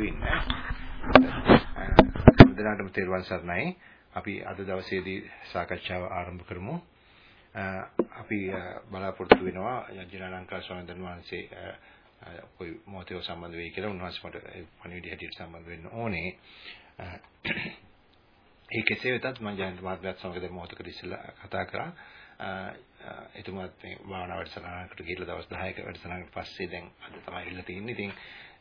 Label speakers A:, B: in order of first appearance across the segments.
A: බලාපොරොත්තු වෙන්නේ. දෙනාටම තෙරුවන් සරණයි. අපි අද දවසේදී සාකච්ඡාව ආරම්භ කරමු. අපි බලාපොරොත්තු වෙනවා යජ්ජනාලංකා ස්වාමීන් වහන්සේ કોઈ මොහොතේ සම්බන්ධ වෙයි කියලා උන්වහන්සේ මට පණිවිඩය හැටියට සම්බන්ධ වෙන්න ඕනේ. ඒ කෙසේ වෙතත් මම ජයන්ත මහත්මයාත් සමග දැන් මොහොතකට ඉස්සෙල්ලා කතා කරා. එතුමාත් මේ භාවනා වැඩසටහනකට ගිහිල්ලා දවස් 10ක වැඩසටහනකට පස්සේ දැන් අද තමයි ඉල්ල තියෙන්නේ. ඉතින්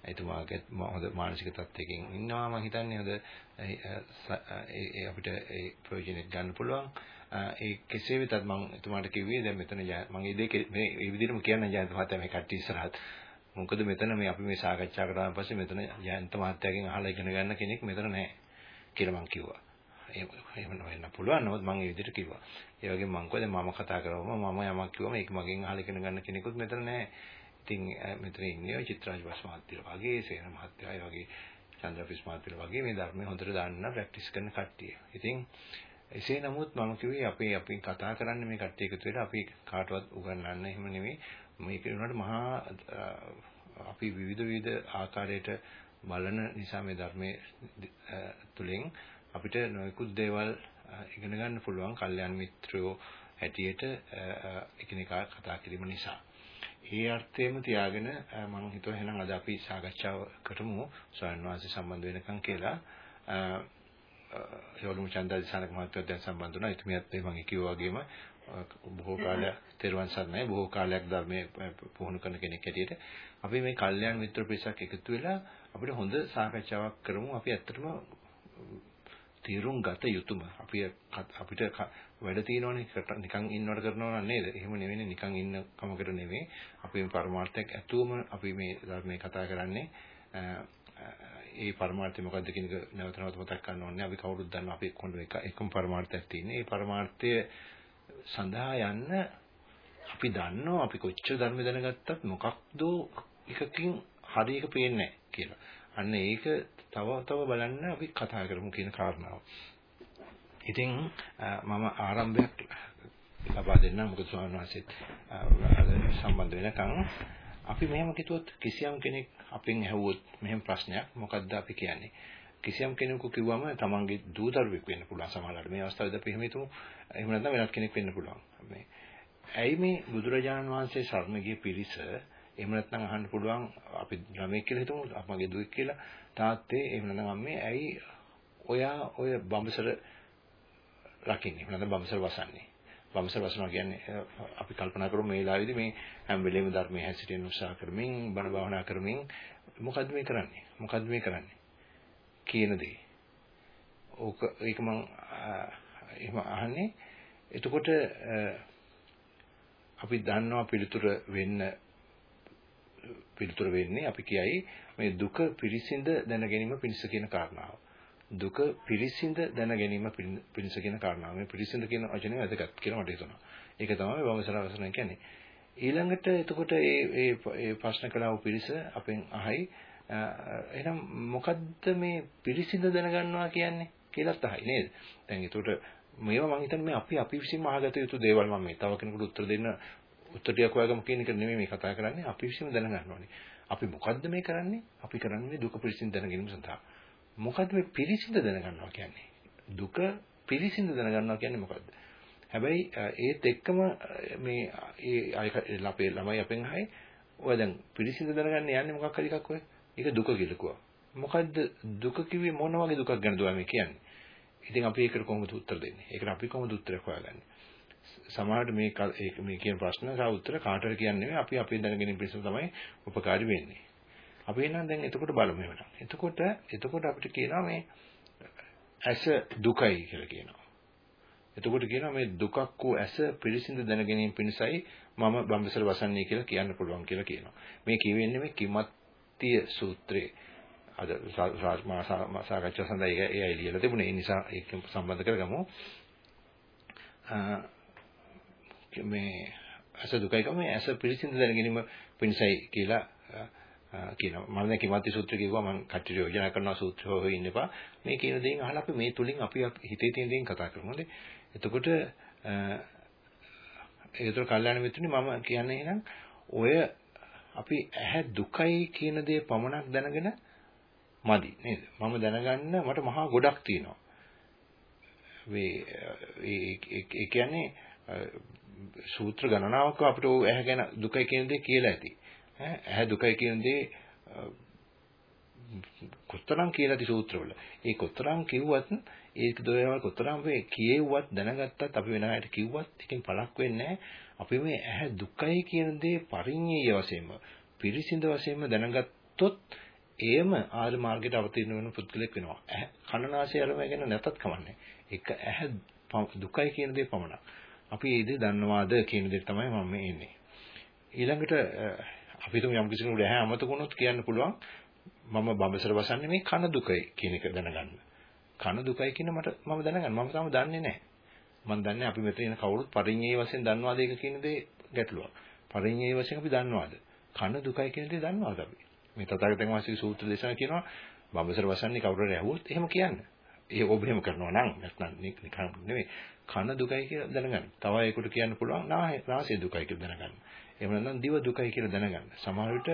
A: එතුමාගේ හොඳ මානසික තත්ත්වයකින් ඉන්නවා මම හිතන්නේ හොඳ ඒ අපිට ඒ ප්‍රයෝජනෙත් ගන්න පුළුවන්. ඒ කෙසේ වෙතත් මම එතුමාට කිව්වේ දැන් මෙතන මම මේ දෙක මේ විදිහටම කියන්න ජයන්ත මහත්තයා මේ කට්ටිය ඉස්සරහත් මොකද මෙතන මේ අපි මේ සාකච්ඡා කරාන් පස්සේ මෙතන ජයන්ත මහත්තයාගෙන් අහලා ඉගෙන ගන්න කෙනෙක් මෙතන නැහැ කියලා මම කිව්වා. එහෙම නොවෙන්න පුළුවන් නමුත් මම ඒ විදිහට කිව්වා. ඒ වගේම මම කිව්වා දැන් මම කතා කරවම මම යමක් කිව්වම ඒක මගෙන් අහලා ඉගෙන ගන්න කෙනෙකුත් මෙතන නැහැ. ඉතින් මෙතන ඉන්නේ චිත්‍රාජ් වස් මහත්තයා වගේ සේන මහත්තයා ඒ වගේ චන්ද්‍රපිස් මහත්තයා වගේ මේ ධර්මයේ හොඳට දන්න ප්‍රැක්ටිස් කරන කට්ටිය. ඉතින් එසේ නමුත් මම කිව්වේ අපි අපි කතා කරන්නේ මේ කට්ටිය එකතු වෙලා අපි කාටවත් උගන්වන්න එහෙම නෙවෙයි. මේක වෙනකොට මහා අපි විවිධ විවිධ ආකාරයට බලන නිසා මේ ධර්මයේ තුලින් අපිට නොයෙකුත් දේවල් ඉගෙන ගන්න පුළුවන් කල්යාණ මිත්‍රයෝ හැටියට එකිනෙකා කතා කිරීම නිසා. ඒ අර්ථයෙන්ම තියාගෙන මම හිතුවා එහෙනම් අද අපි සාකච්ඡාව කරමු ස්වාමීන් වහන්සේ සම්බන්ධ වෙනකන් කියලා. යෝලුම චන්දදිසානක මහත්තයා දැන් සම්බන්ධ වුණා. එතුමියත් මම කිව්වා වගේම බොහෝ කාලයක් තෙරුවන් සරණයි බොහෝ කාලයක් ධර්මයේ පුහුණු කරන කෙනෙක් හැටියට අපි මේ කල්යාණ මිත්‍ර පිරිසක් එකතු වෙලා අපිට හොඳ සාකච්ඡාවක් කරමු. අපි ඇත්තටම තීරුම් ගත යුතුම අපි අපිට වැඩ තියෙනවනේ. නිකන් ඉන්නවට කරනවා නේද? එහෙම නෙවෙයි නිකන් ඉන්න කමකට නෙවෙයි. අපි මේ පරමාර්ථයක් ඇතුවම අපි මේ ධර්මයේ කතා කරන්නේ. ඒ පරමාර්ථය මොකද්ද කියන එක නැවත නැවත මතක් කරන්න ඕනේ. අපි කවුරුත් දන්නවා අපි කොහොමද එක එකම පරමාර්ථයක් තියෙන්නේ. ඒ පරමාර්ථය සඳහා යන්න අපි දන්නවා අපි කොච්චර ධර්ම දැනගත්තත් මොකක්ද එකකින් හරියක පේන්නේ කියලා. අන්න ඒක තව තව බලන්න අපි කතා කරමු කියන කාරණාව. ඉතින් මම ආරම්භයක් ලබා දෙන්නම්. මොකද ස්වාමීන් වහන්සේත් සම්බන්ධ වෙනකන්. අපි මෙහෙම කිව්වොත් කිසියම් කෙනෙක් අපෙන් ඇහුවොත් මෙහෙම ප්‍රශ්නයක් මොකද්ද අපි කියන්නේ? කිසියම් කෙනෙකු කිව්වම තමන්ගේ දූ දරුවෙක් වෙන්න පුළුවන් සමහරවිට මේ අවස්ථාවේදී අපි එහෙම හිතමු. එහෙම නැත්නම් වෙනත් කෙනෙක් වෙන්න පුළුවන්. මේ ඇයි මේ බුදුරජාණන් වහන්සේ සරණ ගිය පිරිස එහෙම නැත්නම් අහන්න පුළුවන් අපි ළමෙක් කියලා හිතමු අපගේ දුවෙක් කියලා තාත්තේ එහෙම නැත්නම් අම්මේ ඇයි ඔයා ඔය බඹසර රකින්නේ. එහෙම නැත්නම් බඹසර වසන්නේ. බඹසර වසනවා කියන්නේ අපි කල්පනා කරමු මේ වෙලාවේදී මේ හැම වෙලෙම ධර්මයේ හැසිරෙන්න උත්සාහ කරමින් බණ භාවනා කරමින් මොකද්ද මේ කරන්නේ? මොකද්ද මේ කරන්නේ? කියන දේ. ඕක ඒක මම එහෙම අහන්නේ. එතකොට අපි දන්නවා පිළිතුර වෙන්න පිළිතුර වෙන්නේ අපි කියයි මේ දුක පිරිසිඳ දැන ගැනීම පිණිස කියන කාරණාව. දුක පිරිසිඳ දැන ගැනීම පිණිස කියන කාරණාව. මේ පිරිසිඳ කියන වචනේ වැදගත් කියලා මට හිතුණා. ඒක තමයි වමසර වසන කියන්නේ. ඊළඟට එතකොට මේ මේ ප්‍රශ්න කළා වූ පිරිස අපෙන් අහයි එහෙනම් මොකද්ද මේ පිරිසිඳ දැනගන්නවා කියන්නේ කියලාත් අහයි නේද? දැන් එතකොට මේවා මම හිතන්නේ මේ අපි අපි විසින්ම අහගත යුතු දේවල් මම මේ තව කෙනෙකුට උත්තර දෙන්න උත්තරයක් හොයාගමු කියන එක නෙමෙයි මේ කතා කරන්නේ අපි විසින්ම දැනගන්න ඕනේ. අපි මොකද්ද මේ කරන්නේ? අපි කරන්නේ දුක පිළිසින් දැනගැනීම සඳහා. මොකද්ද මේ පිළිසින්ද දැනගන්නවා කියන්නේ? දුක පිළිසින්ද දැනගන්නවා කියන්නේ මොකද්ද? හැබැයි ඒත් එක්කම මේ ඒ අපේ ළමයි අපෙන් අහයි ඔය දැන් පිළිසින්ද දැනගන්න යන්නේ මොකක් හරි එකක් ඔය. ඒක දුක කියලා කිව්වා. මොකද්ද දුක කිව්වේ මොන වගේ දුකක් ගැනද ඔයා මේ කියන්නේ? ඉතින් අපි ඒකට කොහොමද උත්තර දෙන්නේ? ඒකට අපි කොහොමද උත්තරයක් හොයාගන්නේ? සමහරවිට මේ මේ කියන ප්‍රශ්න සහ උත්තර කාටද කියන්නේ අපි අපේ දැනගෙන පිළිසම තමයි උපකාරී වෙන්නේ. අපි එහෙනම් දැන් එතකොට බලමු එහෙනම්. එතකොට එතකොට අපිට කියනවා මේ ඇස දුකයි කියලා කියනවා. එතකොට කියනවා මේ දුකක් වූ ඇස පිළිසිඳ දැනගැනීම පිණිසයි මම බම්බසර වසන්නේ කියලා කියන්න පුළුවන් කියලා කියනවා. මේ කියවෙන්නේ මේ කිමත්තිය සූත්‍රයේ අද සාකච්ඡා සඳහා ඒ අය ලියලා තිබුණේ. ඒ නිසා ඒක සම්බන්ධ කරගමු. මේ ඇස දුකයි කම ඇස පිළිසිඳ දැන ගැනීම පිණිසයි කියලා කියනවා. මම දැන් කිමත්ති සූත්‍රය කිව්වා මම කට්ටිය යෝජනා කරනවා සූත්‍ර හොය ඉන්න එපා. මේ කියන දේෙන් අහලා අපි මේ තුලින් අපි හිතේ තියෙන දේෙන් කතා කරමු. හොඳේ. එතකොට ඒතර කල්යාණ මිත්‍රනි මම කියන්නේ එහෙනම් ඔය අපි ඇහැ දුකයි කියන දේ පමණක් දැනගෙන මදි නේද? මම දැනගන්න මට මහා ගොඩක් තියෙනවා. මේ ඒ කියන්නේ සූත්‍ර ගණනාවක් අපිට ඇහැ ගැන දුකයි කියන දේ කියලා ඇති. ඇහැ දුකයි කියන දේ කොතරම් කියලා ඇති සූත්‍රවල. ඒ කොතරම් කිව්වත් ඒක දොයවල් කොතරම් වේ කියෙව්වත් දැනගත්තත් අපි වෙන අයට කිව්වත් එකෙන් පළක් වෙන්නේ අපි මේ ඇහැ දුකයි කියන දේ පරිඤ්ඤය වශයෙන්ම පිරිසිඳ වශයෙන්ම දැනගත්තොත් එයම ආර්ය මාර්ගයට අවතීර්ණ වෙන පුද්ගලෙක් වෙනවා. කනනාසය අරම ගැන නැතත් කමන්නේ. ඒක ඇහැ දුකයි කියන දේ පමණක්. අපි ඒ දේ දන්නවාද කියන දේ තමයි මම මේ එන්නේ. ඊළඟට අපි තුමු යම් කිසි කෙනෙකුට ඇහැ අමතක වුණොත් කියන්න පුළුවන් මම බඹසර වසන්නේ මේ කන දුකයි කියන එක දැනගන්න. කන දුකයි කියන මට මම දැනගන්න. මම තාම දන්නේ නැහැ. මම දන්නේ අපි මෙතන ඉන්න කවුරුත් පරිඤ්ඤේ වශයෙන් දන්නවාද ඒක කියන දේ ගැටලුවක්. පරිඤ්ඤේ වශයෙන් අපි දන්නවාද? කන දුකයි කියන දේ දන්නවාද අපි? මේ තථාගතයන් වහන්සේගේ සූත්‍ර දේශනා කියනවා බඹසර වසන්නේ කවුරු හරි ඇහුවොත් එහෙම කියන්න. ඒ ඔබ එහෙම කරනවා නම් නැත්නම් නිකන් නෙවෙයි. කන දුකයි කියලා දැනගන්න. තව ඒකට කියන්න පුළුවන් නාසය දුකයි කියලා දැනගන්න. එහෙම නැත්නම් දිව දුකයි කියලා දැනගන්න. සමහර විට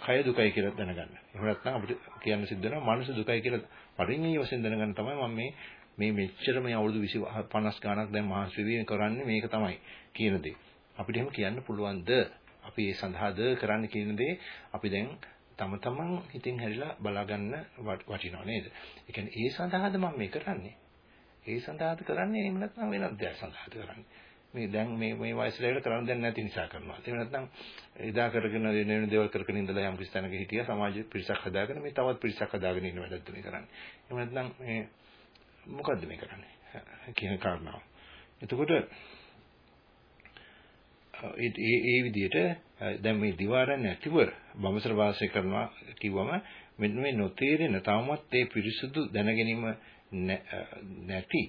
A: කය දුකයි කියලා දැනගන්න. එහෙම නැත්නම් අපිට කියන්න සිද්ධ වෙනවා මනස දුකයි කියලා පරිණිය වශයෙන් දැනගන්න තමයි මම මේ මේ මෙච්චර මේ අවුරුදු 20 50 ගණක් දැන් මහන්සි වෙවි කරන්නේ මේක තමයි කියන දේ. අපිට එහෙම කියන්න පුළුවන්ද? අපි ඒ සඳහාද කරන්න කියන දේ අපි දැන් තම තමන් හිතින් හැරිලා බලාගන්න වටිනවා නේද? ඒ කියන්නේ ඒ සඳහාද මම මේ කරන්නේ? ඒ සඳහාද කරන්නේ එහෙම නැත්නම් වෙනත් දෙයක් සඳහාද කරන්නේ? මේ දැන් මේ මේ වයසට කරන්න දෙයක් නැති නිසා කරනවා. එහෙම නැත්නම් එදා කරගෙන වෙන දේවල් කරගෙන ඉඳලා යම් කිසි තැනක හිටියා සමාජ පිරිසක් හදාගෙන මේ තවත් පිරිසක් හදාගෙන ඉන්න වැඩක් තුනේ කරන්නේ. එහෙම නැත්නම් මේ මොකද්ද මේ කරන්නේ? කියන කාරණාව. එතකොට ඒ ඒ විදිහට දැන් මේ දිවාරන්නේ නැතිව බඹසර වාසය කරනවා කිව්වම මෙන්න මේ නොතේරෙන තවමත් ඒ පිරිසුදු දැනගැනීම නැති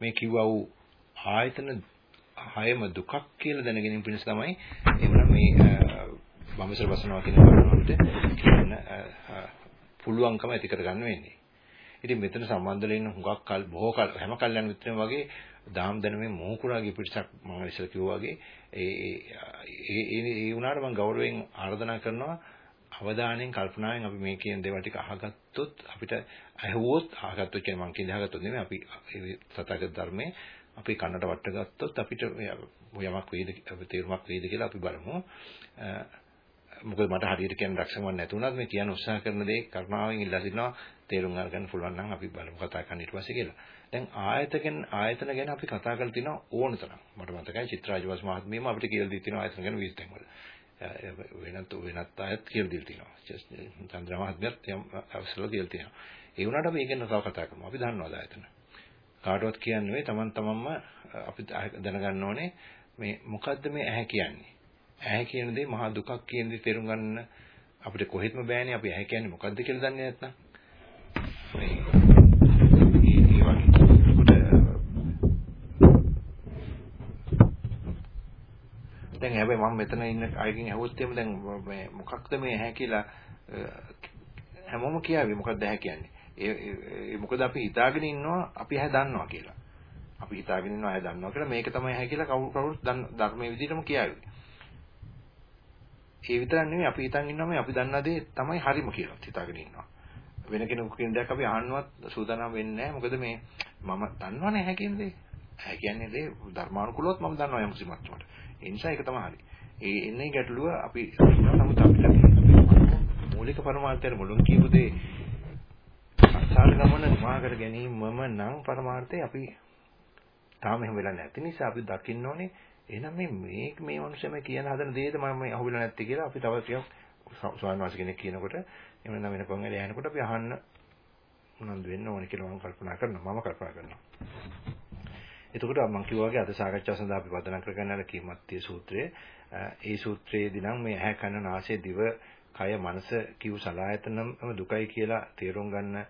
A: මේ කිව්වා වූ ආයතන හයම දුකක් කියලා දැනගැනීම පිණිස තමයි එවනම් මේ බඹසර වසනවා කියන කාරණාවට කියන්න පුළුවන්කම ඇති කරගන්න වෙන්නේ. ඉතින් මෙතන සම්බන්ධ වෙන හුඟක් කල් බොහෝ කල් හැම කල්යන මිත්‍රයන් වගේ දාම් දැනුමේ මොහුකුරාගේ පිටසක් මම ඉස්සර කිව්වා වගේ ඒ ඒ ඒ වුණාට මම ගෞරවයෙන් ආරාධනා කරනවා අවධානයෙන් කල්පනාවෙන් අපි මේ කියන දේවල් ටික අහගත්තොත් අපිට ඇහුවොත් අහගත්තොත් කියන්නේ මං කියන්නේ අහගත්තොත් නෙමෙයි අපි සතගත ධර්මයේ අපි කන්නට වට ගත්තොත් අපිට යමක් වේද තේරුමක් වේද කියලා අපි බලමු. මොකද මට හරියට කියන්න දක්ෂමක් නැතුණත් මේ කියන උත්සාහ කරන දේ කරුණාවෙන් ඉල්ලා සිටිනවා තේරුම් අරගන්න පුළුවන් නම් අපි බලමු කතා කරන්න ඊට පස්සේ කියලා. දැන් ආයතකෙන් ආයතන ගැන අපි කතා කරලා තිනවා ඕන තරම්. මට මතකයි චිත්‍රාජවස් මහත්මියම අපිට කියලා දී තිනවා ආයතන ගැන විවිධ තැන්වල. වෙනත් වෙනත් අයත් කියලා දීලා තිනවා. චන්ද්‍ර මහත්මියත් යම් අවසරවල කියලා තිනවා. ඒ වුණාට අපි ඒක ගැන තව කතා කරමු. අපි දන්නවාද ආයතන? කාටවත් කියන්නේ නෙවෙයි Taman තමන්ම අපි දැනගන්න ඕනේ මේ මොකද්ද මේ ඇහැ කියන්නේ. ඇහැ කියන දේ මහා දුකක් කියන දේ තේරුම් ගන්න අපිට කොහෙත්ම බෑනේ අපි ඇහැ කියන්නේ මොකද්ද කියලා දන්නේ නැත්නම්. දැන් හැබැයි මම මෙතන ඉන්න අයකින් ඇහුවොත් එහෙම දැන් මේ මොකක්ද මේ ඇහැ කියලා හැමෝම කියාවි මොකක්ද ඇහැ කියන්නේ. ඒ මොකද අපි හිතාගෙන ඉන්නවා අපි ඇහැ දන්නවා කියලා. අපි හිතාගෙන ඉන්නවා ඇහැ දන්නවා කියලා මේක තමයි ඇහැ කියලා කවුරු කවුරුත් ධර්මයේ විදිහටම කියාවි. ඒ විතරක් නෙමෙයි අපි හිතන් ඉන්නවා මේ අපි දන්නා දේ තමයි හරිම කියලා හිතාගෙන ඉන්නවා. වෙන කෙනෙකු කියන දෙයක් අපි අහන්නවත් සූදානම් වෙන්නේ නැහැ. මොකද මේ මම දන්නවනේ ඇහැ කියන දේ. ඇහැ කියන්නේ දේ ධර්මානුකූලවත් මම දන්නවා යම් කිසි මට්ටමකට. ඒ නිසා ඒක තමයි හරි. ඒ එන්නේ ගැටලුව අපි නමුත් අපිට මූලික පරමාර්ථය මුලින් කියපු දේ සංසාර ගමන නිමා කර ගැනීමම නම් පරමාර්ථය අපි තාම එහෙම වෙලා නැති නිසා අපි දකින්න ඕනේ එහෙනම් මේ මේ මේ මනුස්සයම කියන හදන දේද මම මේ අහුවෙලා නැත්තේ කියලා අපි තව ටිකක් ස්වාමීන් වහන්සේ කෙනෙක් කියනකොට එහෙම නම් වෙන කොන් වෙලා යනකොට අපි අහන්න උනන්දු වෙන්න ඕනේ කියලා මම කල්පනා කරනවා. මම කල්පනා කරනවා. එතකොට මම කිව්වා වගේ අද සාකච්ඡාව සඳහා අපි වදනා කරගන්න යන කීමත්තිය සූත්‍රය. ඒ සූත්‍රයේදී නම් මේ ඇහැ කන නාසය දිව කය මනස කිව් සලායතනම දුකයි කියලා තේරුම් ගන්න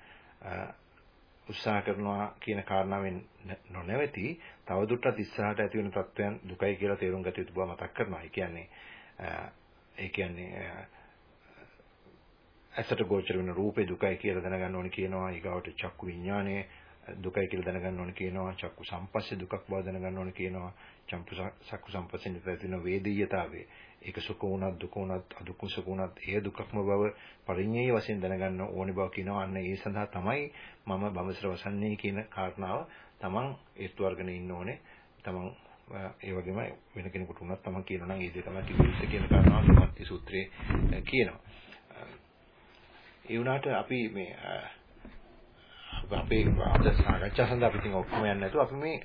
A: උත්සාහ කරනවා කියන කාරණාවෙන් නොනැවති තවදුරටත් ඉස්සරහට ඇති වෙන තත්වයන් දුකයි කියලා තේරුම් ගත යුතු බව මතක් කරනවා. ඒ කියන්නේ ඒ කියන්නේ ඇසට ගෝචර වෙන රූපේ දුකයි කියලා දැනගන්න ඕනේ කියනවා. ඊගාවට චක්කු විඥානයේ දුකයි කියලා දැනගන්න ඕනේ කියනවා. චක්කු සම්පස්සේ දුකක් බව දැනගන්න ඕනේ කියනවා. චම්පු සක්කු සම්පස්සේ නිතරදින වේදීයතාවය. ඒක සුඛ වුණත් දුක වුණත් අදුක්ඛ සුඛ වුණත් ඒ දුකක්ම බව පරිඤ්ඤය වශයෙන් දැනගන්න ඕනේ බව කියනවා. අන්න ඒ සඳහා තමයි මම බඹසර වසන්නේ කියන කාරණාව තමන් ඒත්තු වර්ගනේ ඉන්න ඕනේ. තමන් ඒ වගේම වෙන කෙනෙකුට උනත් තමන් කියනවා නම් ඒ දේ තමයි කිව්විත කියන කාරණාව සම්පත්‍ති සූත්‍රයේ කියනවා. ඒ වුණාට අපි මේ අපේ අද සාකච්ඡා සඳහා අපි ඉතින් ඔක්කොම යන්නේ නැතුව අපි මේ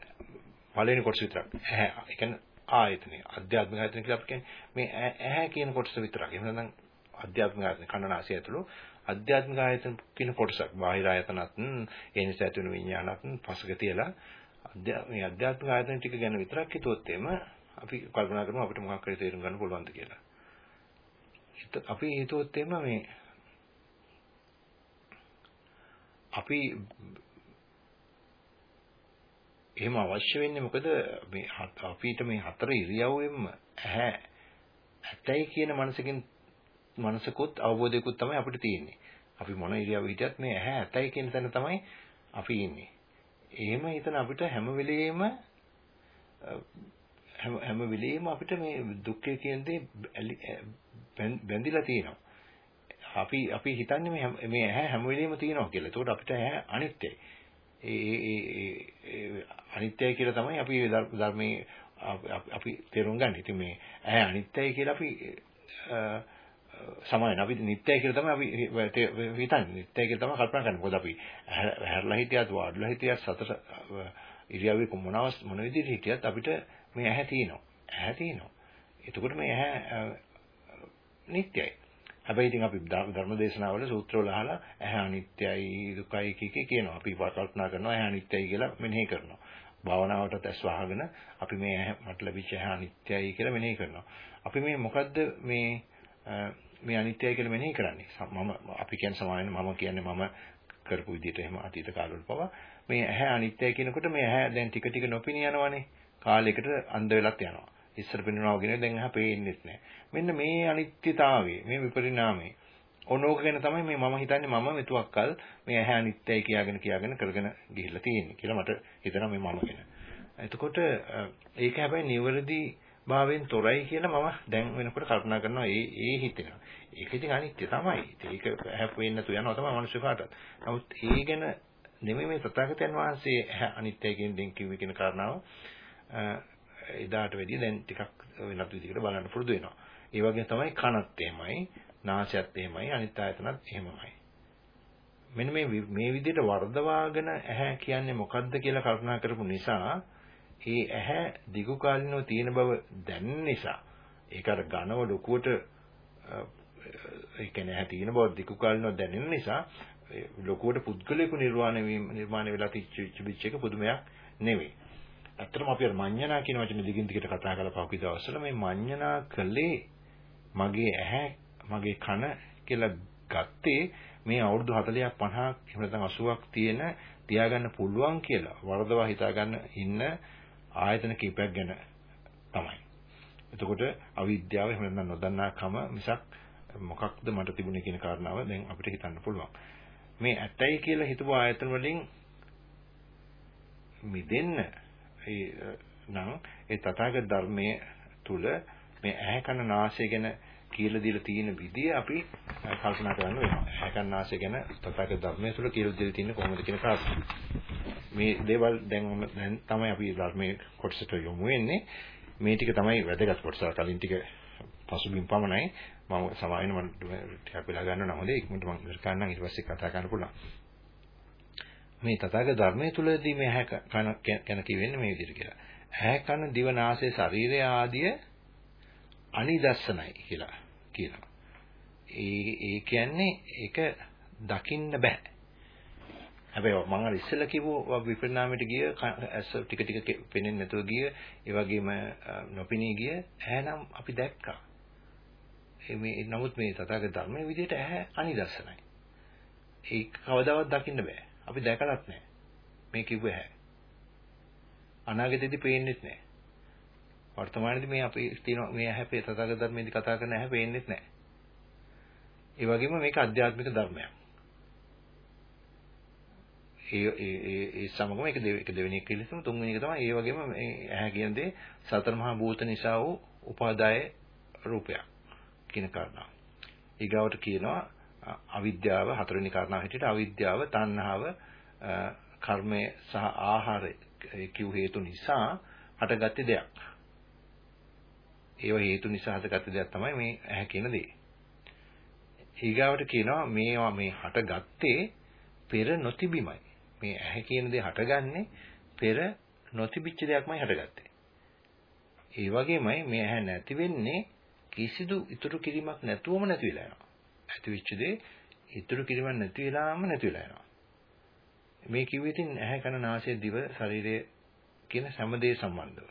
A: පළවෙනි කොටස විතරක් ඇහැ ඒ කියන්නේ ආයතනය අධ්‍යාත්මික ආයතන කියලා අපි කියන්නේ මේ ඇහැ කියන කොටස විතරක්. එහෙනම් නම් අධ්‍යාත්මික ආයතන කණනාසය ඇතුළු අධ්‍යාත්මික ආයතන කියන කොටසක්. බාහිර ආයතනත් ඒ නිසා ඇති වෙන විඤ්ඤාණත් පසක තියලා මේ අධ්‍යාත්මික ආයතන ටික ගැන විතරක් හිතුවොත් එම අපි කල්පනා කරමු අපිට මොකක් හරි තේරුම් ගන්න පුළුවන්ද කියලා. අපි හිතුවොත් එම මේ අපි එහෙම අවශ්‍ය වෙන්නේ මොකද මේ අපිට මේ හතර ඉරියව්වෙම ඇහැ ඇතයි කියන මනසකින් මනසකුත් අවබෝධයකුත් තමයි අපිට තියෙන්නේ. අපි මොන ඉරියව්ව හිටියත් මේ ඇහැ ඇතයි කියන තැන තමයි අපි ඉන්නේ. එහෙම හිතන අපිට හැම වෙලෙම හැම වෙලෙම අපිට මේ දුක්ඛය කියන දේ බැඳිලා තියෙනවා. අපි අපි හිතන්නේ මේ මේ ඇහැ හැම වෙලෙම තියෙනවා කියලා. ඒකට අපිට ඇහැ අනිත්‍යයි. ඒ ඒ අනිත්‍යයි කියලා තමයි අපි ධර්මයේ අපි තේරුම් ගන්න. ඉතින් මේ ඇහැ අනිත්‍යයි කියලා අපි සමාන අපි නිට්ටයයි කියලා තමයි අපි හිතන්නේ. නිට්ටයයි කියලා තමයි කල්පනා කරන්නේ. මොකද අපි හැරලා හිටියත් වාඩිලා හිටියත් සතර ඉරියව්වේ මොනවාස් මොන විදිහට හිටියත් අපිට මේ ඇහැ තියෙනවා. ඇහැ තියෙනවා. එතකොට මේ ඇහැ නිට්ටයයි. හැබැයි ඉතින් අපි ධර්ම දේශනාවල සූත්‍රවල අහලා ඇහැ අනිත්‍යයි දුකයි කිකේ කියනවා. අපි කල්පනා කරනවා ඇහැ අනිත්‍යයි කියලා මෙනෙහි කරනවා. භාවනාවටත් ඇස් වහගෙන අපි මේ ඇහැ මට ලැබිච්ච ඇහැ අනිත්‍යයි කියලා මෙනෙහි කරනවා. අපි මේ මොකද්ද මේ මේ අනිත්‍යයි කියලා මෙනෙහි කරන්නේ? මම අපි කියන්නේ සමාවෙන්න මම කියන්නේ මම කරපු විදිහට එහෙම අතීත කාලවල පවා මේ ඇහැ අනිත්‍යයි කියනකොට මේ ඇහැ දැන් ටික ටික නොපිනී යනවනේ. කාලයකට අන්ධ වෙලත් යනවා. ඉස්සර පෙන්වනවා වගේ දැන් එහා පේන්නේත් නැහැ. මෙන්න මේ අනිත්‍යතාවය, මේ විපරිණාමය. ඕනෝක ගැන තමයි මේ මම හිතන්නේ මම මෙතුක්කල් මේ ඇහැ අනිත්‍යයි කියාගෙන කියාගෙන කරගෙන ගිහිල්ලා තියෙන්නේ කියලා මට හිතෙනවා මේ මම ගැන. එතකොට ඒක හැබැයි නිවැරදි භාවයෙන් තොරයි කියලා මම දැන් වෙනකොට කල්පනා කරනවා ඒ ඒ හිතෙනවා. ඒක ඉතින් අනිත්‍ය තමයි. ඒක හැප් වෙන්න තු යනවා තමයි මිනිස්සු කාටත්. නමුත් ඒ ගැන නෙමෙයි මේ තථාගතයන් වහන්සේ අනිත්‍යයි කියන දෙන් කිව්වේ කියන කාරණාව එදාට වැඩිය දැන් ටිකක් වෙනත් විදිහකට බලන්න පුරුදු වෙනවා. ඒ වගේ තමයි කනත් එහෙමයි, නාසයත් එහෙමයි, අනිත් ආයතනත් එහෙමමයි. මෙන්න මේ මේ විදිහට වර්ධවාගෙන ඇහැ කියන්නේ මොකද්ද කියලා කල්පනා කරපු නිසා ඒ ඇහැ දිගු කාලිනව තියෙන බව දැනෙන නිසා ඒක අර ඝනව ලොකුවට ඒ කියන්නේ ඇහැ තියෙන බව දිගු කාලිනව දැනෙන නිසා ලොකුවට පුද්ගලික නිර්වාණය නිර්මාණය වෙලා තිච්ච එක පුදුමයක් නෙවෙයි. ඇත්තටම අපි අර මඤ්ඤණා කියන වචනේ දිගින් දිගට කතා කරලා පහුගිය දවස්වල මේ මඤ්ඤණා කළේ මගේ ඇහැ මගේ කන කියලා ගත්තේ මේ අවුරුදු 40ක් 50ක් එහෙම නැත්නම් 80ක් තියෙන තියාගන්න පුළුවන් කියලා වරදවා හිතාගන්න ඉන්න ආයතන කීපයක් ගැන තමයි. එතකොට අවිද්‍යාව එහෙම නැත්නම් නොදන්නාකම මිසක් මොකක්ද මට තිබුණේ කියන කාරණාව දැන් අපිට හිතන්න පුළුවන්. මේ ඇතයි කියලා හිතපු ආයතන වලින් මිදෙන්න නම් ඒ තථාගත ධර්මයේ තුල මේ ඇහැ කන නාසය ගැන කියලා දීලා තියෙන විදිය අපි කල්පනා කරන්න වෙනවා. ඇහැ කන නාසය ගැන තථාගත ධර්මයේ තුල කියලා දීලා තියෙන්නේ කොහොමද කියන කාරණා. මේ දේවල් දැන් දැන් තමයි අපි ධර්මයේ කොටසට යොමු වෙන්නේ. මේ ටික තමයි වැදගත් කොටස. කලින් ටික පසුබිම් පමණයි. මම සමාවෙන්න මම ටිකක් වෙලා ගන්න නම් හොඳයි. ඉක්මනට මම ඉවර කරන්නම් ඊට පස්සේ කතා කරන්න පුළුවන්. මේ තථාගත ධර්මයේ තුලදී මේ ඇහැ කන ගැන කියවෙන්නේ මේ විදිහට කියලා. ඇහැ කන දිව නාසය ශරීරය ආදිය අනිදස්සනයි කියලා කියනවා. ඒ ඒ කියන්නේ ඒක දකින්න බෑ. හැබැයි මම අර ඉස්සෙල්ලා කිව්ව විපරිණාමයට ගිය ඇස් ටික ටික පෙනෙන්නේ නැතුව ගිය ඒ වගේම නොපෙනී ගිය ඇහැ නම් අපි දැක්කා. මේ නමුත් මේ තථාගත ධර්මයේ විදිහට ඇහැ අනිදස්සනයි. ඒක කවදාවත් දකින්න බෑ. අපි දැකලත් නැහැ. මේ කිව්වේ හැ. අනාගතයේදී පේන්නේත් නැහැ. වර්තමානයේදී මේ අපි තියෙන මේ ඇහැ තථාගත ධර්මයේදී කතා කරන ඇහැ පේන්නේත් නැහැ. ඒ වගේම මේක අධ්‍යාත්මික ධර්මයක්. ඒ ඒ ඒ සමගම ඒක දෙක දෙවෙනි එක කියලා තුන්වෙනි එක තමයි ඒ වගේම මේ ඇහැ කියන දේ සතර මහා භූත නිසා වූ උපාදාය රූපයක් කියන කාරණාව. ඊගාවට කියනවා අවිද්‍යාව හතරවෙනි කාරණාව හැටියට අවිද්‍යාව තණ්හාව කර්මය සහ ආහාරය කිව් හේතු නිසා හටගත්තේ දෙයක්. ඒව හේතු නිසා හටගත්ත දෙයක් තමයි මේ ඇහැ කියන දේ. ඊගාවට කියනවා මේවා මේ හටගත්තේ පෙර නොතිබීමයි. මේ ඇහැ කියන දේ හටගන්නේ පෙර නොතිබිච්ච දෙයක්මයි හටගත්තේ. ඒ වගේමයි මේ ඇහැ නැති වෙන්නේ කිසිදු ඉතුරු කිරීමක් නැතුවම නැති වෙලා යනවා. ඇතිවෙච්ච දේ ඉතුරු කිරීමක් නැති වෙලාම නැති වෙලා යනවා. මේ කිව්වේ ඉතින් ඇහැ කන නාසය දිව ශරීරය කියන හැම දේ සම්බන්ධව.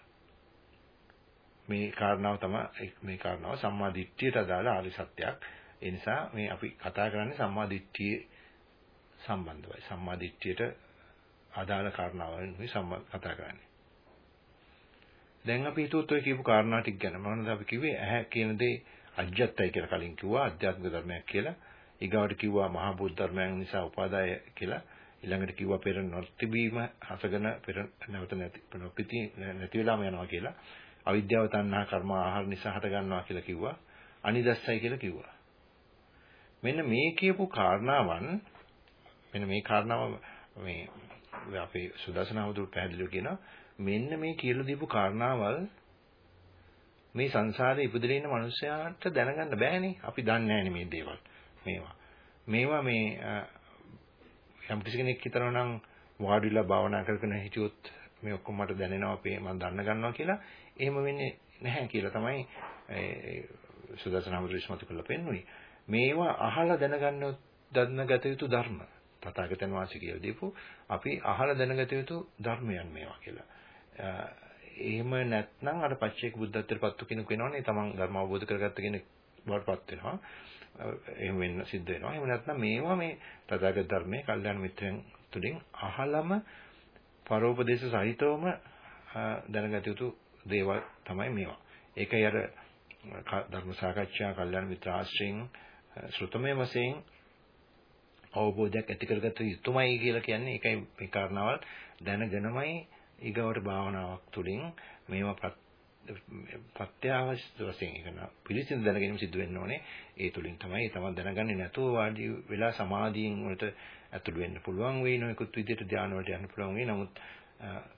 A: මේ කාරණාව තමයි මේ කාරණාව සම්මා දිට්ඨියට අදාළ ආර්ය සත්‍යයක්. ඒ නිසා මේ අපි කතා කරන්නේ සම්මා දිට්ඨියේ සම්බන්ධවයි. සම්මා දිට්ඨියට අදාළ කාරණාවන් මේ කතා කරන්නේ. දැන් අපි හිතුවොත් ඔය කියපු කාරණා ටික ගැන මොනවද අපි කිව්වේ ඇහැ කියන දේ අජ්ජත්තයි කියලා කලින් කිව්වා අධ්‍යාත්මික ධර්මයක් කියලා. ඊගාවට කිව්වා මහා බුද්ධ ධර්මයන් නිසා උපාදාය කියලා. ඊළඟට කිව්වා පෙර නොතිබීම හසගෙන පෙර නැවත නැති නොපිති නැති වෙලාම යනවා කියලා. අවිද්‍යාව තණ්හා කර්ම ආහාර නිසා හට ගන්නවා කියලා කිව්වා. අනිදස්සයි කියලා කිව්වා. මෙන්න මේ කියපු කාරණාවන් මෙන්න මේ කාරණාව මේ අපේ සුදර්ශන අවුදුරු පැහැදිලිව කියනවා මෙන්න මේ කියලා දීපු කාරණාවල් මේ සංසාරේ ඉපදෙලා ඉන්න මිනිස්සයාට දැනගන්න බෑනේ. අපි දන්නේ නැහැ මේ දේවල්. මේවා. මේවා මේ යම් කිසි කෙනෙක් හිතනවා නම් වාඩිලා භාවනා කරගෙන හිටියොත් මේ ඔක්කොම මට දැනෙනවා අපේ මම දන්න ගන්නවා කියලා එහෙම වෙන්නේ නැහැ කියලා තමයි සුදර්ශන අවුදුරු ඉස්මතු කරලා පෙන්වන්නේ. මේවා අහලා දැනගන්න දැනගත යුතු ධර්ම. තථාගතයන් වහන්සේ කියලා දීපු අපි අහලා දැනගත යුතු ධර්මයන් මේවා කියලා. එහෙම නැත්නම් අර පච්චේක බුද්ධත්වයට පත්තු කෙනෙක් වෙනවනේ තමන් ධර්ම අවබෝධ කරගත්ත කෙනෙක් බවටපත් වෙනවා. එහෙම වෙන්න සිද්ධ වෙනවා. එහෙම නැත්නම් මේවා මේ තථාගත ධර්මයේ කල්යාණ මිත්‍රයන් තුලින් අහලම පරෝපදේශ සහිතවම දැනගත යුතු දේවල් තමයි මේවා. ඒකයි අර ධර්ම සාකච්ඡා කල්යාණ මිත්‍ර ආශ්‍රයෙන් ශ්‍රුතමය වශයෙන් අවබෝධයක් ඇති කරගත යුතුමයි කියලා කියන්නේ ඒකයි මේ කාරණාවල් දැනගෙනමයි ඊගවට භාවනාවක් තුළින් මේවා ප්‍රත්‍යවශ්‍ය වශයෙන් එකන පිළිසිඳ දැනගැනීම සිදු වෙන්න ඕනේ ඒ තුලින් තමයි තමයි දැනගන්නේ නැතුව වාඩි වෙලා සමාධියෙන් වලට ඇතුළු වෙන්න පුළුවන් වෙයි නොයෙකුත් විදිහට ධානය වලට යන්න පුළුවන් වෙයි නමුත්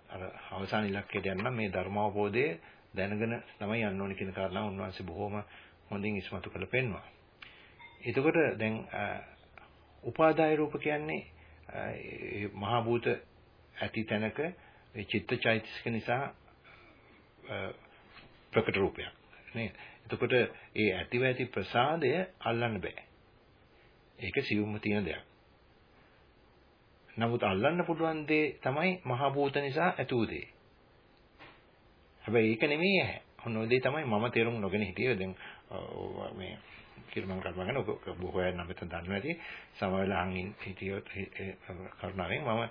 A: අර අවසාන ඉලක්කයට යන්න මේ ධර්මාවබෝධය දැනගෙන තමයි යන්න ඕනේ කියන කාරණාව උන්වහන්සේ බොහොම හොඳින් ඉස්මතු කරලා පෙන්වනවා. එතකොට දැන් උපාදාය රූප කියන්නේ මහා භූත ඇති තැනක ඒ චිත්තචෛතසික නිසා ප්‍රකට රූපයක් නේද? එතකොට ඒ ඇතිව ඇති ප්‍රසාදය අල්ලන්න බෑ. ඒක සියුම්ම තියෙන දෙයක්. නමුත් අල්ලන්න පුළුවන් දේ තමයි මහා භූත නිසා ඇති වූ දේ. හැබැයි ඒක නෙමෙයි ඇහැ. ඔන්න ඔය දේ තමයි මම තේරුම් නොගෙන හිටියේ. දැන් මේ කියලා මම කල්පනා කරනවා බොහෝ අය නම් මෙතන දන්නේ නැති සමවෙලා අහන් හිටියොත් කරුණාවෙන් මම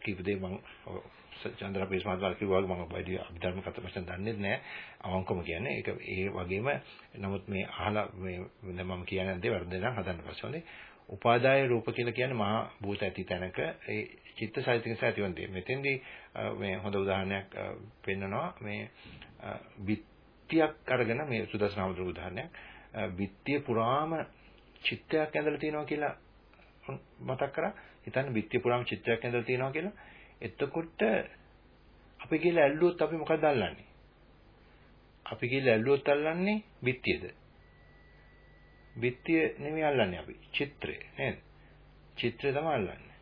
A: කීප දේ මම චන්ද්‍ර පේස්මාත්වල කිව්වා වගේ මම බයිඩි අභිධර්ම කතා වශයෙන් දන්නේ නැහැ. අවංකම කියන්නේ ඒක ඒ වගේම නමුත් මේ අහලා මේ දැන් මම කියන්නේ දේ වර්ධන හදන්න පස්සේ හොඳේ උපාදාය රූප කියලා කියන්නේ මහා භූත ඇති තැනක ඒ චිත්ත සාහිතික ඇතිවන දේ. මෙතෙන්දී මේ හොඳ උදාහරණයක් පෙන්නනවා. මේ බිත්තියක් අරගෙන මේ සුදස්නාම උදාහරණයක්. බිත්තිය පුරාම චිත්‍රයක් ඇඳලා තියෙනවා කියලා මතක් කරා. හිතන්න බිත්තිය පුරාම චිත්‍රයක් ඇඳලා තියෙනවා කියලා. එතකොට අපි කියලා ඇල්ලුවොත් අපි මොකද අල්ලන්නේ? අපි කියලා ඇල්ලුවොත් අල්ලන්නේ බිත්තියද? බිත්තිය නෙමෙයි අල්ලන්නේ අපි. චිත්‍රය නේද? චිත්‍රය තමයි අල්ලන්නේ.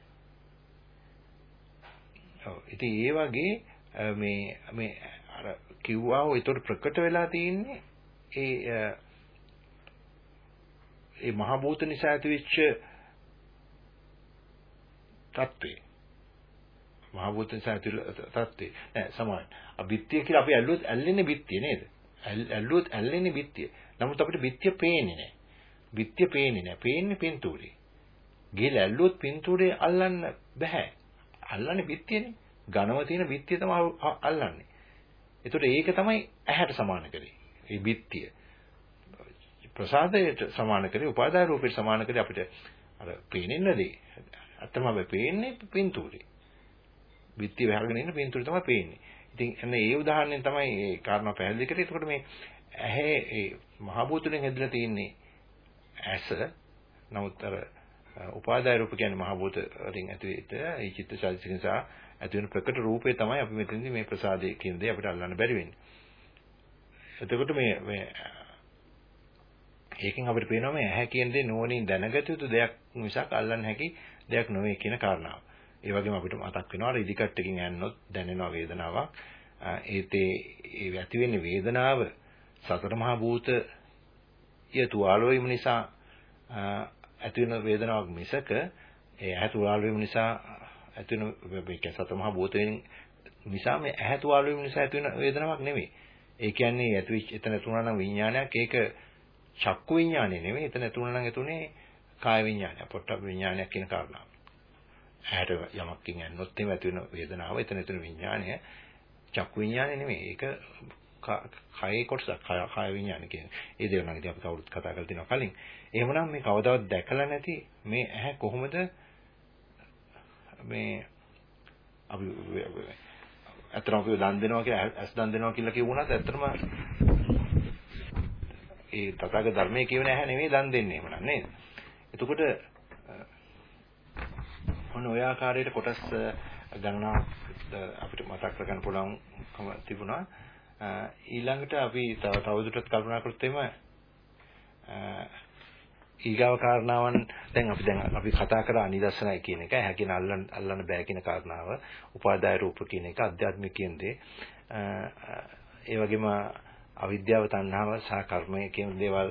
A: ඔව්. ඉතින් ඒ වගේ මේ මේ අර කිව්වා ඔය ඒතර ප්‍රකට වෙලා තියෙන්නේ ඒ ඒ මහ භූත නිසා ඇතිවෙච්ච තත්ත්වේ. මහ භූත නිසා ඇති තත්ත්වේ. නෑ සමාන අබිත්‍ය කියලා අපි ඇල්ලුවොත් ඇල්ලෙන්නේ බිත්තිය නේද? ඇල්ලුවොත් ඇල්ලෙන්නේ බිත්තිය. නමුත් අපිට බිත්තිය පේන්නේ නෑ. බිත්තිය පේන්නේ නෑ. පේන්නේ පින්තූරේ. ගිහලා ඇල්ලුවොත් පින්තූරේ අල්ලන්න බෑ අල්ලන්නේ බිත්තියනේ. ඝනව තියෙන බිත්තිය තමයි අල්ලන්නේ. ඒතකොට ඒක තමයි ඇහැට සමාන කරේ. ඒ බිත්තිය. ප්‍රසාදයට සමාන කරේ උපාදාය රූපයට සමාන කරේ අපිට අර පේන්නේ නැදී. අත්තම අපි පේන්නේ පින්තූරේ. බිත්තිය වහගෙන ඉන්න පින්තූරේ තමයි පේන්නේ. ඉතින් එන්න ඒ උදාහරණයෙන් තමයි මේ කාරණා පැහැදිලි කරේ. එතකොට මේ ඇහි ඒ මහ භූතුලෙන් හැදලා තියෙන්නේ ඇස. නමුත් අර උපාදාය රූප කියන්නේ මහ භූත වලින් ඇතිවෙච්ච ඒ චිත්ත චෛතසික නිසා ඇති වෙන ප්‍රකට රූපේ තමයි අපි මෙතනදී මේ ප්‍රසාදේ කියන දේ අපිට අල්ලන්න බැරි වෙන්නේ. එතකොට මේ මේ ඒකෙන් අපිට පේනවා මේ ඇහැ කියන දේ නෝනින් දැනගත යුතු දෙයක් මිසක් අල්ලන්න හැකි දෙයක් නෙවෙයි කියන කාරණාව. ඒ වගේම අපිට මතක් වෙනවා රිදිකට් එකකින් ඇන්නොත් දැනෙනවා වේදනාවක්. ඒතේ ඒ ඇති වෙන්නේ වේදනාව සතර මහා භූත ය තුවාල වීම නිසා ඇති වෙන වේදනාවක් මිසක ඒ ඇහැ තුවාල වීම නිසා ඇති වෙන මේ සතර මහා භූතයෙන් නිසා මේ ඇහැ තුවාල වීම නිසා ඇති වෙන වේදනාවක් නෙවෙයි. ඒ කියන්නේ ඇති එතන තුනනම් විඥානයක් ඒක චක්කු විඥානය නෙවෙයි එතන තුනනම් එතුනේ කාය විඥානය පොට්ටබ්බ විඥානයක් කියන කාරණාව. ඇහැට යමක්කින් ඇන්නොත් එහෙම ඇති වෙන වේදනාව එතන එතන විඥානය චක්කු විඥානය නෙවෙයි ඒක කයේ කොටසක් කාය විඥාන කියන්නේ. ඒ දේවල් නම් ඉතින් අපි කවුරුත් කතා කරලා තිනවා කලින්. එහෙමනම් මේ කවදාවත් දැකලා නැති මේ ඇහැ කොහොමද මේ අපි ඇත්තටම අපි දන් දෙනවා කියලා ඇස් දන් දෙනවා කියලා කියවුණත් ඇත්තටම ඒ තථාගත ධර්මයේ කියව නැහැ නෙමෙයි දන් දෙන්නේ එහෙමනම් නේද? එතකොට මොන ඔය ආකාරයට කොටස් ගණනාවක් අපිට මතක් කරගන්න පුළුවන්කම තිබුණා. ඊළඟට අපි තව තවදුරටත් කල්පනා කරොත් එimhe ඊගාව කාරණාවන් දැන් අපි දැන් අපි කතා කරා අනිදර්ශනයි කියන එක හැකින අල්ලන්න අල්ලන්න බෑ කියන කාරණාව උපාදාය රූප කියන එක අධ්‍යාත්මික කියන දේ ඒ වගේම අවිද්‍යාව තණ්හාව සහ කර්මය කියන දේවල්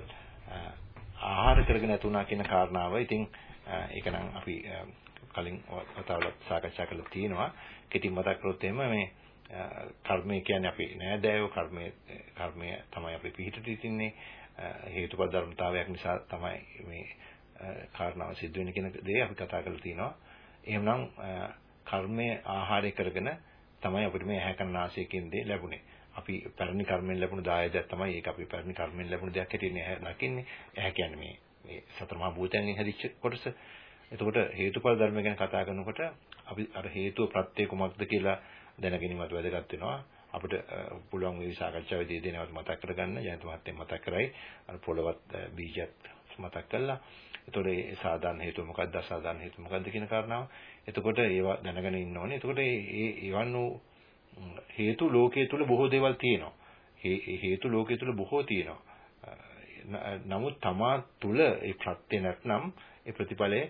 A: ආහාර කරගෙන ඇතුණා කියන කාරණාව ඉතින් ඒක නම් අපි කලින් වතාවල සාකච්ඡා කරලා තියෙනවා කෙටි මතක් කරොත් එහෙම මේ කර්මය කියන්නේ අපි නෑදෑයෝ කර්මය කර්මය තමයි අපි පිළිහිට තින්නේ හේතුඵල ධර්මතාවයක් නිසා තමයි මේ කාරණාව සිද්ධ වෙන්නේ කියන දේ අපි කතා කරලා තිනවා. එහෙමනම් කර්මය ආහාරය කරගෙන තමයි අපිට මේ ඇහැ කන නාසය කියන දේ ලැබුණේ. අපි පැරණි කර්මෙන් ලැබුණු දායදයක් තමයි ඒක අපි පැරණි කර්මෙන් ලැබුණු දෙයක් හැටියට ඇහැ දකින්නේ. ඇහැ කියන්නේ මේ මේ සතර මහා භූතයන්ගෙන් හැදිච්ච කොටස. එතකොට හේතුඵල ධර්ම ගැන කතා කරනකොට අපි අර හේතුව ප්‍රත්‍ය කුමක්ද කියලා දැනගැනීමත් වැදගත් වෙනවා. අපිට පුළුවන් මේ සාකච්ඡාවේදී දෙනවත් මතක් කරගන්න ජයන්ත මහත්තයා මතක් කරයි අර පොළවත් බීජත් මතක් කළා. එතකොට ඒ සාධාරණ හේතුව මොකක්ද අසාධාරණ හේතුව මොකක්ද කියන කාරණාව. එතකොට ඒවා දැනගෙන ඉන්න ඕනේ. එතකොට ඒ ඒවන් වූ හේතු ලෝකයේ තුල බොහෝ දේවල් තියෙනවා. හේතු ලෝකයේ තුල බොහෝ තියෙනවා. නමුත් තමා තුල ඒ ප්‍රත්‍ය නැත්නම් ඒ ප්‍රතිඵලය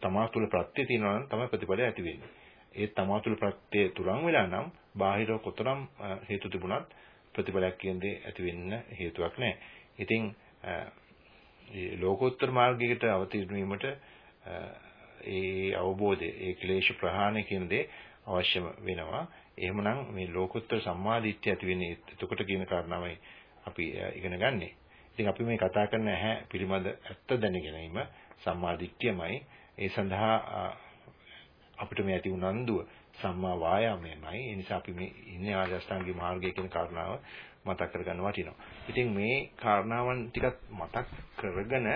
A: තමා තුල ප්‍රත්‍ය තියෙනවා නම් තමයි ප්‍රතිඵලය ඇති වෙන්නේ. ඒ තමා තුළ ප්‍රත්‍ය තුරන් වෙලා නම් බාහිරව කොතරම් හේතු තිබුණත් ප්‍රතිඵලයක් කියන්නේ ඇති වෙන්න හේතුවක් නැහැ. ඉතින් මේ ලෝකෝත්තර මාර්ගයකට අවතීර්ණ වීමට ඒ අවබෝධය, ඒ ක්ලේශ ප්‍රහාණය කියන දේ අවශ්‍යම වෙනවා. එහෙමනම් මේ ලෝකෝත්තර සම්මාදිට්ඨිය ඇති වෙන්නේ එතකොට කියන කාරණාවයි අපි ඉගෙන ගන්නෙ. ඉතින් අපි මේ කතා කරන ඇහැ පිළිබඳ ඇත්ත දැන ගැනීම සම්මාදිට්ඨියමයි. ඒ සඳහා අපිට මේ ඇති උනන්දුව සම්මා වායාමයමයි. ඒ නිසා අපි මේ ඉන්නේ ආර්ය අෂ්ටාංගික මාර්ගය කියන කාරණාව මතක් කරගන්න වටිනවා. ඉතින් මේ කාරණාවන් ටිකක් මතක් කරගෙන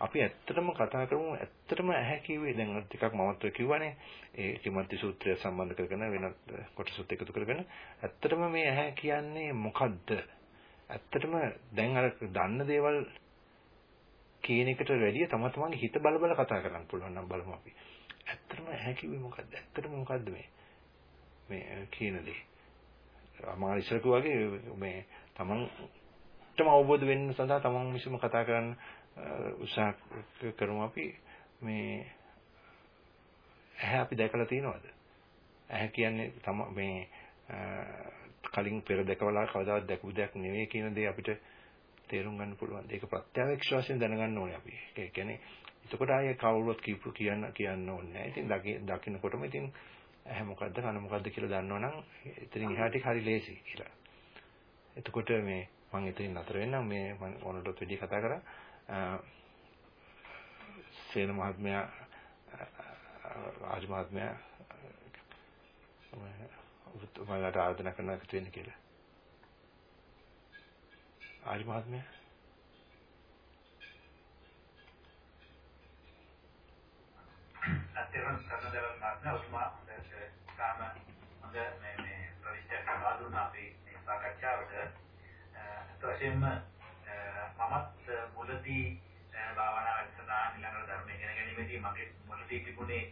A: අපි ඇත්තටම කතා කරමු ඇත්තටම ඇහැ කිව්වේ දැන් ටිකක් මමත් කිව්වනේ ඒ කිමන්ති සූත්‍රය සම්බන්ධ කරගෙන වෙනත් කොටසත් එකතු කරගෙන ඇත්තටම මේ ඇහැ කියන්නේ මොකද්ද ඇත්තටම දැන් අර දන්න දේවල් කියන එකට වැඩිය තම තමන්ගේ හිත බල බල කතා කරන්න පුළුවන් නම් බලමු අපි ඇත්තටම ඇහැ කිව්වේ මොකද්ද? ඇත්තටම මොකද්ද මේ? මේ කියන දේ. මම ඉස්සර වගේ මේ තමන්ටම අවබෝධ වෙන්න සඳහා තමන් විසින්ම කතා කරන්න උත්සාහ කරමු අපි මේ ඇහැ අපි දැකලා තියෙනවද? ඇහැ කියන්නේ තම මේ කලින් පෙර දැකවලා කවදාවත් දැකපු දෙයක් නෙවෙයි කියන දේ අපිට තේරුම් ගන්න පුළුවන්. ඒක ප්‍රත්‍යක්ෂ වශයෙන් දැනගන්න ඕනේ අපි. ඒ කියන්නේ එතකොට ආයේ කවුරුවත් කියපු කියන්න කියන්න ඕනේ නැහැ. ඉතින් දකින්නකොටම ඉතින් ඇහැ මොකද්ද කන මොකද්ද කියලා දන්නවනම් එතනින් එහාට හරි ලේසි කියලා. එතකොට මේ මම එතනින් නතර වෙන්නම් මේ මම ඕනටත් වැඩි කතා කරා. සේන මහත්මයා ආජ් මහත්මයා ඔයාලට ආරාධනා කරනවා එකතු වෙන්න කියලා. ආජ් මහත්මයා
B: තේරුම් ගන්න දේවල් මාත්‍ර ඔතුමා හොඳට කාම හොඳ මේ මේ ප්‍රවිෂ්ඨ කරලා දුන්නා අපි මේ සාකච්ඡාවට. වශයෙන්ම මමත් මුලදී භාවනා වැඩසටහන් ඊළඟට ධර්ම ඉගෙන ගැනීමේදී මගේ මුලදී තිබුණේ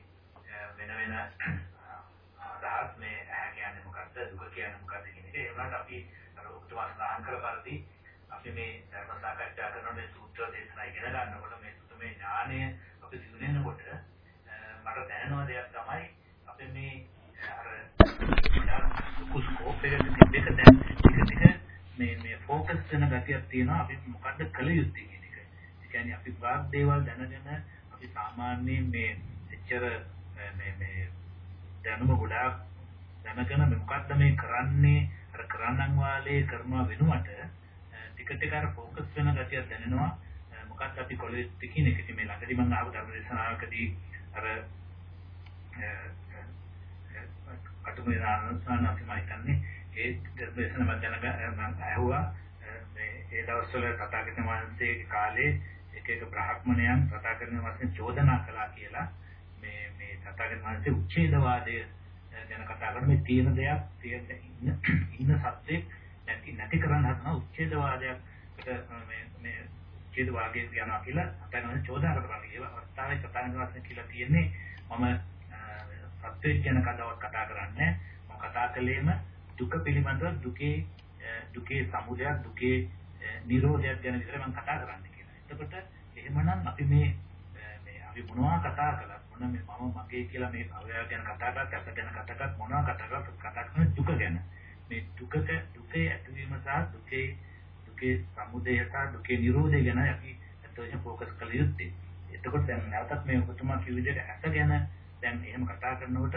B: වෙන වෙන අදහස් මේ ඇහැ කියන්නේ මොකක්ද දුක කියන්නේ මොකක්ද කියන එක. ඒ වුණාට අපි අර ඔබතුමා සඳහන් කළ පරිදි අපි මේ ධර්ම සාකච්ඡා කරනකොට මේ සූත්‍ර දේශනා ඉගෙන ගන්නකොට මේ සුතමේ ඥානය අපි දිනුනකොට මට දැනෙන දෙයක් තමයි අපි මේ අර කුස්කෝප් එකට තිබෙක දැන් ටික ටික මේ මේ ફોકસ වෙන ගතියක් තියෙනවා අපි මොකද්ද කළ යුත්තේ කියන එක. ඒ කියන්නේ අපි ගොඩාක් දේවල් දැනගෙන අපි සාමාන්‍යයෙන් මේ එච්චර මේ මේ දැනුම ගොඩාක් දැනගෙන මේ මොකද්ද මේ කරන්නේ අර කරන්නන් වාලේ කරනවා වෙනුවට ටික ටික අර ફોકસ වෙන ගතියක් දැනෙනවා. මොකක්ද අපි කොලෙජ් එකේ කියන එක. ඉතින් මේ ළඟදී මම ආව ධර්ම දේශනාවකදී අර අටුමේ ආනන්දසාන අපි මම හිතන්නේ ඒ ධර්ම දේශනාව මම දැනග මම ඇහුවා. මේ ඒ දවස්වල තථාගතයන් වහන්සේගේ කාලේ එක එක බ්‍රාහ්මණයන් තථාගතයන් වහන්සේ චෝදනා කළා කියලා මේ මේ තථාගතයන් වහන්සේ උච්ඡේදවාදය ගැන කතා කරන මේ තියෙන දෙයක් තියෙන ඉන්න ඉන්න සත්‍යෙ නැති නැති කරන්න හදන උච්ඡේදවාදයකට මේ මේ ඡේද වාගයේ යනවා කියලා අපෙන් චෝදනා කරනවා. ඒ අවස්ථාවේ සතාන වශයෙන් කියලා තියෙන්නේ මම සත්‍යය ගැන කතාවක් කතා කරන්නේ මම කතා කළේම දුක පිළිබඳව දුකේ දුකේ සමුදයක් දුකේ නිරෝධයක් ගැන විතර මම කතා කරන්නේ කියලා. එතකොට එහෙමනම් අපි මේ මේ අපි මොනවා කතා කළත් මොන මේ මම මගේ කියලා මේ භවය ගැන කතා කරත් අප ගැන කතා කරත් මොනවා කතා කරත් කතා කරන දුක ගැන. මේ දුකක දුකේ ඇතිවීම සහ දුකේ දුකේ සමුදය සහ දුකේ නිරෝධය ගැන අපි අත්‍යවශ්‍ය ફોකස් කළ යුත්තේ. එතකොට දැන් නැවතත් මේ ඔබතුමා කිව්ව විදිහට ඇස ගැන දැන් එහෙම කතා කරනකොට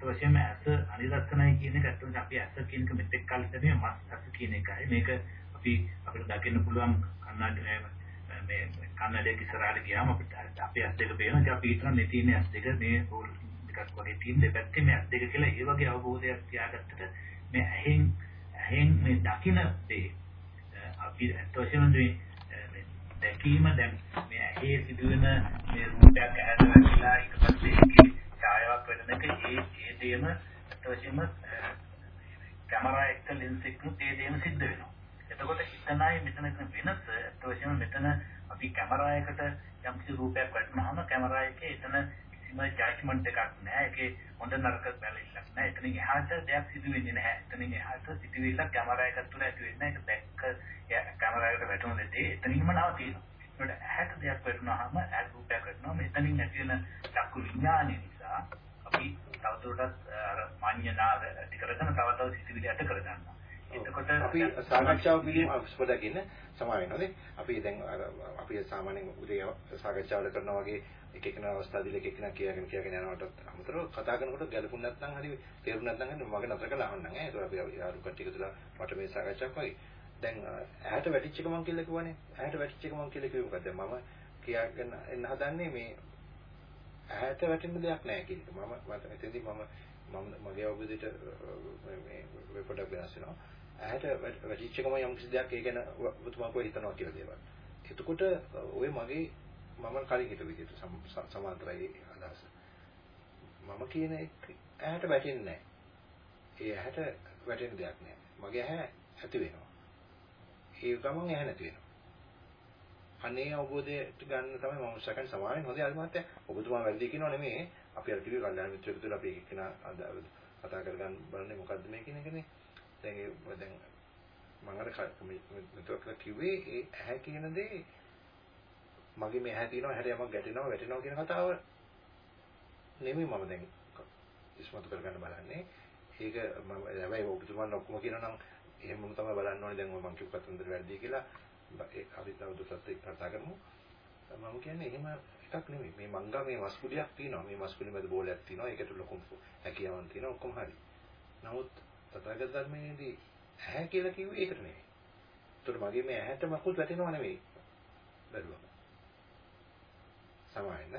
B: අත්‍යවශ්‍යම ඇස අනිරස්සනයි කියන එක අත්‍යවශ්‍ය අපි ඇස කියන එක මෙතෙක් කල් ඉඳන් මස් ඇස කියන එකයි. මේක අපි අපිට දකින්න පුළුවන් කන්නඩ මේ කන්නඩේ ඉස්සරහට ගියාම අපිට අපේ ඇස් දෙක පේනවා. ඒක අපි හිතන මේ තියෙන ඇස් දෙක මේ ටිකක් වගේ තියෙන දෙපැත්තේ මේ ඇස් දෙක කියලා ඒ වගේ අවබෝධයක් තියාගත්තට මේ ඇහෙන් ඇහෙන් මේ දකින්න දේ අපි ඇත්තටම මේ දැකීම දැන් මේ ඇහි සිදුවෙන මේ රූපයක් ඇහැට වැටිලා ඊට පස්සේ ඒකේ ඡායාවක් වෙනක ඒ ඒ දේම ඇත්තටම කැමරා එක ලෙන්ස් එකකුත් ඒ දේම සිද්ධ වෙනවා. එතකොට හිතනයි මෙතන වෙනස ඇත්තටම මෙතන අපි කැමරා එකට යම්කිසි රූපයක් වැටුනහම කැමරා එකේ එතන කිසිම ජජ්මන්ට් එකක් නැහැ. ඒකේ හොඳ නරක බැලෙන්නක් නැහැ. එතනින් එහාට දෙයක් සිදු වෙන්නේ නැහැ. එතනින් එහාට සිදුවිල්ල කැමරා එකක් තුළ ඇති වෙන්නේ නැහැ. ඒක දැක්ක කැමරාවකට වැටුණ දෙදී එතනින්ම නවතිනවා. ඒකට ඇහැට දෙයක් වැටුනහම ඇහ රූපයක් වැටුනහම මෙතනින් ඇති වෙන චක්කු විඥානය නිසා අපි තවදුරටත් අර මඤ්ඤණාව ඇති කරගෙන තව තව සිතිවිලි ඇති කරගන්නවා.
A: එතකොට අපි සාකච්ඡාව පිළිම අපස්පදකින්න සමා වෙනවානේ. අපි දැන් අපි සාමාන්‍යයෙන් උදේ සාකච්ඡාවල කරනවා වගේ එක එකන අවස්ථා දිල එක එකන කියගෙන කියගෙන යනකොට අමතරව කතා කරනකොට ගැළපුණ නැත්නම් හරි තේරුම් නැත්නම් හරි මගේ නතර කළා අහන්න ඈ. ඒක අපි යාළු කට්ටිය තුලා මට මේ සාකච්ඡාවක් වගේ දැන් ඇහැට වැටිච්ච එක මං කියලා කිව්වනේ. ඇහැට වැටිච්ච එක මං කියලා කිව්වේ මොකද? මම කියාගෙන එන්න හදන්නේ මේ ඇහැට වැටෙන්න දෙයක් නැහැ කියන එක. මම මට එතෙන්දී මම මම මගේ අවබෝධයට මේ මේ පොඩක් වෙනස් වෙනවා. ඇහැට වැටිච්ච එකම යම් කිසි දෙයක් ඒ ගැන ඔබතුමා කොහේ හිතනවා කියලා දේවල්. එතකොට ඔය මගේ මම කලින් හිතුව විදිහට සමාන්තරයි අදහස. මම කියන එක ඇහැට වැටෙන්නේ නැහැ. ඒ ඇහැට වැටෙන දෙයක් නැහැ. මගේ ඇහැ ඇති වෙනවා. ඒ ගමන් ඇහැ නැති වෙනවා. අනේ අවබෝධයට ගන්න තමයි මම සැකන් සමාවෙන් හොඳයි අද මහත්තයා. ඔබතුමා වැරදි කියනව නෙමෙයි. අපි අර කිව්වේ කල්යාණ මිත්‍රයෙකු තුළ අපි එක්කන කතා කරගන්න බලන්නේ මොකද්ද මේ කියන එකනේ. දැන් ඒ දැන් මම අර මිත්‍රයෙකුට කිව්වේ ඒ ඇහැ කියන දේ මගේ මේ ඇහැ තියෙනවා හැට යමක් ගැටෙනවා වැටෙනවා කියන කතාව නෙමෙයි මම දැන් ඉස්මතු කරගන්න බලන්නේ. ඒක මම හැබැයි ඔබතුමාලා ඔක්කොම කියනවා නම් එහෙමම තමයි බලන්න ඕනේ දැන් මම කිව්ව කතන්දර වැරදි කියලා ඒ අපි තවදුරටත් ඒක කතා කරමු. මම කියන්නේ එහෙම එකක් නෙමෙයි. මේ මංගා මේ මස්කුලියක් තියෙනවා. මේ මස්කුලි මැද බෝලයක් තියෙනවා. ඒකට ලොකු හැකියාවක් තියෙනවා. ඔක්කොම හරි. නමුත් තථාගත ධර්මයේදී ඇහැ කියලා කිව්වේ ඒකට නෙමෙයි. ඒතකොට මගේ මේ ඇහැට මකුත් වැටෙනව නෙමෙයි. බැලුවම. සමාවෙන්න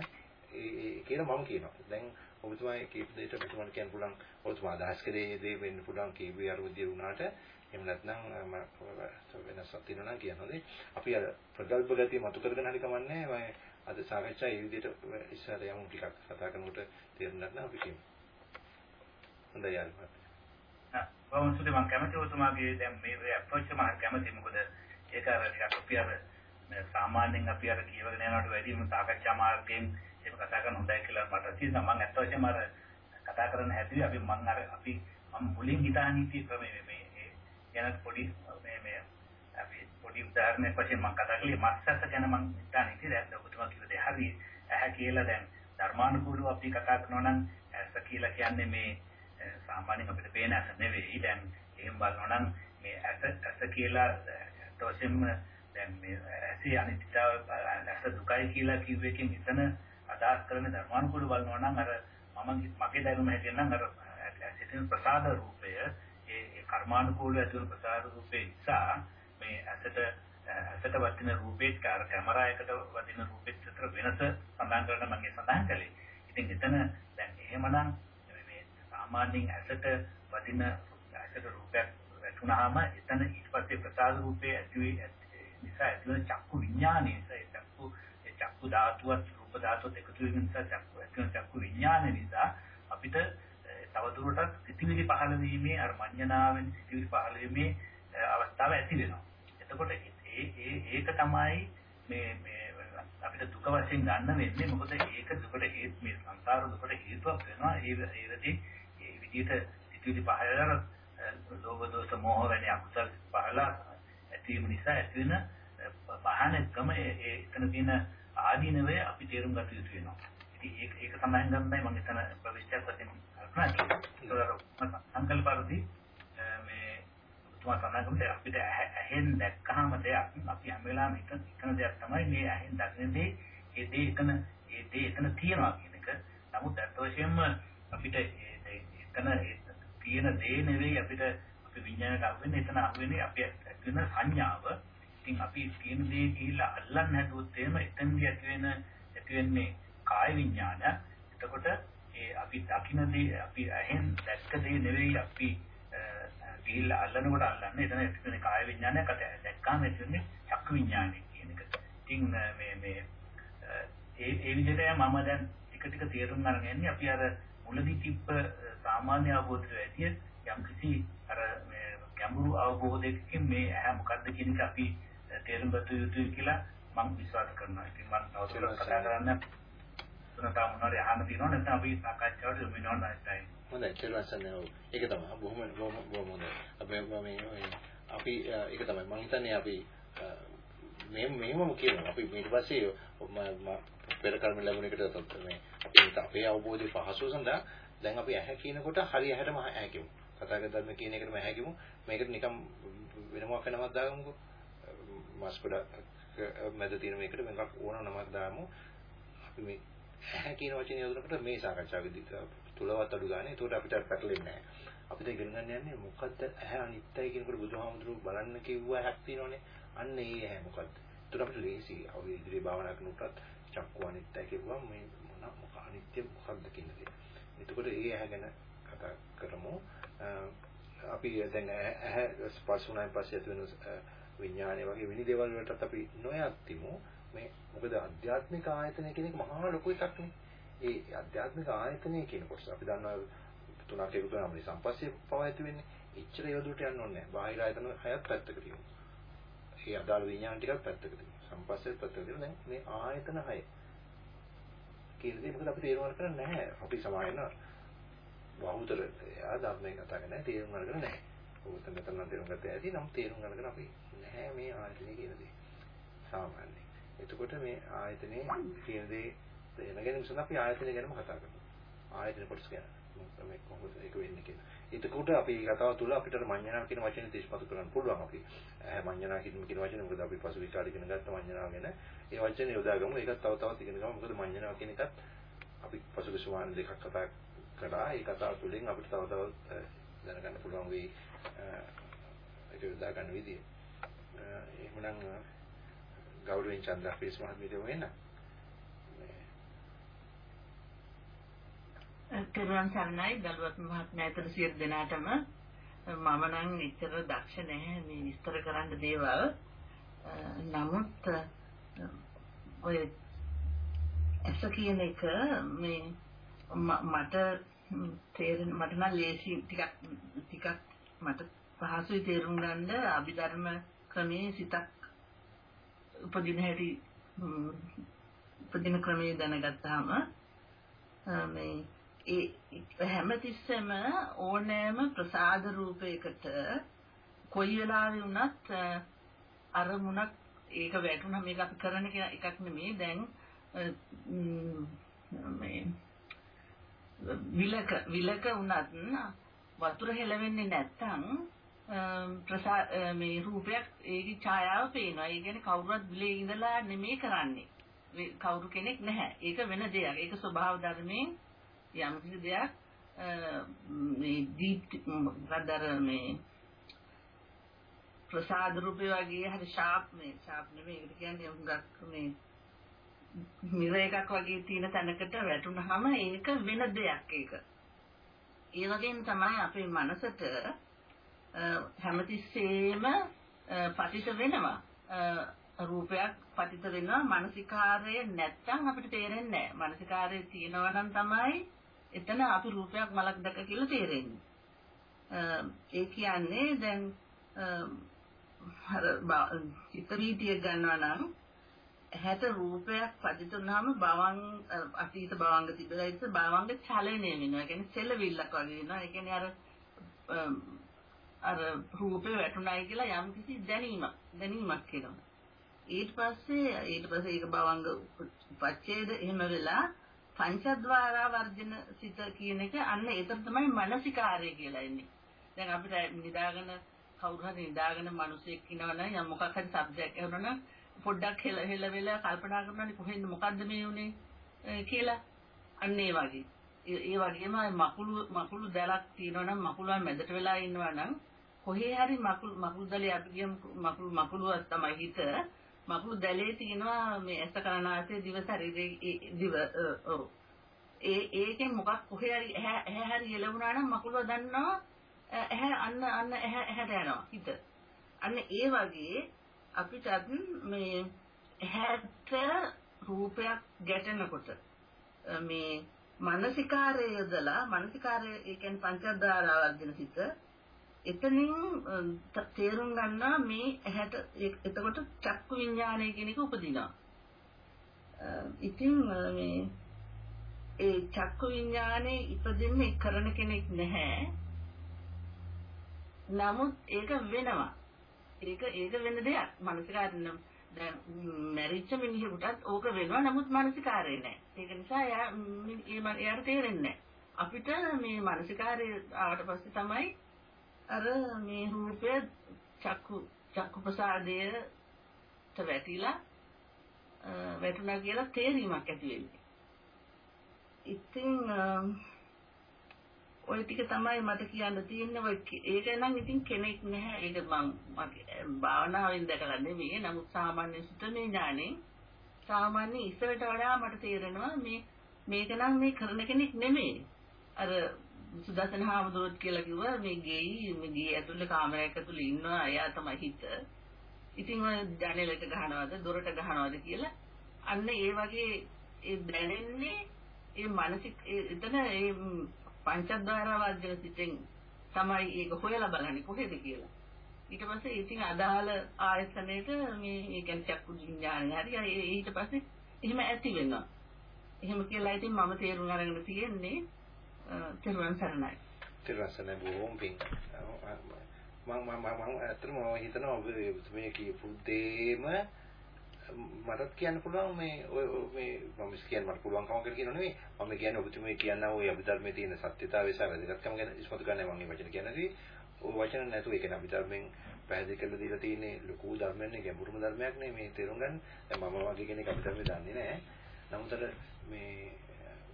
A: ඒ ඒ කියලා මම කියනවා. දැන් ඔබතුමා කීප දෙයකට ඔබතුමාට කියන්න පුළුවන් ඔබතුමා අදහස් කරේ දේ වෙන්න පුළුවන් කීවේ අර විදිය වුණාට එහෙම නැත්නම් වෙනසක් තියෙනවා නම් කියනවාද අපි අර ප්‍රගල්භ ගතිය මතු කරගෙන හරි කමන්නේ මම අද සාකච්ඡා මේ විදිහට ඉස්සර යමු. ටිකක් කතා කරනකොට තේරුම් නැත්නම් අපි කියමු. හොඳයි යාළුවා.
B: කොහොමද මම කැමති ඔතුමාගේ දැන් මේ අප්‍රෝච් එක මම කැමති මොකද ඒක අර ටිකක් අපි අර සාමාන්‍යයෙන් අපි අර කියවගෙන යනවට වැඩිය සාකච්ඡා මාර්ගයෙන් ඒක කතා කරන හොඳයි කියලා මට තියෙනවා. මම ඇත්ත වශයෙන්ම අර කතා කරන්න හැදුවේ අපි මම අර අපි මම මුලින් හිතාන හිටිය ක්‍රමයේ මේ යන පොඩි මේ මේ අපි පොඩි උදාහරණයක් වශයෙන් මම කතා කළේ මස්සස ගැන මම හිතාන හිටියේ දැන් ඔබතුමා කිව්ව දේ හරි ඇහැ කියලා දැන් ධර්මානුකූලව අපි කතා කරනවා නම් ඇස කියලා කියන්නේ මේ සාමාන්‍යයෙන් අපිට පේන ඇස නෙවෙයි. දැන් එහෙම බලනවා නම් මේ ඇස ඇස කියලා තවසෙම දැන් මේ ඇසි අනිත්‍යතාව ඇස දුකයි කියලා කිව්ව එකෙන් එතන අදහස් කරන ධර්මානුකූලව බලනවා නම් අර මම මගේ දැනුම හැටියට නම් අර ඇසිටින් ප්‍රසාද රූපය ඒ කර්මානුකූලව ඇතුළු ප්‍රසාද රූපේ නිසා මේ ඇසට ඇසට වදින රූපේ කාර කැමරා එකට වදින රූපෙත් අතර වෙනස සඳහන් කරන මගේ සඳහන් කළේ. ඉතින් එතන දැන් එහෙමනම් මේ සාමාන්‍යයෙන් ඇසට වදින ඇසට රූපයක් වැටුනහම එතන ඊට පස්සේ ප්‍රසාද රූපේ ඇති නිසා ඇතිවන චක්කු විඥානය නිසා චක්කු ඒ චක්කු ධාතුවත් රූප ධාතුවත් එකතු වෙන නිසා චක්කු ඇතිවන චක්කු විඥානය නිසා අපිට තවදුරටත් සිතිවිලි පහළ වීමේ අර මඤ්ඤණාවෙන් සිතිවිලි පහළ වීමේ අවස්ථාව ඇති වෙනවා. එතකොට ඒ ඒ ඒක තමයි මේ මේ අපිට දුක වශයෙන් ගන්න වෙන්නේ මොකද ඒක දුකට හේතු මේ සංසාර දුකට හේතුවක් වෙනවා ඒ ඒකදී ඒ විදිහට සිතුවිලි පහළ ලෝභ දෝෂ මෝහ වැනි අකුසල් පහළ ඇතිවීම නිසා ඇති වෙන බහනකම ඒ එතන තියෙන ආදීනවය අපි තේරුම් ගත යුතු වෙනවා. ඉතින් ඒක ඒක තමයි ගන්නයි මම එතන ප්‍රවිෂ්ඨයක් වශයෙන් කල්පනා කළේ. සංකල්පවලදී මේ තුමා සඳහන් අපිට ඇහෙන් දැක්කහම දෙයක් අපි හැම වෙලාවෙම හිතන හිතන දෙයක් තමයි මේ ඇහෙන් දකින දේ ඒ දේ එතන ඒ දේ එතන තියෙනවා කියන එක. නමුත් අත් වශයෙන්ම අපිට එතන තියෙන දේ නෙවෙයි අපිට අපි විඥානයට අහුවෙන්නේ එතන අහුවෙන්නේ අපි ඇතිවෙන සංඥාව. ඉතින් අපි තියෙන දේ කියලා අල්ලන්න හැදුවොත් එහෙම එතනදී ඇති වෙන ඇති වෙන්නේ කාය විඥාන. එතකොට ඒ අපි දකින දේ අපි ඇහෙන් දැක්ක දේ නෙවෙයි අපි ගිහිල්ලා අල්ලනකොට අල්ලන්නේ එතන ඇතිවෙන කාය විඥානයක් අත දැක්කාම ඇතිවෙන්නේ චක්ක විඥානය කියන එක. ඉතින් මේ මේ ඒ ඒ විදිහට මම දැන් ටික ටික තේරුම් ගන්න යන්නේ අපි අර මුලදී තිබ්බ සාමාන්‍ය අවබෝධය ඇතිය යම්කිසි අර මේ ගැඹුරු අවබෝධයකින් මේ ඇහැ මොකද්ද කියන එක අපි තේරුම් ගත යුතුයි කියලා මම විශ්වාස කරනවා. ඉතින් මම තවදුරටත් කතා කරන්න තුනට මොනවාරි අහන්න තියෙනවා නැත්නම් අපි සාකච්ඡාවට යොමු වෙනවා නැත්නම්
A: හොඳයි. කෙලවසන්න ඒක තමයි බොහොම බොහොම බොහොම හොඳයි අපි මේ අපි ඒක තමයි මම හිතන්නේ අපි මේ මේවම කියනවා අපි ඊට පස්සේ පෙර කර්ම ලැබුණ එකට මේ අපි අපේ අවබෝධය පහසුව සඳහා දැන් අපි ඇහැ කියනකොට හරි ඇහැටම ඇහැ කියමු කතාගත ධර්ම කියන එකටම ඇහැ කියමු මේකට නිකම් වෙනමක් වෙනමක් දාගමුකෝ මාස් ගොඩ මැද තියෙන මේකට මේකක් ඕන නමක් දාමු අපි මේ ඇහැ කියන වචනේ යොදනකොට මේ සාකච්ඡාවේදී තුලවත් අඩු ගන්න. ඒකට අපිට පැටලෙන්නේ නැහැ. අපිට ඉගෙන ගන්න යන්නේ මොකද්ද ඇහැ අනිත්‍යයි කියනකොට බුදුහාමුදුරුවෝ බලන්න කිව්ව ඇහක් තියෙනවනේ. අන්න ඒ ඇහැ මොකද්ද? ඒකට අපිට ලේසි. අපි ඉදිරිය භාවනා කරනකොට චක්කු අනිත්‍යයි කියපුවම මේ මොන මොක අනිත්‍ය මොකද්ද කියන දේ. එතකොට ඒ ඇහැ ගැන කතා කරමු. අපි දැන් ඇහැ ස්පර්ශ වුණාන් පස්සේ ඇති වෙන විඥානය වගේ වෙනි දේවල් වලටත් අපි නොයත්තිමු. මේ මොකද අධ්‍යාත්මික ආයතනය කියන එක මහා ලොකු එකක් නේ. ඒ අධ්‍යාත්මික ආයතනය කියන කොටස අපි දන්නවා තුනක් එකතු වෙනාම සම්පස්සේ පව ඇති වෙන්නේ. එච්චර යොදුට යන්න ඕනේ නැහැ. බාහිර ආයතන හයත් පැත්තක තියෙනවා. ඒ අදාළ විඥාන ටිකක් පැත්තක තියෙනවා. සම්පස්සේ පැත්තක තියෙනවා. දැන් මේ ආයතන හය කියන දේ මොකද අපි තේරුම් ගන්න නැහැ. අපි සමායන බහුතර එයා ධර්මයේ කතා කරන්නේ තේරුම් ගන්න නැහැ. ඔබත් මෙතන නම් තේරුම් ගත්තා ඇති. නම් තේරුම් ගන්න අපි නැහැ මේ ආයතනය කියන දේ. සාමාන්‍යයෙන්. එතකොට මේ ආයතනයේ කියන දේ තේන ගැනීම සඳහා අපි ආයතන ගැනම කතා කරනවා. ආයතන කොටස් ගැන. මේ කොහොමද ඒක වෙන්නේ කියලා. එතකොට අපි කතාව තුළ අපිට මඤ්ඤණා කියන වචනේ දේශපතු කරන්න පුළුවන් අපි. මඤ්ඤණා කියන කියන වචනේ මොකද අපි පසු විචාරය ඉගෙන ගත්ත මඤ්ඤණා ගැන. ඒ වචනේ යොදාගමු. ඒකත් තව තවත් ඉගෙන ගමු. මොකද මඤ්ඤණා කියන එකත් අපි පසු විසුමාන දෙකක් කතා කළා. ඒ කතාව තුළින් අපිට තව තවත් දැනගන්න පුළුවන් වෙයි. ඒක යොදා ගන්න විදිය. එහෙමනම් ගෞරවයෙන් චන්ද්‍රා පීස් මහත්මිය වෙන්න.
C: තෙරුවන් සරණයි දලුවත් මහත්මයා ඇතුළු සියලු දෙනාටම මම නම් එච්චර දක්ෂ නැහැ මේ විස්තර කරන්න දේවල්. නමුත් ඔය ඇස කියන එක මේ මට තේරෙන මට නම් ලේසි ටිකක් ටිකක් මට පහසුයි තේරුම් ගන්න අභිධර්ම ක්‍රමයේ සිතක් උපදින හැටි උපදින ක්‍රමයේ දැනගත්තාම මේ ඒ හැමතිස්සෙම ඕනෑම ප්‍රසාද රූපයකට කොයි වෙලාවෙ වුණත් අරමුණක් ඒක වැටුණා. මේක අපි කරන එකක් නෙමෙයි. දැන් මේ විලක විලක වුණත් වතුර හෙලවෙන්නේ නැත්තම් ප්‍රසා මේ රූපයක් ඒකේ ඡායාව පේනවා. ඒ කියන්නේ කවුරුවත් විලේ ඉඳලා නෙමෙයි කරන්නේ. කවුරු කෙනෙක් නැහැ. ඒක වෙන දෙයක්. ඒක ස්වභාව ධර්මයෙන් යම් කිසි දෙයක් මේ දීප්ති රදර මේ ප්‍රසාද රූපේ වගේ හරි ෂාප් මේ ෂාප් නෙමෙයි ඒකට කියන්නේ හුඟක් මේ මිර එකක් වගේ තියෙන තැනකට වැටුනහම ඒක වෙන දෙයක් ඒක. ඒ වගේම තමයි අපේ මනසට හැමතිස්සෙම පතිත වෙනවා. රූපයක් පතිත වෙනවා මානසිකාරය නැත්තම් අපිට තේරෙන්නේ නැහැ. මානසිකාරය තියෙනවා නම් තමයි එතන අපි රූපයක් මලක් දැක කියලා තේරෙන්නේ. ඒ කියන්නේ දැන් අර චිත්‍රීතිය ගන්නවා නම් හැට රූපයක් පදිත වුනහම බවං අතීත භවංග තිබෙලා ඉත භවංග චලනය වෙනවා. ඒ කියන්නේ සෙලවිල්ලක් වගේ වෙනවා. ඒ කියන්නේ අර අර රූපේ වැටුණයි කියලා යම් කිසි දැනීමක් දැනීමක් එනවා. ඊට පස්සේ ඊට පස්සේ ඒක භවංග පච්ඡේද එහෙම වෙලා පංචද්වාරා වර්ජන සිත කියන එක අන්න ඒතර තමයි මානසිකාරය කියලා එන්නේ. දැන් අපිට නිදාගෙන කවුරු හරි නිදාගෙන මිනිසෙක් ඉන්නවනම් යම් මොකක් හරි සබ්ජෙක්ට් එකනනම් පොඩ්ඩක් හෙල හෙල වෙලා කල්පනා කරනවානේ කොහෙන්ද මොකද්ද මේ උනේ කියලා. අන්න ඒ වගේ. ඒ වගේම මකුළු මකුළු දැලක් තියෙනවනම් මකුළුවා මැදට වෙලා ඉන්නවනම් කොහේ හරි මකුළු මකුළු දැලේ අපි කියමු මකුළු මකුළුවක් තමයි හිත. මකුළු දැලේ තියෙනවා මේ ඇස කරනාසය දිව ශරීරයේ දිව ඔව් ඒ ඒකෙන් මොකක් කොහේ හරි ඇහැ හරි එළවුණා නම් මකුළුව දන්නවා ඇහැ අන්න අන්න ඇහැ ඇහැට යනවා හිත. අන්න ඒ වගේ අපිටත් මේ ඇහැට රූපයක් ගැටෙනකොට මේ මානසිකාරය යොදලා මානසිකාරය ඒ කියන්නේ පංචද්වාරාවර්ජන සිත එතනින් තේරුම් ගන්නා මේ ඇහැට එතකොට චක්කු විඥානය කියන එක උපදිනවා. ඉතින් මේ ඒ චක්කු විඥානේ ඉපදෙන්නේ කරන කෙනෙක් නැහැ. නමුත් ඒක වෙනවා. ඒක ඒක වෙන දෙයක්. මානසිකාරණ දැන් මැරිච්ච මිනිහෙකුටත් ඕක වෙනවා. නමුත් මානසිකාරය නැහැ. ඒක නිසා එයා එයාට තේරෙන්නේ නැහැ. අපිට මේ මානසිකාරය ආවට පස්සේ තමයි අර මේ රූපය චක්කු චක්කු ප්‍රසාදයට වැටිලා වැටුණා කියලා තේරීමක් ඇති වෙන්නේ. ඉතින් ওই ටික තමයි මට කියන්න තියෙන්නේ. ඔය ඒක නම් ඉතින් කෙනෙක් නැහැ. ඒක මම භාවනාවෙන් දැකලා නෙමෙයි. නමුත් සාමාන්‍ය සුතමේ ඥානේ සාමාන්‍ය ඉස්සරට වඩා මට තේරෙනවා මේ මේක නම් මේ කරන කෙනෙක් නෙමෙයි. අර සුදස්සන හාමුදුරුවෝ කියලා කිව්වා මේ ගෙයි මේ ගේ ඇතුලේ කාමරයක ඇතුලේ ඉන්නවා එයා තමයි හිත. ඉතින් ඔය ජනේලට ගහනවද දොරට ගහනවද කියලා අන්න ඒ වගේ ඒ දැනෙන්නේ ඒ මානසික එතන ඒ පංචද්වාර වාද්‍ය සිතෙන් තමයි ඒක හොයලා බලන්නේ කොහෙද කියලා. ඊට පස්සේ ඉතින් අදාළ ආයතනයේට මේ ඒ කියන්නේ චක්කු විඥානය හරි ඊට පස්සේ එහෙම ඇති වෙනවා. එහෙම කියලා ඉතින් මම තේරුම් අරගෙන තියෙන්නේ තෙරුවන් සරණයි.
A: තෙරුවන් සරණයි බොහොම පිං. මම මම මම ඇත්තටම මම හිතනවා ඔබ මේ කියපු දෙයම මටත් කියන්න පුළුවන් මේ ඔය මේ මම කියන්න මට පුළුවන් කමක් කියලා කියනෝ නෙවෙයි මම කියන්නේ ඔබතුමී කියන ඔය අභිධර්මයේ තියෙන සත්‍යතාවය සහ වැදගත්කම ගැන ඉස්මතු ගන්න මම මේ වචන කියන්නේ ඔය වචන නැතුව ඒ කියන්නේ අභිධර්මයෙන් පැහැදිලි කරලා දීලා තියෙන ලොකු ධර්මයක් නේ ගැඹුරුම ධර්මයක් නේ මේ තේරුම් ගන්න දැන් මම වගේ කෙනෙක් අභිධර්මය දන්නේ නැහැ නමුත් මේ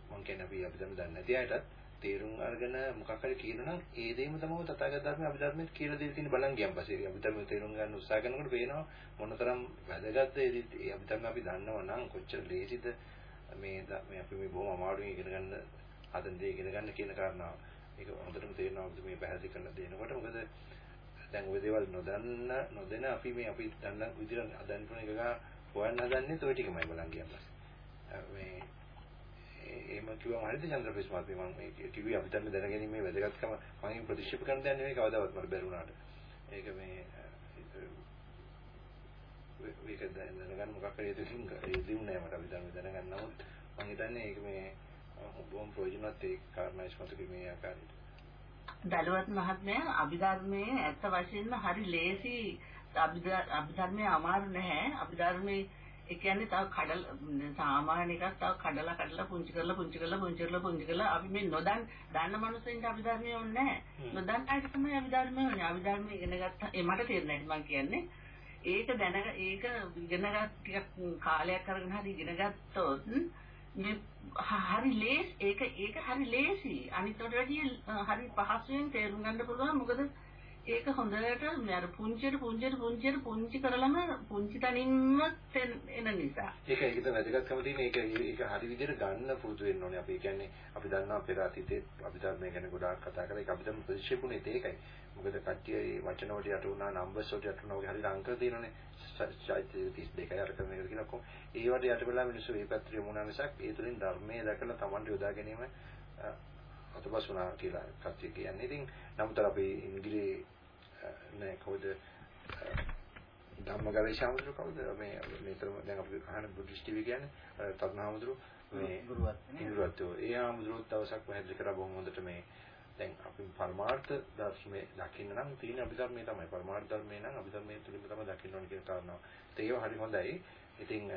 A: මම කියන්නේ අපි අභිධර්ම දන්නේ නැති අයටත් තේරුම් අරගෙන මොකක් හරි කියනනම් ඒ දෙයම තමයි තථාගත ධර්මයේ අභිධර්මයේ කියලා දෙලා තියෙන බලන් ගියන් පස්සේ අභිධර්මයේ තේරුම් ගන්න උත්සාහ කරනකොට පේනවා මොනතරම් වැදගත් ඒ අභිධර්ම අපි දන්නවා නම් කොච්චර ලේසිද මේ මේ අපි මේ බොහොම අමාරුවෙන් ඉගෙන ගන්න හදන දේ ඉගෙන ගන්න කියන කාරණාව. ඒක හොඳටම තේරෙනවා අපිට මේ පැහැදිලි කරලා දෙනකොට මොකද දැන් ওই දේවල් නොදන්න නොදෙන අපි මේ අපි දන්න විදිහට හදන්න පුළුවන් එක හොයන්න හදන්නේ toy ටිකමයි බලන් ගියන් පස්සේ. මේ එහෙම කිව්වම හරිද චන්ද්‍රප්‍රේස් මහත්මිය මම මේ කිව්වේ අභිධර්ම දැනගැනීමේ වැදගත්කම මම ප්‍රතික්ෂේප කරන්න දෙන්නේ නෙවෙයි කවදාවත් මට බැරුණාට. ඒක මේ මේක දැනගන්න මොකක් හරි දෙකින් යෙදුම් නෑ මට අභිධර්ම දැනගන්න නමුත් මම හිතන්නේ ඒක මේ බොහොම ප්‍රයෝජනවත් ඒ කාරණා ඉස්මතු කිරීමේ ආකාරයට.
C: දලුවත් මහත්මයා අභිධර්මයේ ඇත්ත වශයෙන්ම හරි ලේසි අභිධර්මයේ අමාරු නැහැ. අභිධර්මයේ ඒ කියන්නේ තව කඩල සාමාන්‍ය එකක් තව කඩලා කඩලා පුංචි කරලා පුංචි කරලා පුංචි කරලා පුංචි කරලා අපි මේ නොදන් දන්න මනුස්සෙන්ට අභිධර්මයේ ඕනේ නැහැ. නොදන්න අයට තමයි අභිධර්මයේ ඕනේ. අභිධර්මයේ ඉගෙන ගත්තා ඒ මට තේරෙන්නේ මම කියන්නේ. ඒක දැන ඒක ඉගෙන ගන්න ටිකක් කාලයක් අරගෙන හරි ඉගෙන ගත්තොත් මේ හරි ලේස් ඒක ඒක හරි ලේසි. අනිත් වලට හරි පහසුවෙන් තේරුම් ගන්න පුළුවන්. මොකද ඒක හොඳට මේ අර පුංචියට පුංචියට පුංචියට පුංචි කරලම පුංචි තනින්ම එන නිසා.
A: ඒක ඒකද වැදගත්කම තියෙන ඒක ඒක හරි විදිහට ගන්න පුරුදු වෙන්න ඕනේ. අපි කියන්නේ අපි දන්නවා පෙර අතීතයේ අපි ධර්මය ගැන ගොඩාක් කතා කරලා ඒක අපි ධර්ම ප්‍රතික්ෂේපුනේ ඒකයි. මොකද කට්ටිය වචන වලට යට වුණා නම්බර්ස් වලට යට වුණා වගේ හරි අංක තියෙනනේ. චෛත්‍ය 32යි අර මේක කියන කොහොම ඒවට යට වෙලා මිනිස්සු මේ පැත්තට යමු නා මිසක් ඒ තුලින් ධර්මයේ දැකලා Tamanට යොදා ගැනීම අතපස් වුණා කියලා කට්ටිය කියන්නේ. ඉතින් නමුත් අපි ඉංග්‍රීසි නෑ කවුද ධම්ම ගවේෂාමතුරු කවුද මේ මේතරම දැන් අපි අහන බුද්ධිස්ට් ටිවි කියන්නේ තරුණාමතුරු මේ ගුරුවත් ඒ ආමතුරු දවසක් පැහැදිලි කරා බොහොම හොඳට මේ දැන් අපි පරමාර්ථ දර්ශනේ දකින්න නම් තියෙන අභිධර්මයේ තමයි පරමාර්ථ ධර්මයේ නම් අභිධර්මයේ තුලින් තමයි දකින්න ඕනේ කියන කාරණාව. ඒව හරි හොඳයි. ඉතින්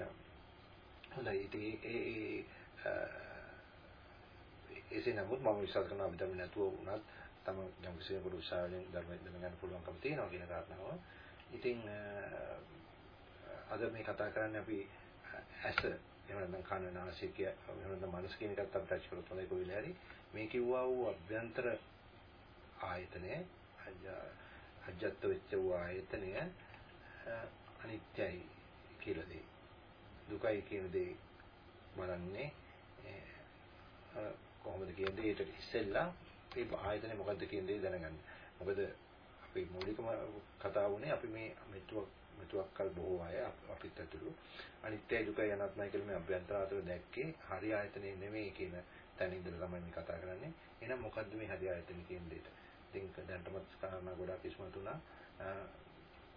A: හොඳයි. ඉතින් ඒ එසේ නමුත් මම විශ්වාස කරනවා අභිධර්ම නැතුව වුණත් තම යම් කිසි කෙනෙකුට උත්සාහයෙන් ධර්මය දැනගන්න පුළුවන්කම තියෙනවා කියන කාරණාව. ඉතින් අද මේ කතා කරන්නේ අපි ඇස එහෙම නැත්නම් කන නාසය කිය එහෙම නැත්නම් මනස කියන එකත් අපි ටච් කරලා තමයි කොයිල හරි මේ කිව්වා වූ අභ්‍යන්තර ආයතනය අජත්ත වෙච්ච වූ ආයතනය අනිත්‍යයි කියලා දේ දුකයි කියන දේ බලන්නේ කොහොමද කියන්නේ ඊට ඉස්සෙල්ලා ඒ ආයතනය මොකද්ද කියන දේ දැනගන්න. මොකද අපේ මූලිකම කතාව උනේ අපි මේ මෙතුවක් මෙතුවක් කල් බොහෝ අය අපිත් ඇතුළු අනිත්‍ය දුකයි අනාත්මයි කියලා මේ අභ්‍යන්තර අතර දැක්කේ හරි ආයතනේ නෙමෙයි කියන තැන ඉඳලා තමයි මේ කතා කරන්නේ. එහෙනම් මොකද්ද මේ හරි ආයතන කියන දෙයට? ඉතින් දැන්ටමත් කාරණා ගොඩාක් ඉස්මතු වුණා.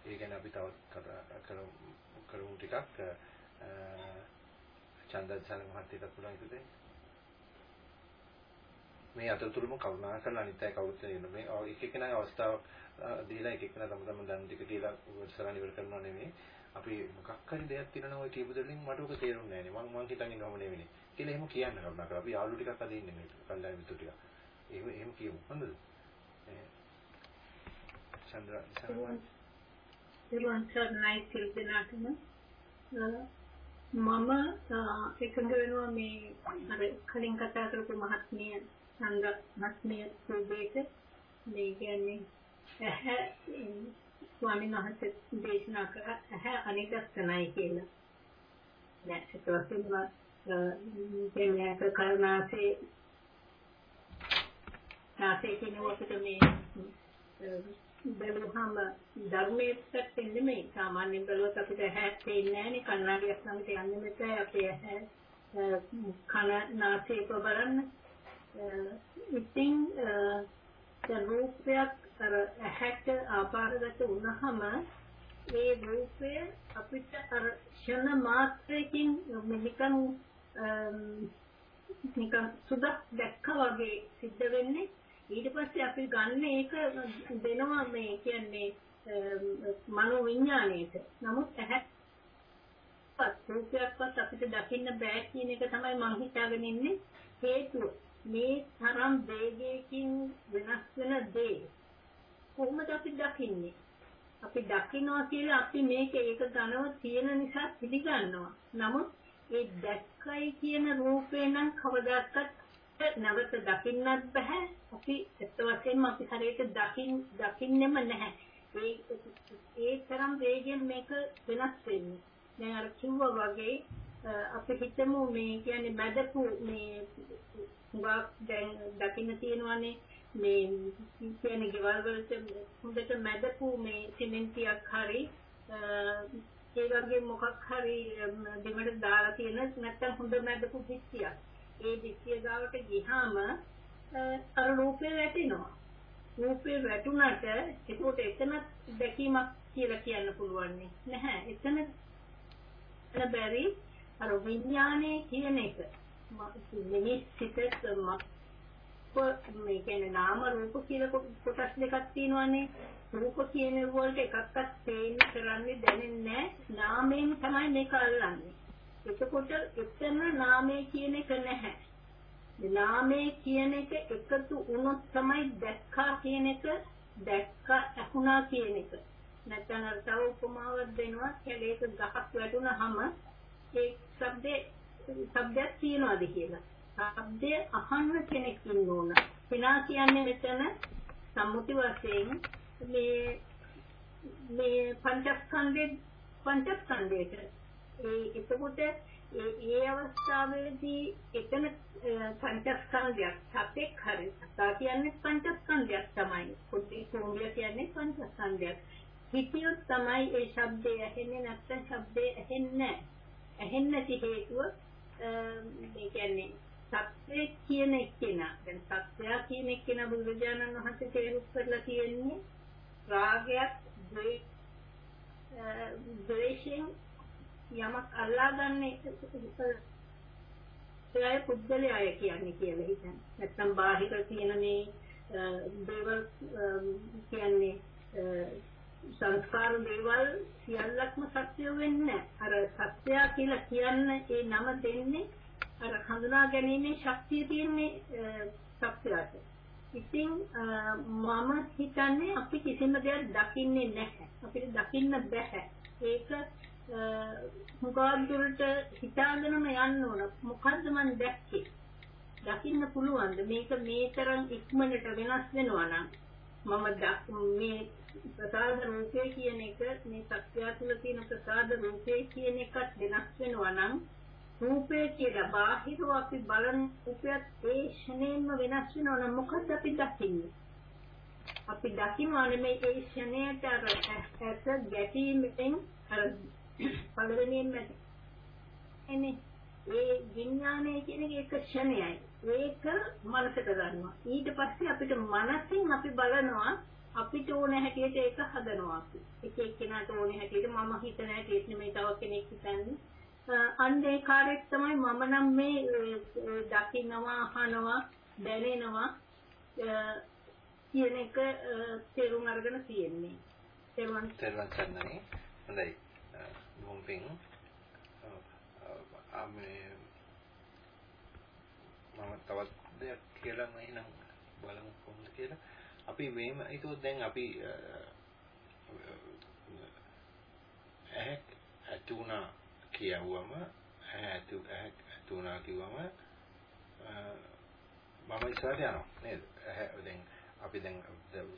A: ඒ ගැන අපි තවත් කතා කරමු කරමු ටිකක් චන්දසාර මහත්තයට පුළුවන් ඉතින් මේ අතරතුරම කරුණා කරලා අනිත් අය කවුරුත් නෙවෙයි මේ එක එකනාගේ අවස්ථාව දීලා එක එකනා තම තම දන් ටික කියලා ඉස්සරහට ඉවර කරනවා නෙමෙයි. අපි මොකක් හරි දෙයක් තියෙනවා ඔය කියපු දෙලින් මට ඔක තේරුන්නේ නැහැ නේ. මම මං හිතන් ඉන්නවම නෙවෙයි කියලා එහෙම කියන්න කරුණා කරලා. අපි යාළු ටිකක් අද ඉන්නේ මේ කල්ලාය මිතු ටික එහෙම එහෙම කියමු. හොඳද? චන්ද්‍ර
D: සර්වන් සර්ණයි සිල්දනාටම මම එකඟ වෙනවා මේ අර කලින් කතා කරපු මහත්මිය සංඝ මත්මය සූදේට මේ කියන්නේ ඇහැ ස්වාමීන් වහන්සේ දේශනා කර ඇහැ අනිත්‍යයි කියලා. දැන් ඒක වශයෙන්ම දෙන්නක කරුණාසේ නාසේ කියන අපිට මේ බැලුවහම ධර්මයේ පැත්තෙන් නෙමෙයි. සාමාන්‍යයෙන් බැලුවොත් අපිට ඇහැ පේන්නේ නැහැ නේ. කණ්ණාඩියක් ළඟට යන්නේ මෙතන අපේ ඇහැ කන නාසය බලන්න. ඉතින් දැන් රූපයක් අර ඇහැට ආපාරගත වුණාම ඒ රූපය අපිට අර ක්ෂණ මාත්‍රයකින් නිකන් නිකන් සුදක් දැක්කා වගේ සිද්ධ වෙන්නේ. ඊට පස්සේ අපි ගන්න ඒක දෙනවා මේ කියන්නේ මනෝ විඥාණයට. නමුත් ඇහැ රූපයක්වත් අපිට දකින්න බෑ කියන එක තමයි මම හිතාගෙන ඉන්නේ. හේතුව මේ තරම් වේගයකින් වෙනස් වෙන දේ කොහොමද අපි දකින්නේ? අපි දකින්නවා කියලා අපි මේක ඒක ධනව තියෙන නිසා පිළිගන්නවා. නමුත් ඒ දැක්කයි කියන රූපේ නම් කවදාකවත් නැවත දකින්නත් බෑ. අපි ඇත්ත වශයෙන්ම අපි හරියට දකින් දකින්නෙම නැහැ. ඒ ඒ තරම් වේගයෙන් මේක වෙනස් වෙන්නේ. දැන් අර කිව්වා වගේ අපි හිතමු මේ කියන්නේ මැදපු මේ හුඟක් දැන් දකින්න තියෙනවානේ මේ කියන්නේ ගෙවල් වලට හොඳට මැදපු මේ සිමෙන්තියක් හරි ඒ වගේ මොකක් හරි දෙමඩ දාලා තියෙන නැත්තම් හොඳ මැදපු පිටියක් ඒ දිස්සිය ගාවට ගියාම අර රූපේ වැටෙනවා. රූපේ වැටුණට ඒකට එතන දැකීමක් කියලා කියන්න පුළුවන් නැහැ. එතන බැරි අර විඥානයේ කියන එක. මිනිස් සිතට මේ කියන්නේ නාම රූප කියලා කොටස් දෙකක් තියෙනවානේ. රූප කියන වලට එකක්වත් පේන්න කරන්නේ දැනෙන්නේ නාමයෙන් තමයි මේක අල්ලන්නේ. එතකොට එතන නාමය කියන එක නැහැ. නාමය කියන එක එකතු වුණොත් තමයි දැක්කා කියන එක දැක්කා ඇහුණා කියන එක. නැත්නම් අර තව උපමාවක් දෙනවා. කැලේක ගහක් වැටුනහම ඒ ශබ්දේ ශබ්දයක් තියනවාද කියලා. ශබ්දය අහන්න කෙනෙක් ඉන්න ඕන. සිනා කියන්නේ මෙතන සම්මුති වශයෙන් මේ මේ පංචස්කන්ධේ පංචස්කන්ධයට ඒ එතකොට ඒ අවස්ථාවේදී එතන පංචස්කන්ධයක් සතෙක් හරි සතා කියන්නේ පංචස්කන්ධයක් තමයි පොඩි කුඹිය කියන්නේ පංචස්කන්ධයක් හිතියොත් තමයි ඒ ශබ්දය ඇහෙන්නේ නැත්නම් ශබ්දය ඇහෙන්නේ ඇහෙන්නේ නැති හේතුව මේ කියන්නේ සත්‍ය කියන එක්කෙනා දැන් සත්‍යය කියන එක්කෙනා බුදුරජාණන් වහන්සේ තේරුම් කරලා තියෙන්නේ රාගයක් ද්වේෂයෙන් යමක් අල්ලාගන්නේ එයාය පුද්ගලයාය කියන්නේ කියලා හිතන්න. නැත්තම් බාහිර තියෙන මේ දේවල් කියන්නේ සංස්කාර දේවල් සියල්ලක්ම සත්‍ය වෙන්නේ අර සත්‍ය කියලා කියන්න ඒ නම දෙන්නේ අර හඳුනා ගැනීමේ ශක්තිය තියෙන්නේ සත්‍යයට. ඉතින් මම හිතන්නේ අපි කිසිම දෙයක් දකින්නේ නැහැ. අපිට දකින්න බෑ. ඒක මුගාදුරට හිතාගෙනම යන්න ඕන. මොකද්ද මම දැක්කේ? දකින්න පුළුවන්ද මේක මේ තරම් ඉක්මනට වෙනස් වෙනවා නම් මම මේ ප්‍රසාද රූපේ කියන එක මේ සත්‍යය තුළ තියෙන ප්‍රසාද රූපේ කියන එකත් වෙනස් වෙනවා නම් රූපේ කියලා බාහිරව අපි බලන රූපයත් ඒ ෂණයෙන්ම වෙනස් වෙනවා නම් මොකද්ද අපි දකින්නේ? අපි දකින්නවා නෙමෙයි ඒ ෂණයට අර ඇස ගැටීමෙන් අර පළවෙනියෙන්ම එන්නේ ඒ විඥානය කියන එක එක ක්ෂණයයි. ඒක මනසට ගන්නවා. ඊට පස්සේ අපිට මනසින් අපි බලනවා අපිට ඕන හැටියට ඒක හදනවා අපි. එක එක්කෙනාට ඕන හැටියට මම හිතන හැටියට නෙමෙයි තව කෙනෙක් හිතන්නේ. අන්න ඒ කාර්යයක් තමයි මම නම් මේ දකින්නවා අහනවා දැනෙනවා කියන එක තේරුම් අරගෙන තියෙන්නේ.
A: තේරුම් ගන්නනේ. හොඳයි. බොහොම පිං මේ මම තවත් දෙයක් කියලා මම බලමු කොහොමද කියලා අපි මේම හිතුවොත් දැන් අපි ඇහක් ඇතුණා කියවුවම ඇතු ඇහක් ඇතුණා කිව්වම මම ඉස්සරහට යනවා නේද? ඇහ දැන් අපි දැන්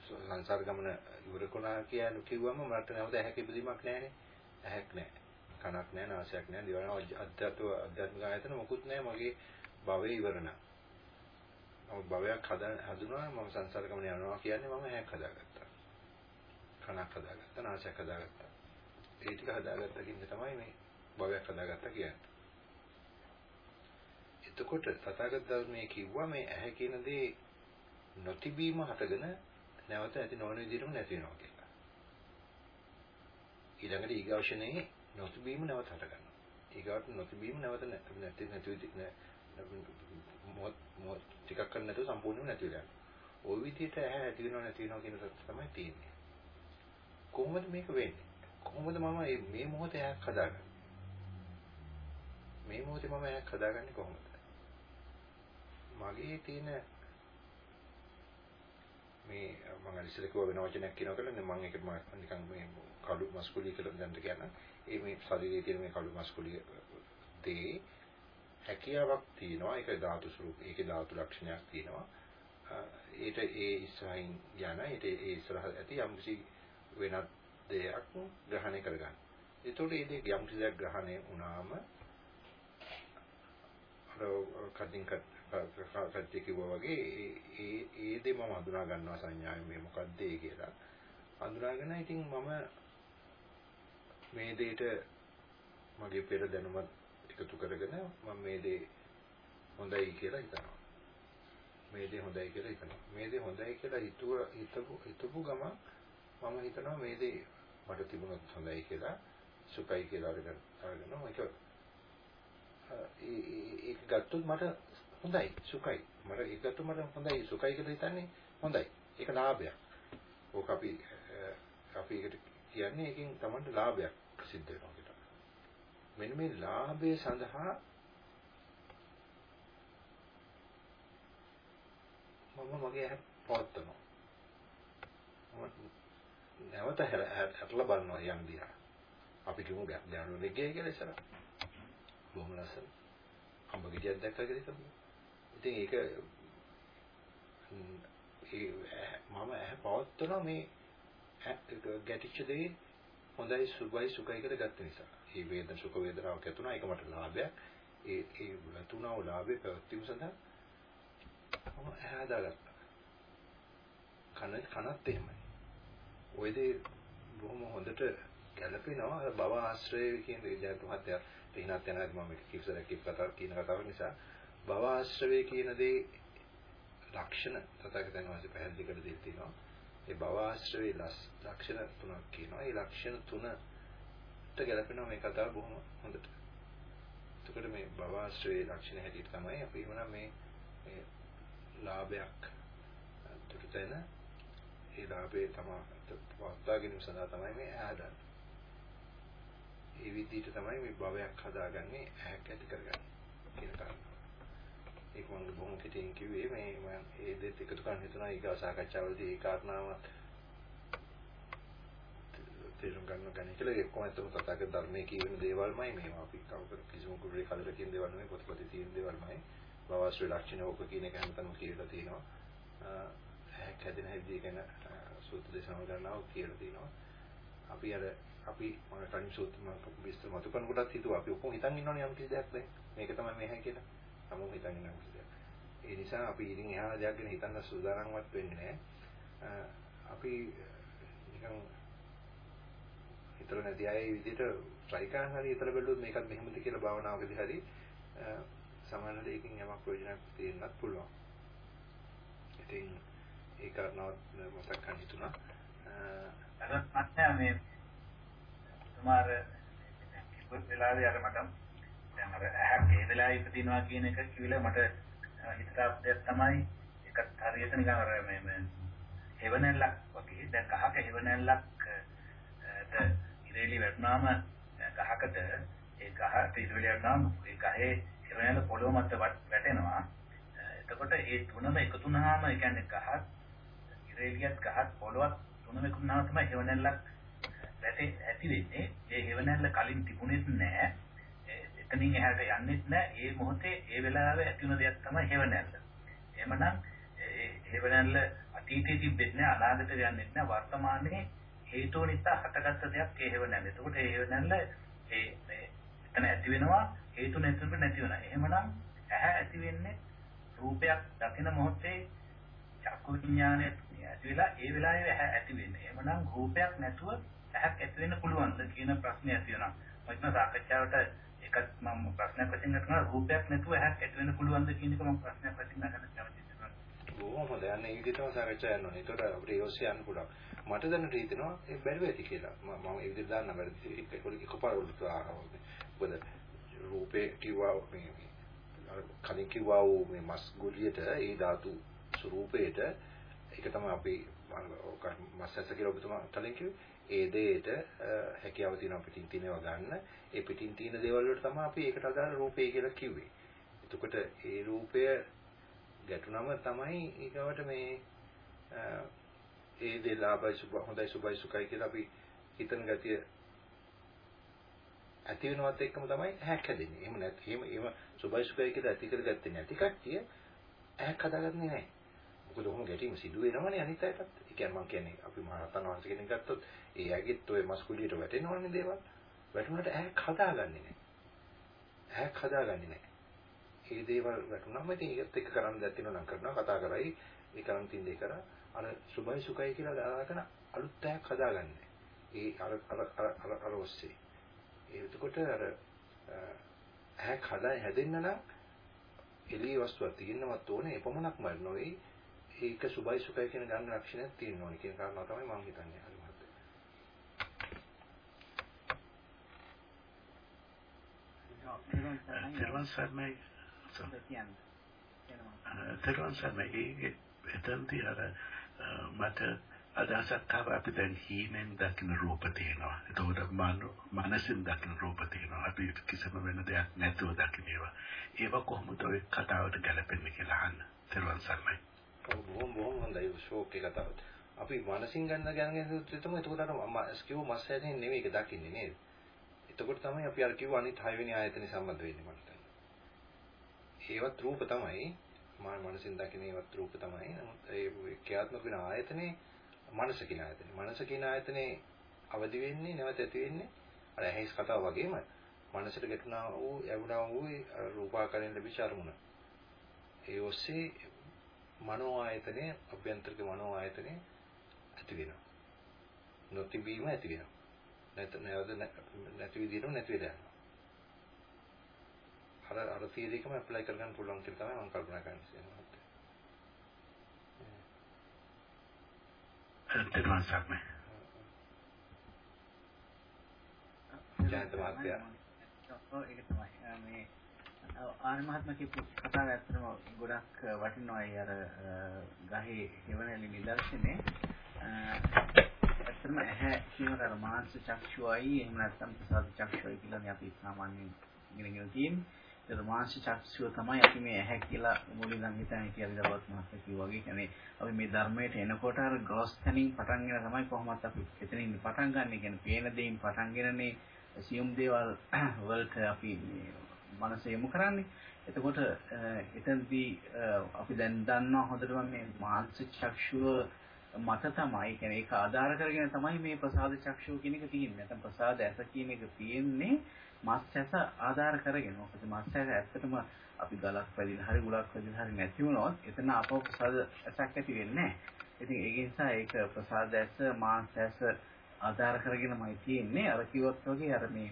A: සංසාර ගමන ඉවර කළා කියන කිව්වම මට නැවත ඇහැක ඉදීමක් නැහැ ඇහැක් නැහැ. කනක් නැහැ නාසයක් නැහැ. දිව නැහැ අධ්‍යාත්ව අධ්‍යාත්මික ආයතන මොකුත් නැහැ මගේ භවයේ ඉවර නම්. මම භවයක් හදුනා මම සංසාර ගමන යනවා කියන්නේ මම ඇහැක් හදාගත්තා කනක් හදාගත්තා නාසයක් හදාගත්තා ඒ ටික හදාගත්ත කින්ද තමයි මේ භවයක් හදාගත්තා කියන්නේ එතකොට තථාගත ධර්මයේ කිව්වා මේ ඇහැ කියන දේ නොතිබීම හටගෙන නැවත ඇති නොවන විදිහටම නැති වෙනවා කියලා. ඊළඟට ඊගවශනේ නොතිබීම නැවත හට ගන්නවා. ඊගවට නොතිබීම නැවත නැති නැති විදිහ මොහොත් මොහොත් ටිකක් කරන්න නැතුව සම්පූර්ණයෙන්ම නැති වෙලා යනවා. ওই විදිහට ඇහැ ඇති වෙනව නැති වෙනව කියන තත්ත්වය තමයි තියෙන්නේ. කොහොමද මේක වෙන්නේ? කොහොමද මම මේ මොහොතේ ඇහක් හදාගන්නේ? මේ මොහොතේ මම ඇහක් හදාගන්නේ කොහොමද? මගේ තියෙන මේ මම ඉස්සෙල්ලා කිව්ව වෙන වචනයක් කියනවා කියලා මම ඒක නිකන් මේ කළු මස්කුලිය කියලා දැනට කියන ඒ මේ ශරීරයේ තියෙන මේ කළු මස්කුලිය දේ හැකියාවක් තියෙනවා ඒක ධාතු ස්වරූප ඒකේ ධාතු ලක්ෂණයක් තියෙනවා ඒට ඒ ඉස්සරහින් යන ඒට ඒ ඉස්සරහ ඇති යම්කිසි වෙනත් දෙයක් ග්‍රහණය කරගන්න. ඒතකොට මේ දෙයක් යම්කිසි දෙයක් ග්‍රහණය වුණාම අර කඩින් කඩ කට්ටිය කිව්වා වගේ ඒ ඒ දේ මම හඳුනා ගන්නවා සංඥාවෙන් මේ මොකක්ද ඒ කියලා. හඳුනාගෙන ඉතින් මම මේ දෙයට මගේ පෙර දැනුමත් එකතු කරගෙන මම මේ දේ හොඳයි කියලා හිතනවා. මේ දේ හොඳයි කියලා හිතනවා. මේ දේ හොඳයි කියලා හිතුව හිතපු හිතපු ගමන් මම හිතනවා මේ දේ මට තිබුණොත් හොඳයි කියලා සුඛයි කියලා අරගෙන අරගෙන ඒක ඒක ගත්තොත් මට හොඳයි සුඛයි. මට ඒක ගත්තොත් මට හොඳයි සුඛයි කියලා හිතන්නේ හොඳයි. ඒක ලාභයක්. ඕක අපි අපි ඒකට කියන්නේ ඒකෙන් තමයි ලාභයක් සිද්ධ වෙනවා කියලා. මෙන්න මේ ලාභය සඳහා මම මගේ ඇහ පවත්වනවා. නැවත හැරලා බලනවා යම් දිහා. අපි කිව්ව දැනුනේ නෙගේ කියලා ඉස්සර බොහොම ලස්සන අම්බ ගෙඩියක් දැක්කා කියලා හිතමු. ඉතින් ඒක මම ඇහ පවත්වනවා මේ ගැටිච්ච දේ හොඳයි සුභයි සුඛයි කියලා ගත්ත නිසා. මේ වේදන සුඛ වේදනාවක් ඇතුණා ඒක මට ලාභයක්. ඒ ඒ ලතුණා ලාභේ පැවැත්වීම සඳහා මම ඇහ හදාගත්තා. කන කනත් එහෙමයි. ওই දේ බොහොම හොඳට ගැළපෙනවා භව ආශ්‍රය කියන දේ ජයන්ත මහත්තයා තේිනත් යනවා මම මේක කිව්සර කිව් කතාව කියන කතාව නිසා භව ආශ්‍රය කියන දේ ලක්ෂණ තථාගතයන් වහන්සේ පැහැදිලි කළ දෙයක් තියෙනවා ඒ භව ආශ්‍රයේ ලක්ෂණ තුනක් කියනවා ඒ ලක්ෂණ තුනට ගැලපෙනවා මේ කතාව බොහොම හොඳට එතකොට මේ භව ආශ්‍රයේ ලක්ෂණ හැටියට තමයි අපි වුණා මේ මේ ලාභයක් දුටතන ඒ ලාභේ තමයි පවත්වා ගැනීම සඳහා තමයි මේ ආදන්නේ. ඒ විදිහට තමයි මේ භවයක් හදාගන්නේ ඇහැක් ඇති කරගන්නේ කියන කාරණා. ඒක මම බොහොම කෙටියෙන් කිව්වේ මේ මම ඒ දෙත් එකතු කරන්න හිතුණා ඊගා සාකච්ඡාවලදී ඒ කාරණාව තේරුම් ගන්න ගන්නේ කියලා ඒ කොහොමද තථාගත ධර්මයේ කියන දේවල්මයි මේවා අපි කවුරු කිසිම කුරුලේ කලර කියන දේවල් නෙමෙයි පොතපතේ තියෙන දේවල්මයි. භවශ්‍රී ලක්ෂණ ඕක කියන එක හැමතැනම කියලා තියෙනවා. ඇහැක් හැදෙන හැටි ගැන සූත්‍ර දේශනාව ගන්නවා කියලා තියෙනවා. අපි අර අපි මම කලින් සූත්‍ර මම විස්තර මතු කරන කොටත් හිතුවා. අපි ඔක්කොම හිතන් ඉන්නවනේ යම් කිසි දෙයක් දැන්. මේක තමයි මෙහෙයි කියලා. හැමෝම හිතන් ඉන්න කිසි දෙයක්. ඒ නිසා අපි ඉතින් එහා දෙයක් ගැන හිතන්න සූදානම්වත් වෙන්නේ නැහැ. අපි නිකන් හිතල නැති අය විදිහට try කරන හරි හිතල බැලුවොත් මේකත් මෙහෙමද කියලා භාවනාවකදී හරි සමාන දෙයකින් යමක් ප්‍රයෝජනක් තියෙන්නත් පුළුවන්. ඉතින් ඒ කාරණාවත් මතක් කරන් හිතුණා.
B: අර මත්ය මේ සමහර කිව්වත් වෙලාවේ අර මට දැන් අර ඇහක් ඒ වෙලාවේ ඉපදිනවා කියන එක කිව්වල මට හිතට දෙයක් තමයි ඒකත් හරියට නිකන් අර මේ මේ හෙවණැල්ලක් වගේ දැන් ගහක හෙවණැල්ලක් ඉරේලි වැටුනාම ගහකට ඒ ගහට ඉරේලි වැටුනාම ඒ ගහේ හෙවණැල්ල පොළොව මත වැටෙනවා. එතකොට ඒ තුනම එකතු වුණාම ඒ කියන්නේ ගහත් ඉරේලියත් ගහත් පොළොවත් තුනම එකතු වුණාම තමයි හෙවණැල්ලක් වැටේ ඇති වෙන්නේ. ඒ හෙවණැල්ල කලින් තිබුණෙත් නැහැ එතනින් එහාට යන්නෙත් නැහැ ඒ මොහොතේ ඒ වෙලාවේ ඇති වුණ දෙයක් තමයි හෙවණැල්ල. එහෙමනම් ඒ හෙවණැල්ල අතීතයේ තිබෙන්නේ නැහැ අනාගතේ යන්නෙත් නැහැ වර්තමානයේ හේතුව නිසා හටගත්ත දෙයක් ඒ හේවණල්ල. එතකොට ඒ හේවණල්ල ඒ එතන ඇති වෙනවා හේතු නැතුව නැති වෙනවා. එහෙමනම් ඇහැ ඇති වෙන්නේ රූපයක් දකින මොහොතේ චක්කු විඥානය ඇති වෙලා ඒ වෙලාවේ ඇහැ ඇති වෙන්නේ. එහෙමනම් රූපයක් නැතුව ඇහැක් ඇති වෙන්න පුළුවන්ද කියන ප්‍රශ්නේ ඇති වෙනවා. මම සාකච්ඡාවට එකක් මම ප්‍රශ්නයක් වශයෙන් ගන්නවා රූපයක් නැතුව ඇහැක් ඇති වෙන්න පුළුවන්ද කියන එක මම ප්‍රශ්නයක් වශයෙන් ගන්න කැමතියි.
A: බොහොම හොඳයි. අන්න ඒ විදිහටම සාකච්ඡා කරනවා. ඒකට අපිට යොස්සේ යන්න පුළුවන්. මට දැනට හිතෙනවා ඒ බැරුව ඇති කියලා. මම ඒ විදිහට දාන්න බැරි ඒක එකපාර උඩට ආවොත්. මොකද රූපේ කිව්වා මේ අර කලින් කිව්වා වූ මේ මස් ගුලියට ඒ ධාතු ස්වરૂපයට ඒක තමයි අපි මස් ඇස කියලා ඔබතුමා කලින් කිව්වේ. ඒ දෙයට හැකියාව තියෙනවා පිටින් තියෙනවා ගන්න. ඒ පිටින් තියෙන දේවල් වලට තමයි අපි ඒකට අදාළ රූපේ කියලා කිව්වේ. එතකොට ඒ රූපය ගැටුනම තමයි ඊගවට මේ ඒ දේ ලාභයි සුභ හොඳයි සුභයි සුඛයි කියලා අපි හිතන ගතිය ඇති වෙනවත් එක්කම තමයි ඇහැක් හැදෙන්නේ. එහෙම නැත්නම් එහෙම එහෙම සුභයි සුඛයි කියලා ඇති කරගත්තේ නැති කට්ටිය ඇහැක් හදාගන්නේ නැහැ. මොකද ඔහොම ගැටීම සිදු වෙනවනේ අනිත් අයටත්. ඒ කියන්නේ මම කියන්නේ අපි මහරහතන් වහන්සේ කෙනෙක් ගත්තොත් ඒ ඇගෙත් ඔය මස්කුලියට වැටෙනවනේ දේවල්. වැටුණාට ඇහැක් හදාගන්නේ නැහැ. ඇහැක් හදාගන්නේ නැහැ. ඒ දේවල් වැටුණාම ඉතින් ඒකත් එක්ක කරන්න දෙයක් තියෙනවා නම් කරනවා කතා කරයි ඒ කරන් තින් දෙක කරා අර සුභයි සුඛයි කියලා දාගෙන අලුත් එකක් හදාගන්නේ. ඒ අර අර අර අර ඔස්සේ. ඒ එතකොට අර ඇහැක් හදා හැදෙන්න නම් එළිය වස්තුවක් තියෙන්නවත් ඕනේ එපමණක්ම නෙවෙයි ඒක සුභයි සුඛයි කියන ගන්න ලක්ෂණයක් තියෙන්න ඕනේ කියන කාරණාව තමයි මම හිතන්නේ හරි මහත්තයා.
E: තෙරුවන් සරණයි තෙරුවන් සරණයි එතනදී අර මට අදහසක් ආව අපි දැන් හීනෙන් දකින රූප තියෙනවා. එතකොට මනසින් දකින රූප තියෙනවා. අපි කිසිම වෙන දෙයක් නැතුව දකින ඒවා. ඒවා කොහොමද ඔය කතාවට ගැලපෙන්නේ කියලා අහන්න. තෙරුවන් සරණයි.
A: බොහොම බොහොම හොඳයි ෂෝක් එක කතාවත්. අපි මනසින් ගන්න ගැන සූත්‍රය තමයි එතකොට අර ස්කියු මස් හැදෙන්නේ නෙවෙයි ඒක දකින්නේ නේද? එතකොට තමයි අපි අර කිව්ව අනිත් 6 වෙනි ආයතනේ සම්බන්ධ වෙන්නේ මට. ඒවත් රූප තමයි මා මනසින් දකින ඒවත් රූප තමයි. නමුත් ඒ ක්‍රියාත්මක වෙන ආයතනේ මනස කියන ආයතනේ. මනස කියන ආයතනේ අවදි වෙන්නේ නැවත ඇති වෙන්නේ අර ඇහිස් කතාව වගේම මනසට ගැටුණා වූ යවුණා වූ රූපාකාරයෙන් ලැබිච්ච අරමුණ. ඒ ඔස්සේ මනෝ ආයතනය අභ්‍යන්තරික මනෝ ආයතනය ඇති වෙනවා. නොතිබීම ඇති වෙනවා. නැත නැවත නැති විදිහටම නැති වෙලා යනවා. අර අර තියරි එකම ඇප්ලයි කරගන්න පුළුවන් කියලා තමයි මම කල්පනා කරන්නේ.
E: තෙරුවන් සරණයි.
A: ජයන්ත මහත්තයා.
F: ඔව් ඒක තමයි. මේ ආන මහත්මයා කියපු කතාව ඇත්තටම ගොඩක් වටිනවා ඒ අර ගහේ හෙවණලි නිදර්ශනේ. ඇත්තටම ඇහැ කියන අර මානස චක්ෂුවයි එහෙම නැත්නම් ප්‍රසාද චක්ෂුවයි කියලානේ අපි සාමාන්‍යයෙන් ඉගෙනගෙන තියෙන්නේ. ඒ මානස චක්ෂුව තමයි අපි මේ ඇහැ කියලා මුලින් නම් හිතන්නේ කියලා දවස් මාසෙක කිව්වා වගේ. කියන්නේ අපි මේ ධර්මයට එනකොට අර ග්‍රොස් තනින් පටන් ගෙන තමයි කොහොමත් අපි එතනින් පටන් ගන්න. කියන්නේ පේන දෙයින් පටන් ගෙනනේ සියුම් දේවල් වලට අපි මනස යොමු කරන්නේ. එතකොට එතනදී අපි දැන් දන්නවා හොඳටම මේ මානසික චක්ෂුව මත තමයි කියන්නේ ඒක ආධාර කරගෙන තමයි මේ ප්‍රසාද චක්ෂුව කියන එක තියෙන්නේ. නැත්නම් ප්‍රසාද ඇස කියන එක තියෙන්නේ මස් ඇස ආධාර කරගෙන. මොකද මස් ඇස ඇත්තටම අපි ගලක් වැදිලා හරි ගුලක් වැදිලා හරි නැති වුණොත් එතන අපව ප්‍රසාද ඇසක් ඇති වෙන්නේ නැහැ. ඉතින් ඒක නිසා ඒක ප්‍රසාද ඇස මාස් ඇස ආධාර කරගෙනමයි තියෙන්නේ. අර කිව්වොත් වගේ අර මේ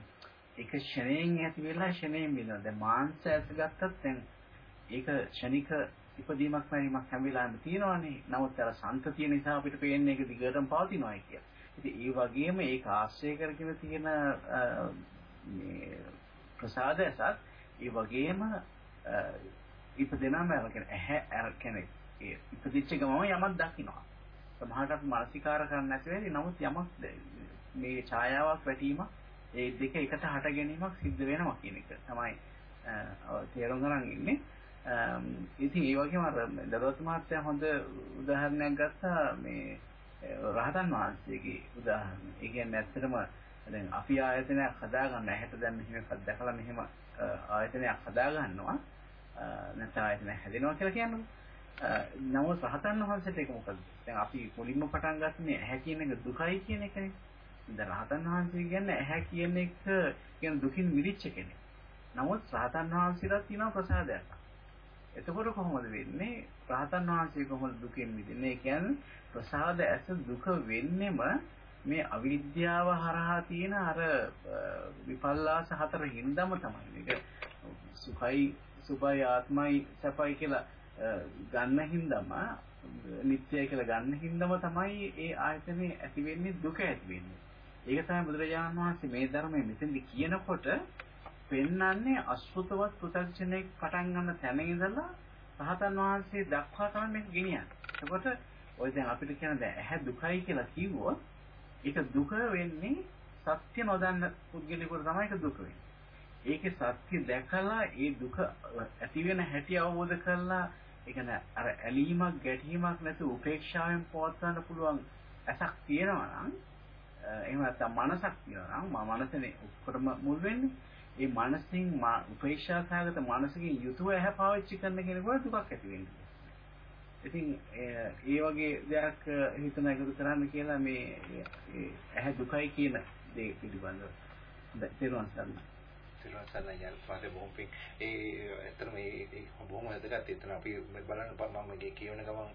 F: ඒක ෂණයෙන් ඇති වෙලා ෂණයෙන් වෙනවා. දැන් මාංශ ඇස ගත්තත් දැන් ඒක ෂණික ඉපදීමක් මැරීමක් හැම වෙලාවෙම තියෙනවානේ. නමුත් අර සංතතිය නිසා අපිට පේන්නේ ඒක දිගටම පවතිනවා කියලා. ඉතින් ඒ වගේම ඒක ආශ්‍රය කරගෙන තියෙන මේ ප්‍රසාද ඇසත් ඒ වගේම ඉපදෙනාම කියන්නේ ඇහැ අර කියන්නේ ඒ ඉපදිච්ච ගමම යමක් දකින්නවා. සමහරට අපි මානසිකාර කරන්න නැති වෙයි. නමුත් යමක් මේ ඡායාවක් වැටීමක් ඒ දෙක එකට හට ගැනීමක් සිද්ධ වෙනවා කියන එක තමයි තේරුම් ගන්න ඉන්නේ. ඉතින් ඒ වගේම අර දරවත් මහත්තයා හොඳ උදාහරණයක් ගත්තා මේ රහතන් වහන්සේගේ උදාහරණ. ඒ කියන්නේ ඇත්තටම දැන් අපි ආයතනයක් හදාගන්න ඇහැට දැන් මෙහෙම එකක් දැකලා මෙහෙම ආයතනයක් හදාගන්නවා. නැත්නම් ආයතනයක් හැදෙනවා කියලා කියන්නේ. නමුත් රහතන් වහන්සේට ඒක මොකද? දැන් අපි මුලින්ම පටන් ගත්තේ ඇහැ කියන එක දුකයි කියන එකනේ. දැන් රහතන් වහන්සේ කියන්නේ ඇහැ කියන එක කියන දුකින් මිදිච්ච කෙනෙක්. නමුත් රහතන් වහන්සේලා තියෙනවා ප්‍රසාදයක්. එතකොට කොහොමද වෙන්නේ? රහතන් වහන්සේ කොහොමද දුකින් මිදෙන්නේ? කියන්නේ ප්‍රසාද ඇස දුක වෙන්නෙම මේ අවිද්‍යාව හරහා තියෙන අර විපල්ලාස හතර හින්දාම තමයි. මේක සුඛයි සුභයි ආත්මයි සපයි කියලා ගන්න හින්දාම නිත්‍යයි කියලා ගන්න හින්දාම තමයි ඒ ආයතනේ ඇති වෙන්නේ දුක ඇති වෙන්නේ. ඒක තමයි බුදුරජාණන් වහන්සේ මේ ධර්මයේ මෙතෙන්දි කියනකොට පෙන්වන්නේ අසුතවත් පුතග්ජනෙක් පටන් ගන්න තැන ඉඳලා රහතන් වහන්සේ දක්වා තමයි මේක ගෙනියන්නේ. එතකොට ඔය දැන් අපිට කියන දැන් ඇහැ දුකයි කියලා කිව්වොත් ඒක දුක වෙන්නේ සත්‍ය නොදන්න පුද්ගලයෙකුට තමයි ඒක දුක වෙන්නේ. ඒකේ සත්‍ය දැකලා ඒ දුක ඇති වෙන හැටි අවබෝධ කරලා ඒ කියන්නේ අර ඇලීමක් ගැටීමක් නැතුව උපේක්ෂාවෙන් පවත්වන්න පුළුවන් ඇසක් තියෙනවා නම් එහෙම නැත්නම් මනසක් තියෙනවා නම් මා මනසනේ ඔක්කොටම මුල් වෙන්නේ. ඒ මනසින් උපේක්ෂාසහගත මනසකින් යුතුව ඇහැ පාවිච්චි කරන කෙනෙකුට දුකක් ඇති වෙන්නේ. ඉතින් ඒ වගේ දෙයක් හිතන එකතු කරන්න කියලා මේ ඇහැ දුකයි කියන දේ පිළිබඳව තේරුම් ගන්න.
A: තේරුම් ගන්න යන පාඩේ බොහොම පිං ඒ ඇත්තටම මේ බොහොම වැදගත්. එතන අපි බලන්න මම කියවන ගමන්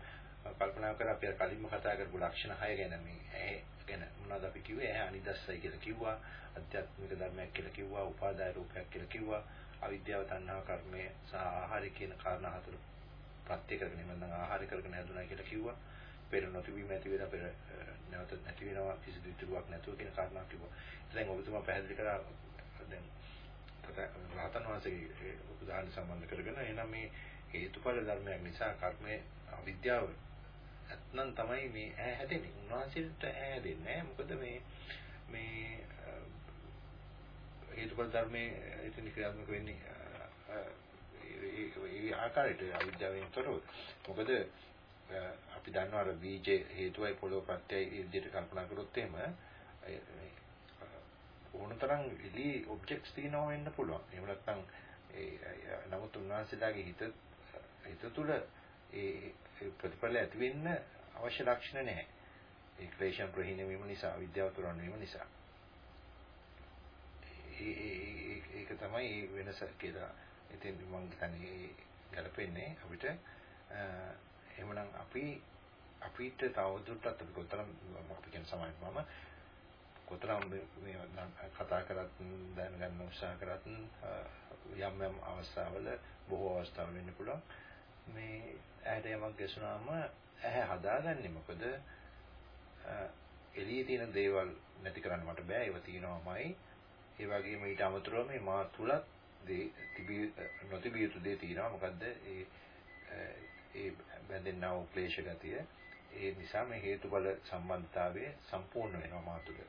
A: කල්පනා කර අපි කලින්ම කතා කරපු ලක්ෂණ 6 ගැන මේ ඇහැ ගැන මොනවද අපි කිව්වේ ඇහැ අනිදස්සයි කියලා කිව්වා අධ්‍යාත්මික ධර්මයක් කියලා කිව්වා උපාදාය රූපයක් කියලා කිව්වා අවිද්‍යාව තණ්හාව කර්මය සහ ආහාරය කියන කාරණා හතර ප්‍රත්‍ය කරගෙන මම නම් ආහාරය කරගෙන හැදුනා කියලා කිව්වා. පෙර නොතිබීම ඇති වෙලා පෙර නැවත නැති වෙනවා කිසිදු ඉතුරුවක් නැතුව කියන කාරණා කිව්වා. දැන් ඔබතුමා පැහැදිලි කරා දැන් රහතන් වහන්සේගේ උදාහරණ සම්බන්ධ කරගෙන එහෙනම් මේ හේතුඵල ධර්මයක් නිසා කර්මයේ අවිද්‍යාව නැත්නම් තමයි මේ ඈ හැදෙන්නේ. උන්වහන්සේට ඈ හැදෙන්නේ නැහැ. මොකද මේ මේ හේතුඵල ධර්මයේ ඉතින් ක්‍රියාත්මක වෙන්නේ ඒ ආකාරයට අවිද්‍යාවෙන් තොරව. මොකද අපි දන්නවා අර බීජ හේතුවයි පොළොව ප්‍රත්‍යයයි විදිහට කල්පනා කරොත් එහෙම ඕනතරම් එලි ඔබ්ජෙක්ට්ස් තියෙනවා වෙන්න පුළුවන්. එහෙම නැත්නම් ඒ නමුත් උන්වහන්සේලාගේ හිත හිත තුළ ඒ ප්‍රතිඵල ඇති වෙන්න අවශ්‍ය ලක්ෂණ නැහැ. ඒ ක්ලේශයන් ප්‍රහීන වීම නිසා විද්‍යාව තුරන් වීම නිසා. ඒක තමයි වෙනස කියලා. ඉතින් මම හිතන්නේ ගැලපෙන්නේ අපිට එහෙමනම් අපි අපිට තවදුරටත් අපි කොතරම් අපි කියන සමාජ මම කොතරම් මේ කතා කරත් දැනගන්න උත්සාහ කරත් යම් යම් අවස්ථාවල බොහෝ අවස්ථාවල වෙන්න පුළුවන්. මේ ඇහැට යමක් ගැසුනාම ඇහැ හදාගන්නේ මොකද? එළියේ තියෙන දේවල් නැති කරන්න මට බෑ. ඒව තියෙනවාමයි. ඒ වගේම ඊට අමතරව මේ මා තුලත් දේ තිබී නොතිබිය යුතු දේ තියෙනවා. මොකද්ද? ඒ ඒ බැඳෙනා වූ ක්ලේශ ගතිය. ඒ නිසා මේ හේතුඵල සම්බන්ධතාවය සම්පූර්ණ වෙනවා මා තුල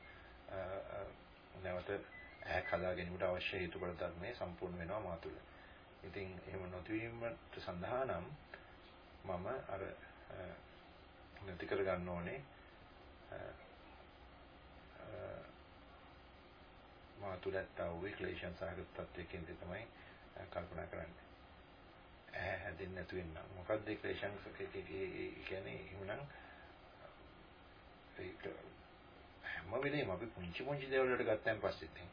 A: නැවත ඇහැක් හදා ගැනීමට අවශ්‍ය හේතුඵල ධර්මයේ සම්පූර්ණ වෙනවා මා තුල. ඉතින් එහෙම නොතිවීමට සඳහා නම් මම අර නැති කර ගන්න ඕනේ. මා තුල ඇත්තා වූ ක්ලේශයන් සහගත තත්වයකින් තමයි කල්පනා කරන්නේ. ඇහැ හැදෙන්නේ නැතු වෙන්න. මොකක්ද ඒ ක්ලේශයන් කියන්නේ එහෙමනම් ඒක හැම වෙලේම අපි පුංචි පුංචි දේවල් වලට ගත්තන් පස්සේ දැන්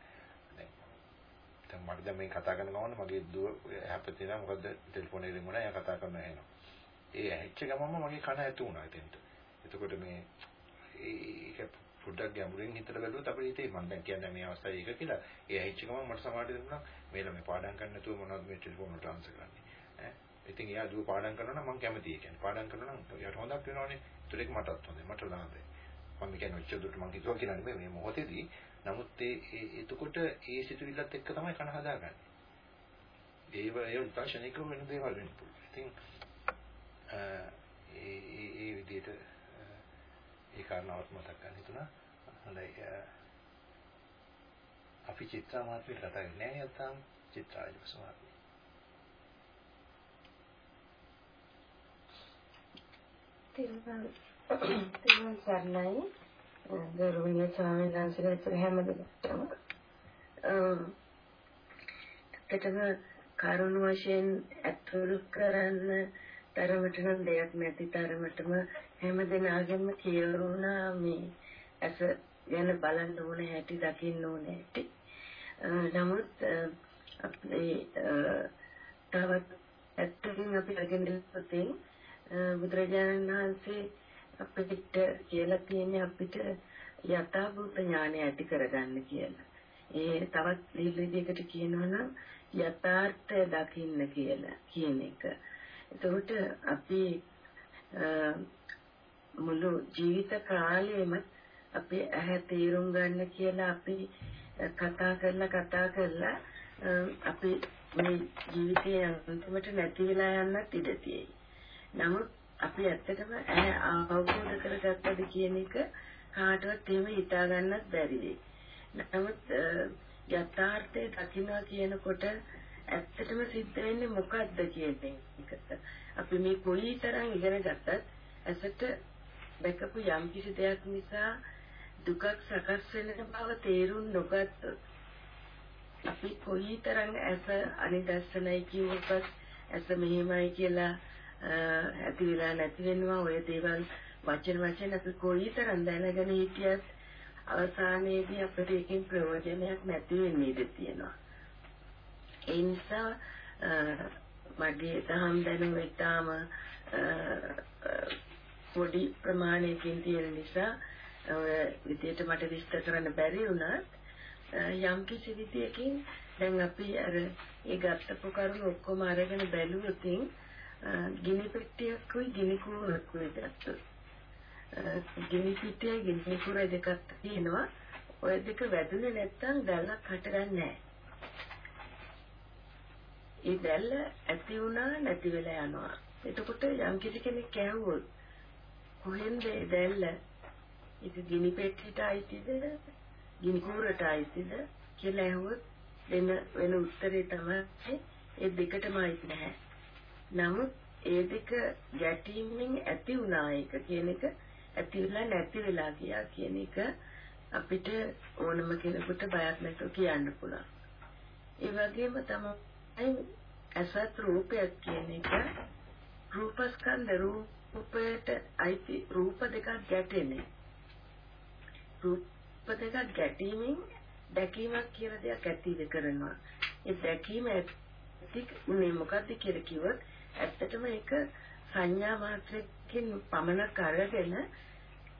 A: දැන් මට දැන් මේ කතා කරන ගමන් මගේ දුව හැප්පෙතින මොකද ටෙලිෆෝන් එකෙන් වුණා එයා කතා කරනවා එහෙනම්. ඒ ඇහිච්ච ගමන්ම මගේ කන ඇතු වුණා එතෙන්ට. එතකොට මේ ඒක පොඩ්ඩක් ගැඹුරින් හිතලා බැලුවොත් අපිට හිතේ මම දැන් කියන්නේ මේ අවස්ථාවේ ඒක කියලා. ඒ ඇහිච්ච ගමන් මට සමාඩි දෙන්නා මේ ළමයි පාඩම් කරන්න නැතුව මොනවද මේ ටෙලිෆෝන් වලට ආන්සර් කරන්නේ. ඈ ඉතින් එයා දුව පාඩම් කරනවා නම් මම කැමතියි කියන්නේ. පාඩම් කරනවා නම් එයාට හොඳක් වෙනවනේ. ඒතර ඒක මටත් හොඳයි. මට ලාභයි. මම කියන්නේ ඔච්චර දුරට මම හිතුවා කියලා නෙමෙයි මේ මොහොතේදී නමුත් ඒ එතකොට ඒ සිතුවිල්ලත් එක්ක තමයි කන හදාගන්නේ. ඒව ඒ උදාශනිකව වෙන දේවල් වෙන්න පුළුවන්. ඉතින් ඒ ඒ ඒ විදිහට ඒ කාරණාවත් මතක් ගන්න හිතුණා. හොඳයි. අපි චිත්‍රා මාත්‍රේ කතා කරන්නේ නැහැ නැත්නම් චිත්‍රාජ සමාධිය.
G: තිරුවන් තිරුවන් සරණයි ගෞරවනීය ස්වාමීන් වහන්සේලා හැම දෙයක්ම එතන කරුණ වශයෙන් අතුරු කරන්න තරමට නම් දෙයක් නැති තරමටම හැම දිනාගෙම කියවුණා මේ ඇස ගැන බලන්න ඕන හැටි දකින්න ඕන හැටි නමුත් අපේ තවත් ඇත්තකින් අපි අරගෙන ඉන්න බුදුරජාණන් වහන්සේ අපිට කියලා තියෙන්නේ අපිට යථාභූත ඥානය ඇති කරගන්න කියලා. ඒ තවත් විදිහකට කියනවා නම් යථාර්ථය දකින්න කියලා කියන එක. එතකොට අපි මුළු ජීවිත කාලයේම අපි ඇහැ තේරුම් ගන්න කියලා අපි කතා කරලා කතා කරලා අපි මේ ජීවිතයේ අන්තිමට නැති වෙලා යන්නත් ඉඩ තියෙයි. නමුත් අපි ඇත්තටම ඇහැ අවබෝධ කරගත්තද කියන එක කාටවත් එහෙම හිතා ගන්නත් බැරි වෙයි. නමුත් යථාර්ථය දකින්නවා කියනකොට ඇත්තටම සිද්ධ වෙන්නේ මොකද්ද කියන එකට. අපි මේ කොයි තරම් ඉගෙන ගත්තත් ඇසට දැකපු යම් කිසි දෙයක් නිසා දුකක් සකස් වෙන බව තේරුම් නොගත්තොත් අපි කොයි තරම් ඇස අනිදස්සනයි කියවපත් ඇස මෙහෙමයි කියලා ඇති වෙලා නැති වෙනවා ඔය දේවල් වචන වශයෙන් අපි කොයිතරම් දැනගෙන හිටියත් අවසානයේදී අපිට ඒකෙන් ප්‍රයෝජනයක් නැති වෙන්නේ ඉඳී තියෙනවා. ඒ නිසා මගේ දහම් දැනුම ඊටාම පොඩි ප්‍රමාණයකින් තියෙන නිසා ඔය විදියට මට විස්තර කරන්න බැරි වුණත් යම් කිසි විදියකින් දැන් අපි අර ඒ ගත්තපු කරුණු ඔක්කොම අරගෙන බැලුවොත් ගිනි පෙට්ටියකුයි ගිනි කූරකුයි ගත්තොත් ගිනි පිටියයි ගිනි කූර දෙකක් තියෙනවා ඔය දෙක වැදුනේ නැත්තම් දැල්ලක් හටගන්නේ නැහැ. ඒ දැල්ල ඇති වුණා නැති වෙලා යනවා. එතකොට යම් කිසි කෙනෙක් ඇහුවොත් කොහෙන්ද ඒ දැල්ල? ඒක ගිනි පෙට්ටියට අයිතිද? ගිනි කූරට අයිතිද කියලා ඇහුවොත් වෙන වෙන උත්තරේ තමයි ඒ දෙකටම අයිති නැහැ. නමුත් ඒ දෙක ගැටීමෙන් ඇති වුණා එක කියන එක ඇති වෙලා නැති වෙලා ගියා කියන එක අපිට ඕනම කෙනෙකුට බයක් නැතුව කියන්න පුළුවන්. ඒ වගේම තමයි අසත් රූපයක් කියන එක රූපස්කන්ධ රූපයට අයිති රූප දෙකක් ගැටෙන්නේ. රූප දෙකක් ගැටීමෙන් දැකීමක් කියලා දෙයක් ඇතිව කරනවා. ඒ දැකීම ඇති උනේ මොකද්ද කියලා කිව්වොත් ඇත්තටම ඒක සංඥා මාත්‍රකින් පමණක් අරගෙන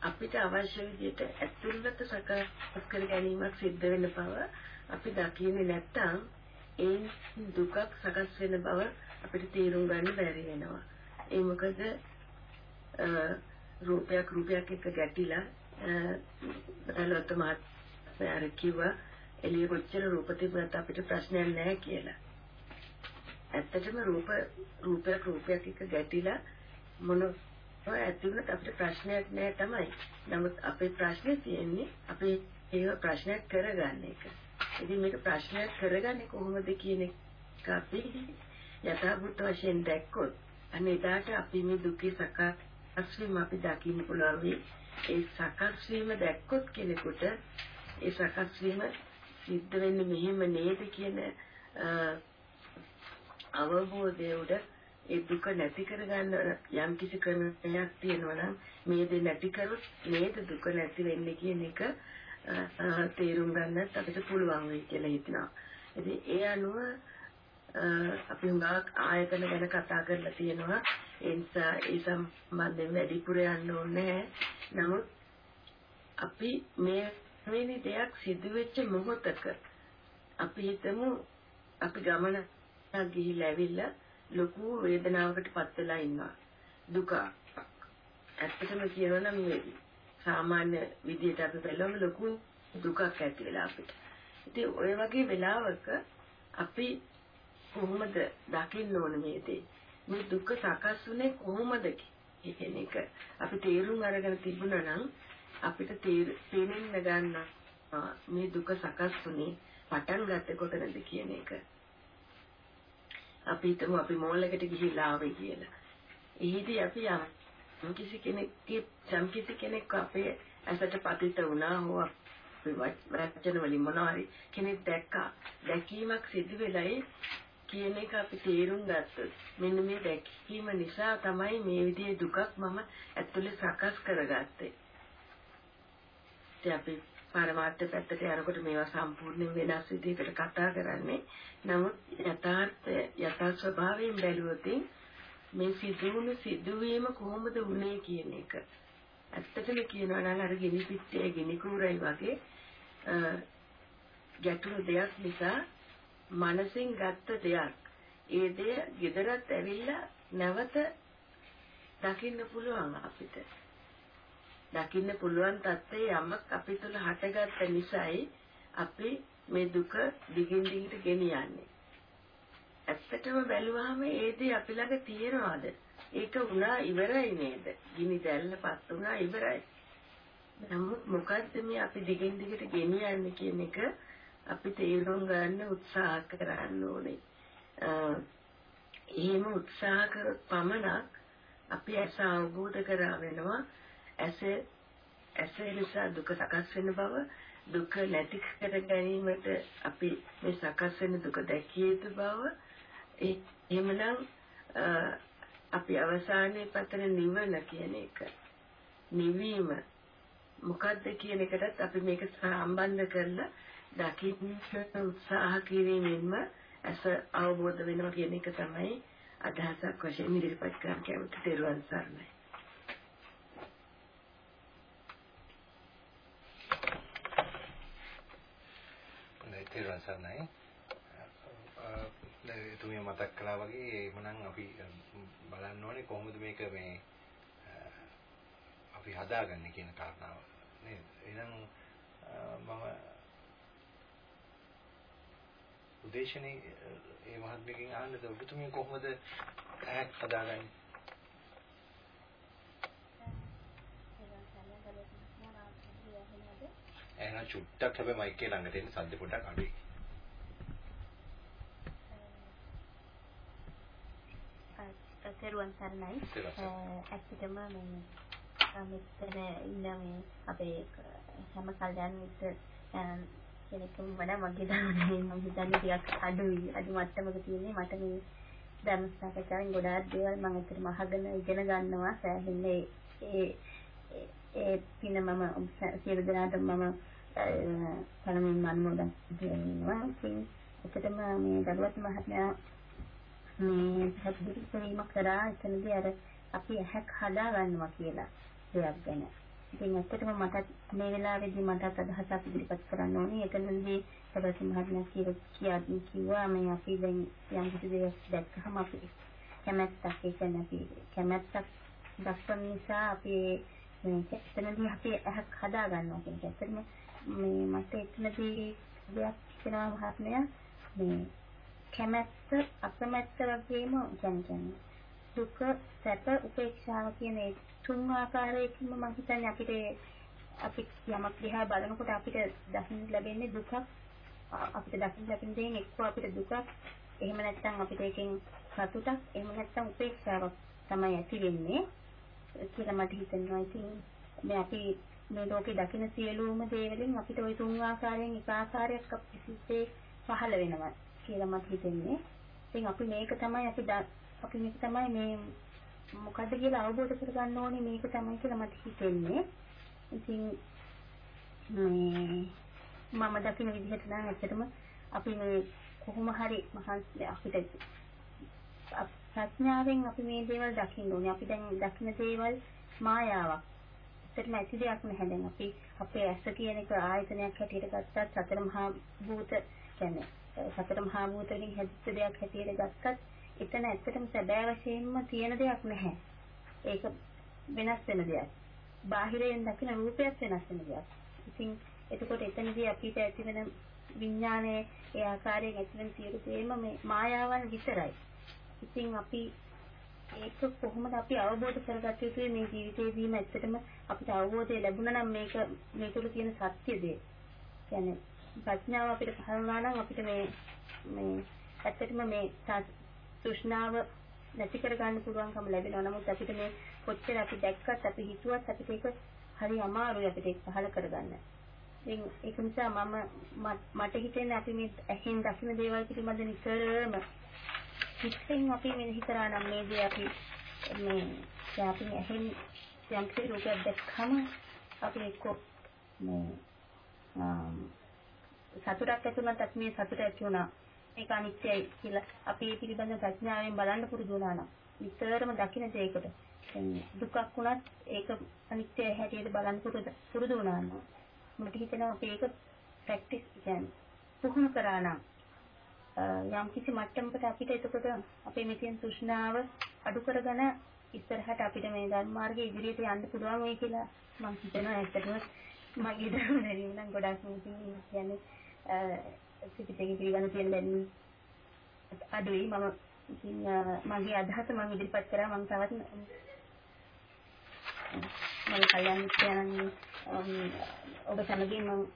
G: අපිට අවශ්‍ය විදිහට ඇතුළත සකස් කර ගැනීමක් සිද්ධ වෙන බව අපි දකින්නේ නැත්නම් ඒ දුකක් සකස් වෙන බව අපිට තේරුම් ගන්න බැරි වෙනවා. ඒ මොකද රූපයක් රූපයක් එක්ක ගැටිලා බලවත් මහත්මයා අර කිව්වා එළිය කොච්චර රූප තිබුණත් අපිට ප්‍රශ්නයක් නැහැ කියලා. ඇත්තටම රූප රූපයක් රූපයක් එක්ක ගැටිලා මොන ඇති වුණත් අපිට ප්‍රශ්නයක් නෑ තමයි. නමුත් අපේ ප්‍රශ්නේ තියෙන්නේ අපි ඒක ප්‍රශ්නයක් කරගන්න එක. ඉතින් මේක ප්‍රශ්නයක් කරගන්නේ කොහොමද කියන එක අපි යථාභූත වශයෙන් දැක්කොත් අනේදාට අපි මේ දුකේ සකස් වීම අපි දකින්න පුළුවන් වෙයි. ඒ සකස් වීම දැක්කොත් කෙනෙකුට ඒ සකස් වීම සිද්ධ වෙන්නේ මෙහෙම නේද කියන අවබෝධය උඩ ඒ දුක නැති කරගන්න යම් කිසි ක්‍රමයක් තියෙනවා නම් මේ දේ නැති කරොත් නේද දුක නැති වෙන්නේ කියන එක තේරුම් ගන්නත් අපිට පුළුවන් වෙයි කියලා හිතනවා. ඉතින් ඒ අනුව අපි හුඟක් ආයතන ගැන කතා කරලා තියෙනවා. ඒ නිසා ඒ සම්බන්ධයෙන් වැඩිපුර යන්න ඕනේ නමුත් අපි මේ වෙනි දෙයක් සිදුවෙච්ච මොහොතක අපි හිතමු අපි ගමන ගිහිල්ලා ඇවිල්ලා ලොකු වේදනාවකට පත් වෙලා ඉන්නවා. දුක. ඇත්තටම කියනවා නම් මේ සාමාන්‍ය විදියට අපි බැලුවම ලොකු දුකක් ඇති වෙලා අපිට. ඉතින් ওই වගේ වෙලාවක අපි කොහොමද දකින්න ඕන මේ දේ? මේ දුක සකස් වුනේ කොහොමද කියන එක අපි තේරුම් අරගෙන තිබුණා නම් අපිට තේරෙන්න ගන්න මේ දුක සකස් වුනේ පටන් ගත්තේ කොතනද කියන එක. අපි හිතමු අපි මෝල් එකට ගිහිල්ලා ආවේ කියලා. එහිදී අපි යම් කිසි කෙනෙක්ගේ යම් කිසි කෙනෙක් අපේ ඇසට පතිත වුණා හෝ වචන වලින් මොනවාරි කෙනෙක් දැක්කා. දැකීමක් සිදු වෙලයි කියන එක අපි තේරුම් ගත්තොත් මෙන්න මේ දැකීම නිසා තමයි මේ විදිහේ දුකක් මම ඇතුලේ සකස් කරගත්තේ. ඉතින් අපි පරමාර්ථ පැත්තට යනකොට මේවා සම්පූර්ණයෙන් වෙනස් විදිහකට කතා කරන්නේ. නමුත් යථාර්ථ යථා ස්වභාවයෙන් බැලුවොත් මේ සිදුවුණු සිදුවීම කොහොමද වුනේ කියන එක. ඇත්තටම කියනවා නම් අර ගිනි පිටේ ගිනි කූරයි වගේ ගැටුණු දෙයක් නිසා මනසින් ගත්ත දෙයක්. ඒ දෙය gedarat ඇවිල්ලා නැවත දකින්න පුළුවන් අපිට. දකින්න පුළුවන් තත්ත්වයේ යමක් අපි තුල හටගත්ත නිසායි අපි මේ දුක දිගින් දිගට ගෙනියන්නේ. ඇත්තටම බැලුවාම ඒ දේ අපි ළඟ තියෙනවද? ඒක වුණා ඉවරයි නේද? ගිනි දැල්ලපත් වුණා ඉවරයි. නමුත් මොකද්ද මේ අපි දිගින් දිගට ගෙනියන්නේ කියන එක අපි තේරුම් ගන්න උත්සාහ කරන්න ඕනේ. එහෙම උත්සාහ කරොත් පමණක් අපි ඇස අවබෝධ කරා වෙනවා ඇස ඇස නිසා දුක සකස් වෙන බව දුක නැති කර ගැනීමට අපි මේ සකස් වෙන දුක දැකිය යුතු බව ඒ එහෙමනම් අපි අවසානයේ පතන නිවන කියන එක. නිවීම. මොකද්ද කියන එකටත් අපි මේක සම්බන්ධ කරලා දකින්න උත්සාහ කිරීමෙන්ම ඇස අවබෝධ වෙනවා කියන එක තමයි අදහසක් වශයෙන් ඉදිරිපත් කරන්න කැමති දරුවන් සරණයි.
A: තේරුවන් සරණයි. එතුමිය මතක් කළා වගේ එහෙමනම් අපි බලන්න ඕනේ කොහොමද මේක මේ අපි හදාගන්නේ කියන කාරණාව. නේද? එහෙනම් මම උදේශනේ ඒ මහත්මයකින් අහන්නද? ඔබතුමිය කොහොමද ඇහක් හදාගන්නේ? එහෙනම් චුට්ටක් හැබැයි මයික් එක ළඟට එන්න සද්ද පොඩ්ඩක් අඩුයි.
H: තෙරුවන් සරණයි. ඇත්තටම මේ මෙතන ඉන්න මේ අපේ හැම කල්යන මිත්‍ර කෙනෙක්ම වඩා මගේ දරුවනේ මම හිතන්නේ ටිකක් අඩුයි. අඩු මට්ටමක තියෙන්නේ මට මේ ධර්ම සාකච්ඡාවෙන් ගොඩාක් දේවල් මම ඇත්තටම අහගෙන ඉගෙන ගන්නවා. සෑහෙන්නේ ඒ ඒ පින මම සියලු දෙනාට මම පළමුවෙන් අනුමෝදන් කරනවා. ඉතින් එතකොට මේ දරුවත් මහත්මයා මේ පැහැදිලි කිරීමක් කරා එතනදී අර අපි ඇහැක් හදා ගන්නවා කියලා දෙයක් ගැන. ඉතින් ඇත්තටම මට මේ වෙලාවේදී මටත් අදහසක් ඉදිරිපත් කරන්න ඕනේ. එතනදී දරුවත් මහත්මයා කියලා කිව්වා මේ අපි දැන් යම් කිසි දෙයක් දැක්කහම අපි කැමැත්තක් ඒ කියන්නේ අපි කැමැත්තක් දක්වන නිසා අපි මේක එතනදී අපි ඇහක් හදා ගන්නවා කියන එක. ඇත්තටම මේ මට එතනදී දෙයක් හිතෙනවා මහත්මයා මේ කැමැත්ත අකමැත්ත වගේම කියන්නේ දුක සැප උපේක්ෂාව කියන ඒ තුන් ආකාරයකින්ම මම හිතන්නේ අපිට අපි යමක් දිහා බලනකොට අපිට දකින්න ලැබෙන්නේ දුකක්. අපිට දකින්න ලැබෙන දේ එක්ක අපිට දුකක්. එහෙම නැත්නම් අපිට එකෙන් සතුටක්. එහෙම නැත්නම් උපේක්ෂාවක් තමයි ඇති වෙන්නේ කියලා මට හිතෙනවා. ඉතින් මේ අපි මේ ලෝකේ දකින සියලුම දේවලින් අපිට ওই තුන් ආකාරයෙන් එක ආකාරයක් අපිට පහළ වෙනවා. කියලා මට හිතෙන්නේ. ඉතින් අපි මේක තමයි අපි අපි මේක තමයි මේ මොකද්ද කියලා අවබෝධ කරගන්න ඕනේ මේක තමයි කියලා මට හිතෙන්නේ. ඉතින් මේ මම දකින විදිහට නම් ඇත්තටම අපි මේ කොහොම හරි මහන්සි අපිට ප්‍රඥාවෙන් අපි මේ දේවල් දකින්න ඕනේ. අපි දැන් දකින දේවල් මායාවක්. ඇත්තටම ඇති දෙයක් නැහැ දැන් අපි අපේ ඇස කියන එක ආයතනයක් හැටියට ගත්තත් සතර මහා භූත කියන්නේ සතර මහා භූත වලින් හැදිච්ච දෙයක් හැටියට ගත්තත් එතන ඇත්තටම සැබෑ වශයෙන්ම තියෙන දෙයක් නැහැ. ඒක වෙනස් වෙන දෙයක්. බාහිරයෙන් දකින රූපයක් වෙනස් වෙන දෙයක්. ඉතින් එතකොට එතනදී අපිට ඇති වෙන විඥානයේ ඒ ආකාරයෙන් ඇති වෙන සියලු දේම මේ මායාවන් විතරයි. ඉතින් අපි ඒක කොහොමද අපි අවබෝධ කරගත යුතුයි මේ ජීවිතේදීම ඇත්තටම අපිට අවබෝධය ලැබුණා නම් මේක මේ තුළ තියෙන සත්‍ය දේ. කියන්නේ ප්‍රඥාව අපිට පහළ වුණා නම් අපිට මේ මේ ඇත්තටම මේ තෘෂ්ණාව නැති කරගන්න පුළුවන්කම ලැබෙනවා. නමුත් අපිට මේ කොච්චර අපි දැක්කත් අපි හිතුවත් අපිට ඒක හරි අමාරුයි අපිට ඒක පහළ කරගන්න. ඉතින් ඒක නිසා මම මට හිතෙන්නේ අපි මේ ඇහෙන් දකින දේවල් පිළිබඳ නිතරම හිතෙන් අපි මෙනෙහි කරා නම් මේ දේ අපි මේ දැන් අපි ඇහෙන් යම් කිසි රූපයක් දැක්කම අපි එක්ක මේ සතුටක් ඇති වුණත් අපි මේ සතුට ඇති වුණා. ඒක අනිත්‍යයි කියලා අපි ඒ පිළිබඳ ප්‍රඥාවෙන් බලන්න පුරුදු වුණා නම් විතරම දකින්න දෙයකට. දුකක් වුණත් ඒක අනිත්‍යයි හැටියට බලන්න පුරුදු වුණා නම් මට හිතෙනවා අපි ඒක ප්‍රැක්ටිස් කියන්නේ. පුහුණු කරා නම් යම් කිසි මට්ටමකට අපිට එතකොට අපේ මෙතෙන් තෘෂ්ණාව අඩු කරගෙන ඉස්සරහට අපිට මේ ධර්ම මාර්ගයේ ඉදිරියට යන්න පුළුවන් වෙයි කියලා මම හිතනවා. ඇත්තටම මගේ ධර්ම දැරීම නම් ගොඩක් කියන්නේ පිටිපිටේ පිළිගන්න තියෙන දැනුම අඩුයි මම ඉතින් මගේ අදහස මම ඉදිරිපත් කරා මම තවත් මම කල්යනා කියන්නේ ඔබ සමගින් මම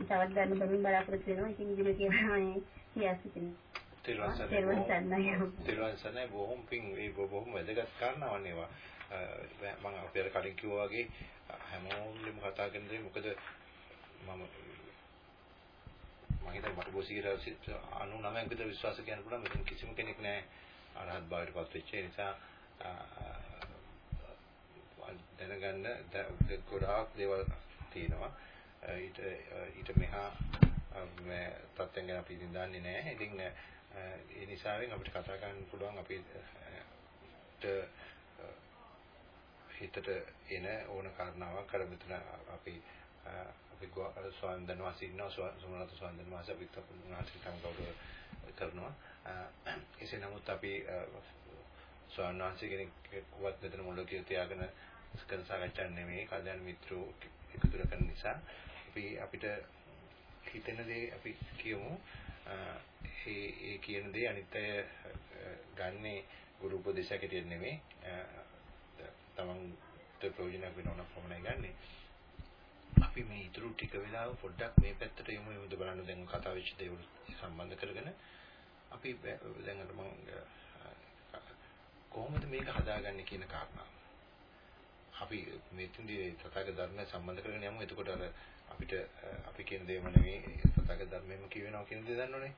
H: තවත් ගන්න බැරි බලාපොරොත්තු වෙනවා. ඉතින් ඉදිරියට කියනවා කියා සිටිනවා.
A: තෙරුවන් සරණයි. තෙරුවන් සරණයි බොහොම පිං ඒ බොහොම වැදගත් කාරණාවක් නේවා. මම අපේ කලින් කිව්වා වගේ හැමෝගෙම කතා කරන දේ මොකද මම මම හිතන්නේ මට බොසීර 99ක විතර විශ්වාස කරන්න පුළුවන් මෙතන කිසිම කෙනෙක් නැහැ අරහත් භාවයට පත් වෙච්ච නිසා දැනගන්න ගොඩාක් දේවල් තියෙනවා. ඊට ඊට මෙහා මේ තත්ත්වයන් ගැන අපි ඉතින් දන්නේ නැහැ. ඉතින් ඒ නිසාවෙන් අපිට කතා කරන්න පුළුවන් අපි හිතට එන ඕන කාරණාවක් අර මෙතන අපි අපි ස්වාමීන් වහන්සේ ඉන්නවා සුමනත ස්වාමීන් වහන්සේ අපිත් උන්වහන්සේ තම කවුරු කරනවා. එසේ නමුත් අපි ස්වාමීන් වහන්සේ කෙනෙක්වත් මෙතන මොළකේ තියාගෙන කරන සාකච්ඡා නෙමෙයි කල්‍යාණ මිත්‍රෝ එකතු කරන නිසා. අපි අපිට හිතෙන දේ අපි කියමු. ඒ ඒ කියන දේ අනිත් අය ගන්නේ ගුරු උපදේශයක් හැටියට නෙමෙයි. තමන්ට ප්‍රයෝජනක් වෙනවන පමණයි ගන්නෙ. අපි මේ ඊටු ටික වෙලාව පොඩ්ඩක් මේ පැත්තට යමු යමුද බලන්න දැන් කතා වෙච්ච දේවල් සම්බන්ධ කරගෙන අපි දැන් අර මම කොහොමද මේක හදාගන්නේ කියන කාරණාව. අපි මෙතෙන්දී තථාගත ධර්මය සම්බන්ධ කරගෙන යමු. එතකොට අර අපිට අපි කියන දේම නෙවෙයි තථාගත ධර්මයෙන්ම කියවෙනවා කියන දේ දන්නවනේ.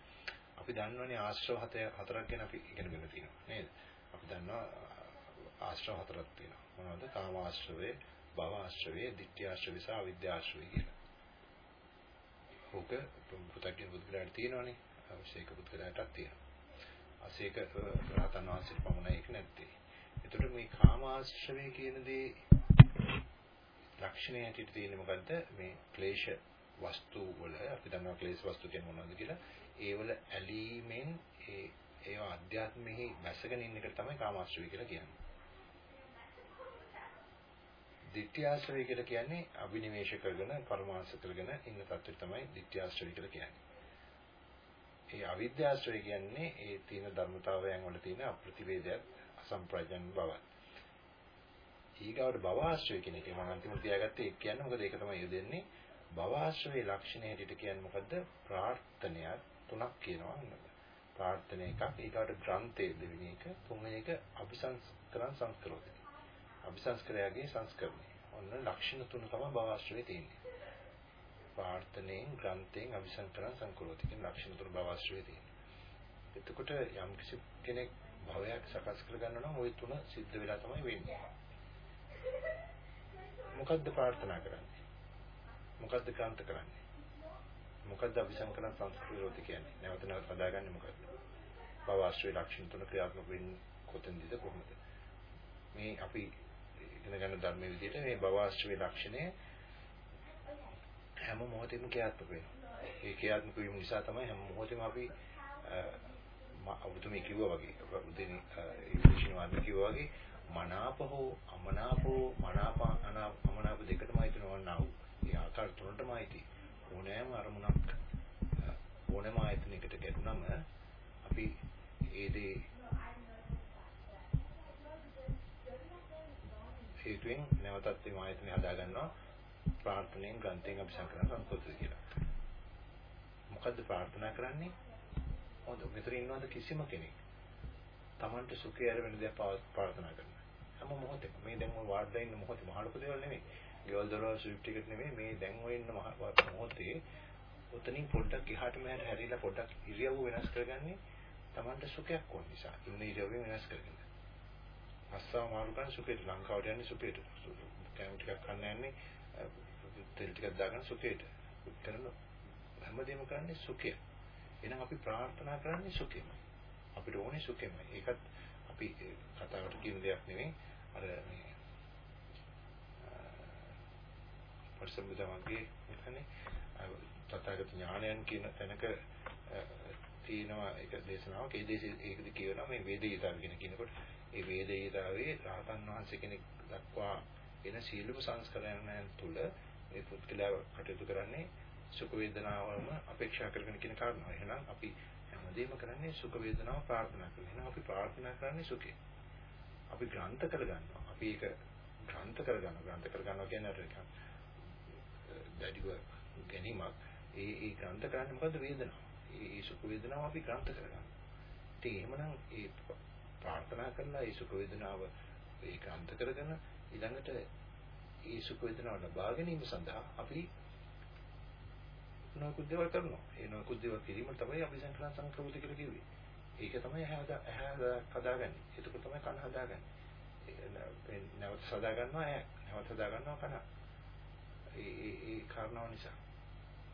A: අපි දන්නවනේ ආශ්‍රව හතරක් ගැන අපි ඉගෙනගෙන තියෙනවා නේද? අපි දන්නවා ආශ්‍රව හතරක් තියෙනවා. මොනවද? කාම ආශ්‍රවය, භව ආශ්‍රවය, ditthya ආශ්‍රවය සහ අවිද්‍යා ආශ්‍රවය කියලා. ඕක පුතකින් බුද්ධලාට තියෙනවනේ. අවශ්‍යක පුද්ගලයාටත් තියෙනවා. අසේක රහතන් වහන්සේට පමණයි ඒක නැත්තේ. එතකොට මේ කාමාශ්‍රවය කියන දේ ලක්ෂණය හැටියට තියෙන්නේ මොකද්ද? මේ ක්ලේශ වස්තු වල අපි දන්නවා ක්ලේශ වස්තු කියන්නේ මොනවද කියලා. ඒ වල ඇලීමෙන් ඒ ඒවා අධ්‍යාත්මෙහි බැසගෙන ඉන්න එකට තමයි කාමාශ්‍රවය කියලා කියන්නේ. Ditthyaශ්‍රවය කියලා කියන්නේ අභිනිවේෂ කරගෙන පරමාර්ථ කරගෙන ඉන්න තත්ත්වය තමයි ditthyaශ්‍රවය කියලා කියන්නේ. ඒ අවිද්‍යාශ්‍රය කියන්නේ ඒ තියෙන ධර්මතාවයන් වල තියෙන අප්‍රතිවේදයක් අසම්ප්‍රජන් බව. ඊගාවට භවආශ්‍රය කියන එක මම අන්තිමට තියාගත්තේ ඒක කියන්නේ මොකද ඒක තමයි යොදන්නේ භවආශ්‍රයේ ලක්ෂණය හැටියට කියන්නේ මොකද්ද ප්‍රාර්ථනයක් තුනක් කියනවා ප්‍රාර්ථන එකක් ඊගාට ග්‍රන්ථයේ දෙවෙනි එක තුන්වෙනි එක අபிසංස්කරණ සංස්කරෝධය අභිසංස්කරයගේ සංස්කරණය. ඔන්න ලක්ෂණ තුන තමයි භවශ්‍රයේ තියෙන්නේ. ප්‍රාර්ථනෙන්, ග්‍රන්ථයෙන් අභිසංකරණ සංකලෝති කියන ලක්ෂණ තුන භවශ්‍රයේ තියෙන්නේ. එතකොට යම් කිසි කෙනෙක් භවයක් සකස් කරගන්න නම් ওই තුන සිද්ධ වෙලා තමයි වෙන්නේ. මොකද්ද ප්‍රාර්ථනා කරන්නේ? මොකද්ද ග්‍රන්ථ කරන්නේ? මොකද්ද අභිසංකරණ සංස්කෘතිය කියන්නේ? නැවත නැවත හදාගන්නේ මොකද්ද? භව ආශ්‍රය ලක්ෂණ තුන ක්‍රියාත්මක වෙන්නේ කොතෙන්ද කොහොමද? මේ අපි ඉගෙන ගන්න ධර්මයේ විදිහට මේ භව ආශ්‍රය ලක්ෂණය හැම මොහොතෙම ක්‍රියාත්මක වෙනවා. ඒ ක්‍රියාත්මක වීම නිසා තමයි හැම මොහොතෙම අපි ඔබතුමී කිව්වා වගේ උදේනි ඉංග්‍රීසි වාර්තා කිව්වා වගේ මනාප හෝ අමනාප හෝ මනාප අමනාප දෙකටමයි තුනවන්නා වූ ඒ ආකාර තුනටමයි ති ඕනෑම අරමුණක් ඕනෑම ආයතනයකට ගැටුනම අපි ඒ දේ හේතුවෙන් නැවතත් මේ ආයතනය හදා ගන්නවා ප්‍රාර්ථනෙන් ගන්තෙන් අපි සංකරන සංකෝචය කියලා. මොකද්ද ප්‍රාර්ථනා කරන්නේ? හොඳ මෙතන ඉන්නවද කිසිම කෙනෙක් Tamanට සුඛය ඇර වෙන දේ ප්‍රාර්ථනා කරනවා. හැම මොහොතෙම මේ දැන් ඔය වාර්තා ඉන්න මොහොතේ මහලුක දේවල් නෙමෙයි. ගෙවල් දොරවල් ස්විප් ටිකට් නෙමෙයි මේ දැන් ඔය ඉන්න මොහොතේ උතනින් පොඩ්ඩක් එහාට මෙහාට හැරිලා පොඩ්ඩක් ඉරියව්ව වෙනස් කරගන්නේ Tamanට සුඛයක් ඕන නිසා. ඉන්න ඉරියව්ව වෙනස් කරගන්න. අස්සාව මාරු කරන සුඛයට ලංකාවට යන්නේ සුඛයට. කැම ටිකක් කන්න යන්නේ තෙල් ටිකක් දාගෙන සුඛයට කරන හැමදේම කරන්නේ සුඛය. එහෙනම් අපි ප්‍රාර්ථනා කරන්නේ සුඛයමයි. අපිට ඕනේ සුඛයමයි. ඒකත් අපි කතාවට කියන දෙයක් නෙවෙයි. අර මේ පරිසම්බුදමගේ කියන්නේ තථාගත ඥානයන් කියන තැනක තියෙනවා ඒක දේශනාවක්. ඒ දේශේ ඒකද කියනවා මේ වේදේයතාව කියන කියනකොට ඒ වේදේයතාවේ රහතන් වහන්සේ කෙනෙක් දක්වා එන සීලම සංස්කරණයන් තුළ මේ පුද්ගලයා කටයුතු කරන්නේ සුඛ වේදනාවම අපේක්ෂා කරගෙන කියන කාරණා. එහෙනම් අපි හැමදේම කරන්නේ සුඛ වේදනාව ප්‍රාර්ථනා කරගෙන. එහෙනම් අපි ප්‍රාර්ථනා කරන්නේ සුඛේ. අපි ග්‍රන්ථ කරගන්නවා. අපි ඒක ග්‍රන්ථ කරගන්නවා. ග්‍රන්ථ කරගන්නවා කියන්නේ අර දැඩිව ගැනීමක්. ඒ ඒ ග්‍රන්ථ කරන්නේ මොකද්ද වේදනාව. ඒ සුඛ වේදනාව අපි ග්‍රන්ථ කරගන්නවා. ඉතින් එහෙමනම් ඒ ප්‍රාර්ථනා කරලා ඒ සුඛ වේදනාව ඒ ග්‍රන්ථ කරගෙන ඊළඟට ඒ සුඛ වේදනාව ලබා ගැනීම සඳහා අපි නොයෙකුත් දේවල් කරනවා. ඒ නොයෙකුත් දේවල් කිරීම තමයි අපි සංකලන සංක්‍රමති කියලා කිව්වේ. ඒක තමයි ඇහැ හදාගන්නේ. ඒක තමයි කන හදාගන්නේ. නැවත සදා ගන්නවා ඇහැ. නැවත හදා ගන්නවා කන. ඒ ඒ ඒ කාරණාව නිසා.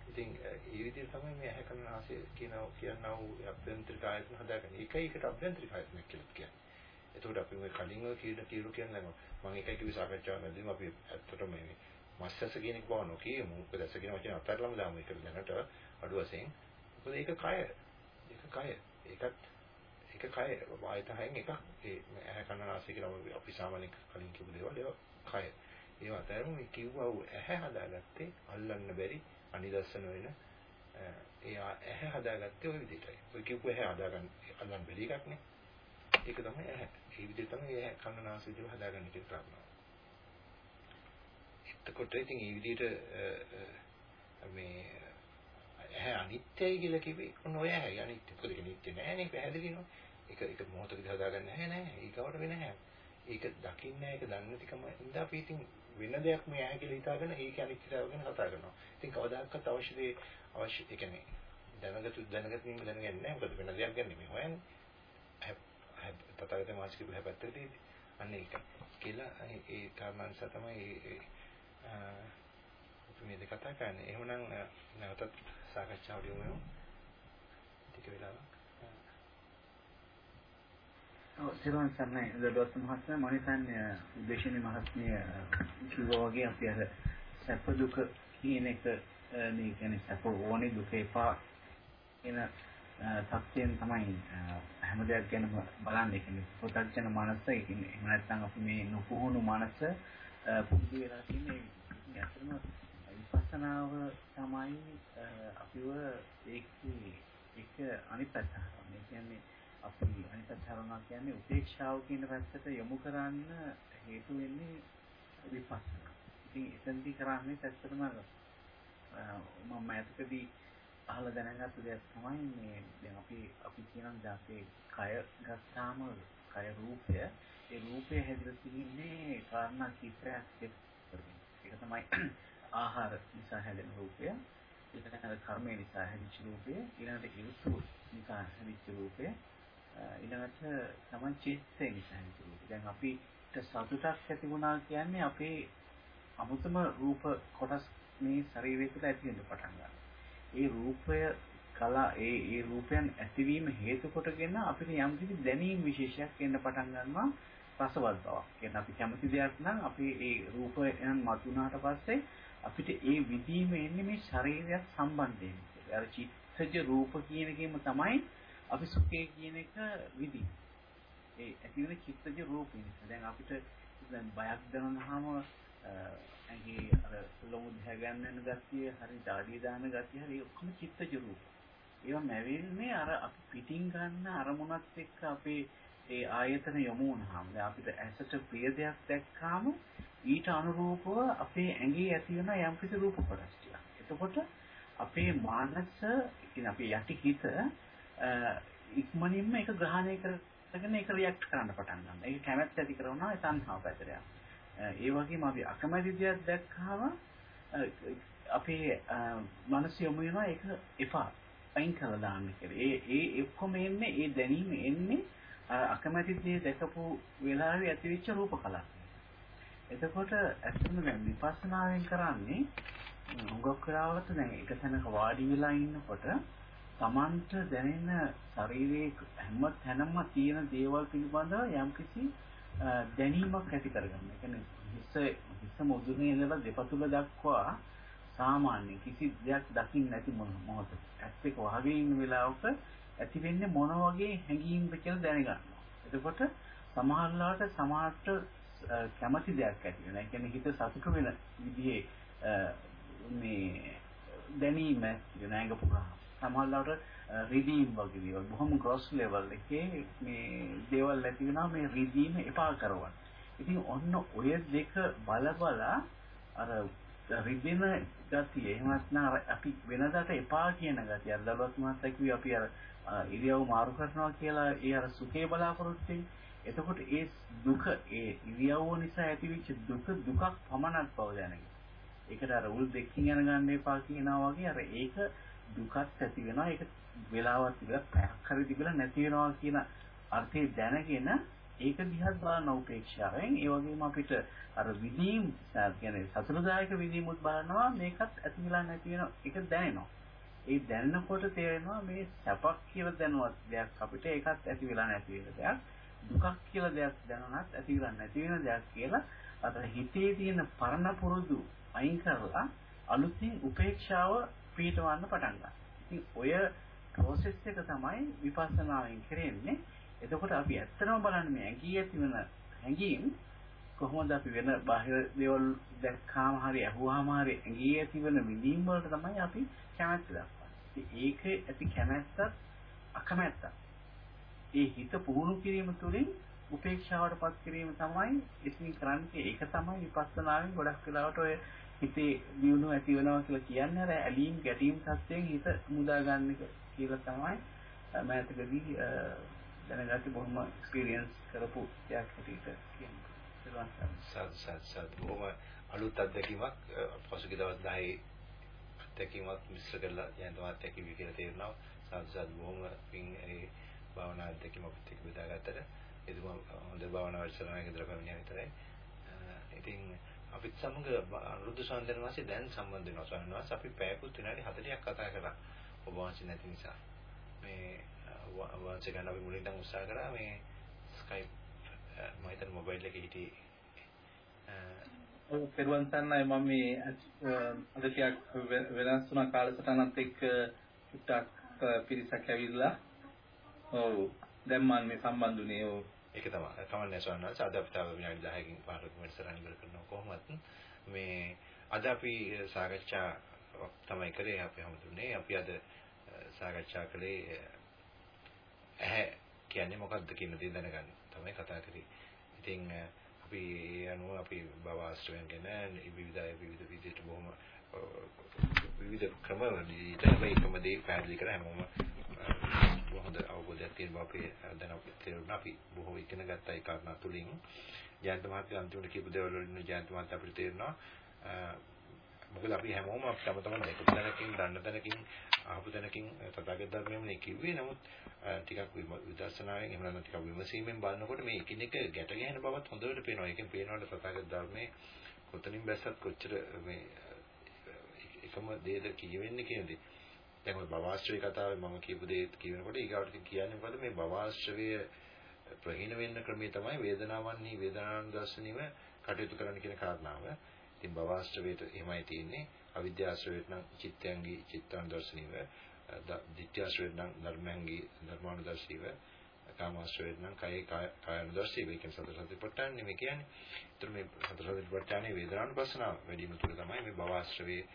A: ඉතින් ඒ විදිහට තමයි මේ ඇහැ කන නාසය කියන කියනවා වූ අභ්‍යන්තරික ආයතන හදාගන්නේ. ඒකයි ඒකට අභ්‍යන්තරික ආයතන කියලා කියන්නේ. එතකොට අපි මේ කලින් ඔය කීඩ කීරු කියන්නේ මම එකයි කිව්ව සාකච්ඡාවකදී අපි ඇත්තටම මේ මස්සස කියන එක බව නොකියමු. මොකද ඇස කියන වචනේ අත්හැරලම දාමු ඒක දැනට අඩු වශයෙන්. මොකද ඒක කය. ඒක කය. ඒකත් ඒක කය. ආයතනයෙන් එකක්. ඒ ඇහැ කන නාසය කියලා අපි සාමාන්‍යයෙන් කලින් කියපු දේවල් ඒවා කය. ඒවා අතරම මේ කිව්වා ඇහැ හදාගත්තේ අල්ලන්න බැරි අනිදස්සන වෙන ඒ ඇහැ හදාගත්තේ ওই විදිහටයි. ඔය කියපු ඇහැ හදාගන්න අල්ලන්න බැරි එකක් නේ. ඒක තමයි ඇහැ. ඒ විදිහට තමයි ඇහැ කන නාසය දිව හදාගන්න කියන කාරණා. එතකොට ඉතින් මේ විදිහට මේ ඇහැ අනිත්‍යයි කියලා කිව්වේ ඔන්න ඔය ඇහැ අනිත්‍ය. මොකද ඒක නිත්‍ය නෑනේ පැහැදිලිනවා. ඒක ඒක මොහොතකදී හදාගන්න නැහැ නෑ. ඒකවට වෙන නැහැ. ඒක දකින්නේ ඒක දන්නේ නැතිකම ඉඳ අපි ඉතින් වෙන දෙයක් මේ ඇහැ කියලා හිතාගෙන ඒක අනිත්‍යතාව ගැන කතා කරනවා. ඉතින් කවදාකවත් අවශ්‍ය දේ අවශ්‍ය ඒ කියන්නේ දැනගතු දැනගතින් දැනගන්නේ නැහැ. මොකද වෙන දෙයක් ගැන නෙමෙයි හොයන්නේ. තථාගතයන් වහන්සේ කියපු හැපැත්තේදී අන්න ඒක කියලා ඒ කාරණා නිසා තමයි මේ දෙක කතා කරන්නේ. එහෙමනම් නැවතත් සාකච්ඡාවට යමු. ටික වෙලාවක්.
F: ඔව් සිරුවන් සර්ණයි දඩොස් මහත්මයා මම හිතන්නේ උදේශිනී මහත්මිය කිව්වා වගේ අපි අර සැප දුක කියන එක මේ කියන්නේ සැප ඕනේ දුක එපා එන සත්‍යයෙන් තමයි හැම දෙයක් ගැනම බලන්නේ. කියන්නේ පොතක්ජන මනස, එහෙම නැත්නම් අපි මේ නුපුහුණු මනස පුරුදු වෙලා තියෙන්නේ ඇත්තටම විපස්සනාව තමයි අපිව ඒකේ එක අනිත් පැත්ත හරවන්නේ. කියන්නේ අපි අනිත් පැත්ත හරවනවා කියන්නේ උපේක්ෂාව කියන පැත්තට යොමු කරන්න හේතු වෙන්නේ විපස්සනා. ඉතින් එතෙන්දී කරන්නේ ඇත්තටම මම ඇත්තටදී අහලා දැනගත්ත දෙයක් තමයි මේ දැන් අපි අපි කියන දාසේ කය ගත්තාම කය රූපය. ඒ රූපය හැදලා තින්නේ කාරණා කිහිපයක් ඒක තමයි ආහාර නිසා හැදෙන රූපය. ඊළඟට කර්මය නිසා හැදිච්ච රූපය. ඊළඟට ඍතු නිසා හැදිච්ච රූපය. ඊළඟට තමයි චිත්තය නිසා හැදිච්ච රූපය දැන් අපිට සතුටක් ඇති වුණා කියන්නේ අපේ අමුතම රූප කොටස් මේ ශරීරය තුළ ඇති වෙන්න පටන් ගන්නවා ඒ රූපය කලා ඒ ඒ රූපයන් ඇතිවීම හේතු කොටගෙන අපිට යම් කිසි දැනීම් විශේෂයක් එන්න පටන් ගන්නවා රසවත් බවක්. කියන්නේ අපි කැමති දෙයක් නම් අපි ඒ රූපයන් මතුනාට පස්සේ අපිට ඒ විදීම එන්නේ මේ ශරීරයත් සම්බන්ධයෙන්. අර චිත්තජ රූප කියන එකෙම තමයි අපි සුඛය කියන එක විදී. ඒ ඇති වෙන චිත්තජ රූපේ නිසා. දැන් අපිට දැන් බයක් දැනුනහම ඇගේ අර ලොමු දැගන්න ගතිය හරි ඩාඩිය දාන ගතිය හරි ඔක්කොම චිත්තජ රූප. ඒවා නැවෙන්නේ අර අපි පිටින් ගන්න අරමුණත් එක්ක අපේ ඒ ආයතන යොමු වුණාම දැන් අපිට ඇසට ප්‍රිය දෙයක් දැක්කාම ඊට අනුරූපව අපේ ඇඟේ ඇති වෙන යම්කිසි රූප කොටස් ටික. එතකොට අපේ මානස කියන අපේ යටි හිත ඉක්මනින්ම ඒක ග්‍රහණය කරගෙන ඒක රියැක්ට් කරන්න පටන් ගන්නවා. ඒක කැමැත්ත ඇති කරනවා ඒ තණ්හාව පැත්තට යනවා. ඒ වගේම අපි අකමැති දෙයක් දැක්කම අපේ මනස යොමු වෙනවා ඒක එපා අයින් කරලා දාන්න කියලා. ඒ ඒ ඔක්කොම එන්නේ ඒ දැනීම එන්නේ අකමැති දේ දැකපු වෙලාවේ ඇතිවෙච්ච රූප කලාව. එතකොට ඇත්තම දැන් විපස්සනාවෙන් කරන්නේ හුඟක් වෙලාවට දැන් එක තැනක වාඩි වෙලා ඉන්නකොට Tamanට දැනෙන ශරීරයේ හැම තැනම තියෙන දේවල් පිළිබඳව යම්කිසි දැනීමක් ඇති කරගන්න. ඒ කියන්නේ හිස හිස මොදුනේ ඉඳලා දෙපතුල දක්වා සාමාන්‍ය කිසි දෙයක් දකින්න නැති මොහොත. ඇස් එක වහගෙන ඉන්න වෙලාවක ඇති වෙන්නේ මොන වගේ හැඟීම්ද කියලා දැනගන්නවා. එතකොට සමහරලාට සමහරට කැමති දෙයක් ඇති වෙනවා. ඒ කියන්නේ හිත සතුටු වෙන විදිහේ මේ දැනීම වෙන ඇඟපු ගහ. සමහරවිට රිදීම් වගේ දේවල් බොහොම ග්‍රොස් ලෙවල් එකේ මේ දේවල් ඇති වෙනවා මේ රිදීම එපා කරවන්න. ඉතින් ඔන්න ඔය දෙක බල බල අර රිදෙන ගතිය එහෙම නැත්නම් අපි වෙනදාට එපා කියන ගතිය අර දලුවත් මහත්තයා කිව්වේ අපි අර ඉරියව් මාරු කරනවා කියලා ඒ අර සුඛේ බලාපොරොත්තු වෙන්නේ. එතකොට ඒ දුක ඒ ඉරියව්ව නිසා ඇතිවෙච්ච දුක දුකක් පමණක් බව දැනගන්න. ඒකට අර උල් දෙකකින් යන ගන්න එපා කියනවා වගේ අර ඒක දුකත් ඇති වෙනවා. ඒක වෙලාවක් තිබිලා පැයක් හරි තිබිලා නැති වෙනවා කියන අර්ථය දැනගෙන ඒක දිහා බලන උපේක්ෂාවෙන් ඒ වගේම අපිට අර විදීම් කියන්නේ සතුටුදායක විදීමුත් බලනවා. මේකත් ඇති වෙලා නැති වෙන එක දැනෙනවා. ඒ දැනනකොට තේරෙනවා මේ සැපක් කියලා දැනුවත් දෙයක් අපිට ඒකත් ඇති වෙලා නැති වෙන දෙයක්. දුකක් කියලා දෙයක් දැනුණත් ඇති වෙලා නැති වෙන දෙයක් කියලා අර හිතේ තියෙන පරණ පුරුදු අයින් කරලා අලුතින් උපේක්ෂාව පිටවන්න පටන් ගන්නවා. ඉතින් ඔය process එක තමයි විපස්සනාවෙන් කරන්නේ. එතකොට අපි ඇත්තටම බලන්නේ මේ ඇඟී ඇති වෙන හැඟීම් කොහොමද අපි වෙන බාහිර දේවල් දැක්කාම හරි අහුවාම හරි ඇඟී ඇති වෙන විඳීම් වලට තමයි අපි කැමැත්ත දක්වන්නේ. ඒක ඇති කැමැත්තත් අකමැත්තත්. ඒ හිත පුහුණු කිරීම තුළින් උපේක්ෂාවටපත් කිරීම තමයි ඉතින් කරන්නේ. ඒක තමයි විපස්සනාවෙන් ගොඩක් වෙලාවට ඔය හිතේ දියුණුව ඇති වෙනවා කියලා කියන්නේ අර ඇලීම් ගැටීම් සත්‍යයෙන් හිත මුදා ගන්න කියලා තමයි මෑතකදී දැනගත්තේ බොහොම එක්ස්පීරියන්ස් කරපු දෙයක් හැටියට කියන්නේ.
A: සාදු සාදු සාදු බොහොම අලුත් අත්දැකීමක්. පසුගිය දවස් 10 අත්දැකීමක් මිශ්‍ර කරලා යන අත්දැකීම කියලා තේරෙනවා. සාදු සාදු බොහොම පින් ඒ භාවනා අත්දැකීමක් එක්ක බෙදාගත්තට එදුම හොඳ භාවනා වැඩසටහනක ඉඳලා පැමිණියා විතරයි. ඉතින් අපිත් සමග අනුරුද්ධ සම්දෙන වාසේ දැන් සම්බන්ධ වෙනවා. ස්වාමීන් වහන්සේ අපි පැයකුත් විනාඩි 40ක් කතා කරා. ඔබ වහන්සේ නැති නිසා. මේ වහන්සේ ගන්න අපි මුලින් ඉඳන් උත්සාහ කරා මේ Skype මම හිතන්නේ මොබයිල් එකේ හිටියේ
I: ඔව් පෙරවන් සන්නයි. මම මේ අද ටිකක් වෙනස් වුණා කාලසටහනත් එක්ක ටිකක් පිරිසක් ඇවිල්ලා. ඔව්. දැන් මම මේ සම්බන්ධුනේ ඔව්.
A: ඒක තමයි. කමන්නේ සවන්නස් අද අපිට තව විනාඩි 10කින් 15කින් වැඩසටහන ඉවර කරනවා. කොහොමත් මේ අද අපි සාකච්ඡා තමයි කරේ. අපි හැමතුනේ අපි අද සාකච්ඡා කළේ ඇහැ කියන්නේ මොකක්ද කියන දේ දැනගන්න තමයි කතා කරේ. ඉතින් අපි අනුව අපි භව ආශ්‍රයයන් ගැන විවිධ විවිධ විදිහට බොහොම විවිධ ක්‍රමවලදී තමයි එකම දේ පැහැදිලි කර හැමෝම හොඳ අවබෝධයක් තියෙන බව අපි දැන් අපිට තේරුණා අපි බොහෝ ඉගෙන ගත්ත ඒ කාරණා තුලින් ජයන්ත මහත්තයා අන්තිමට කියපු දේවල් වලින් ජයන්ත මහත්තයා අපිට තේරෙනවා මොකද අපි හැමෝම තම තමන් දෙක තැනකින් දන්න තැනකින් ආපු තැනකින් තථාගත ධර්මයමනේ කිව්වේ නමුත් ටිකක් විදර්ශනාවෙන් එහෙම නැත්නම් ටිකක් විමසීමෙන් බලනකොට මේ එකිනෙක ගැට ගැහෙන බවත් හොඳට පේනවා. ඒකෙන් පේනවාට තථාගත ධර්මයේ කොතනින් බැස්සත් කොච්චර මේ එකම දේද කියවෙන්නේ කියන දේ. දැන් ඔය භවආශ්‍රය කතාවේ මම කියපු දේ කියනකොට ඊගාවට කියන්නේ මොකද මේ භවආශ්‍රය ප්‍රහීන වෙන්න ක්‍රමය තමයි වේදනාවන්හි වේදනාවන් දර්ශනීව කටයුතු කරන්න කියන කාරණාව. ඉතින් භවආශ්‍රවයට එහෙමයි තියෙන්නේ. අවිද්‍යාශ්‍රවයට නම් චිත්තයන්ගේ චිත්තානුදර්ශනීව ditthyaශ්‍රවයට නම් ධර්මයන්ගේ ධර්මානුදර්ශීව කාමාශ්‍රවයට නම් කයේ කායනුදර්ශීව කියන සතර සතිපට්ඨාන නෙමෙයි කියන්නේ. ඒතර මේ සතර සතිපට්ඨානේ වේදනානුපස්සනාව වැඩිම තුල තමයි මේ භවආශ්‍රවයේ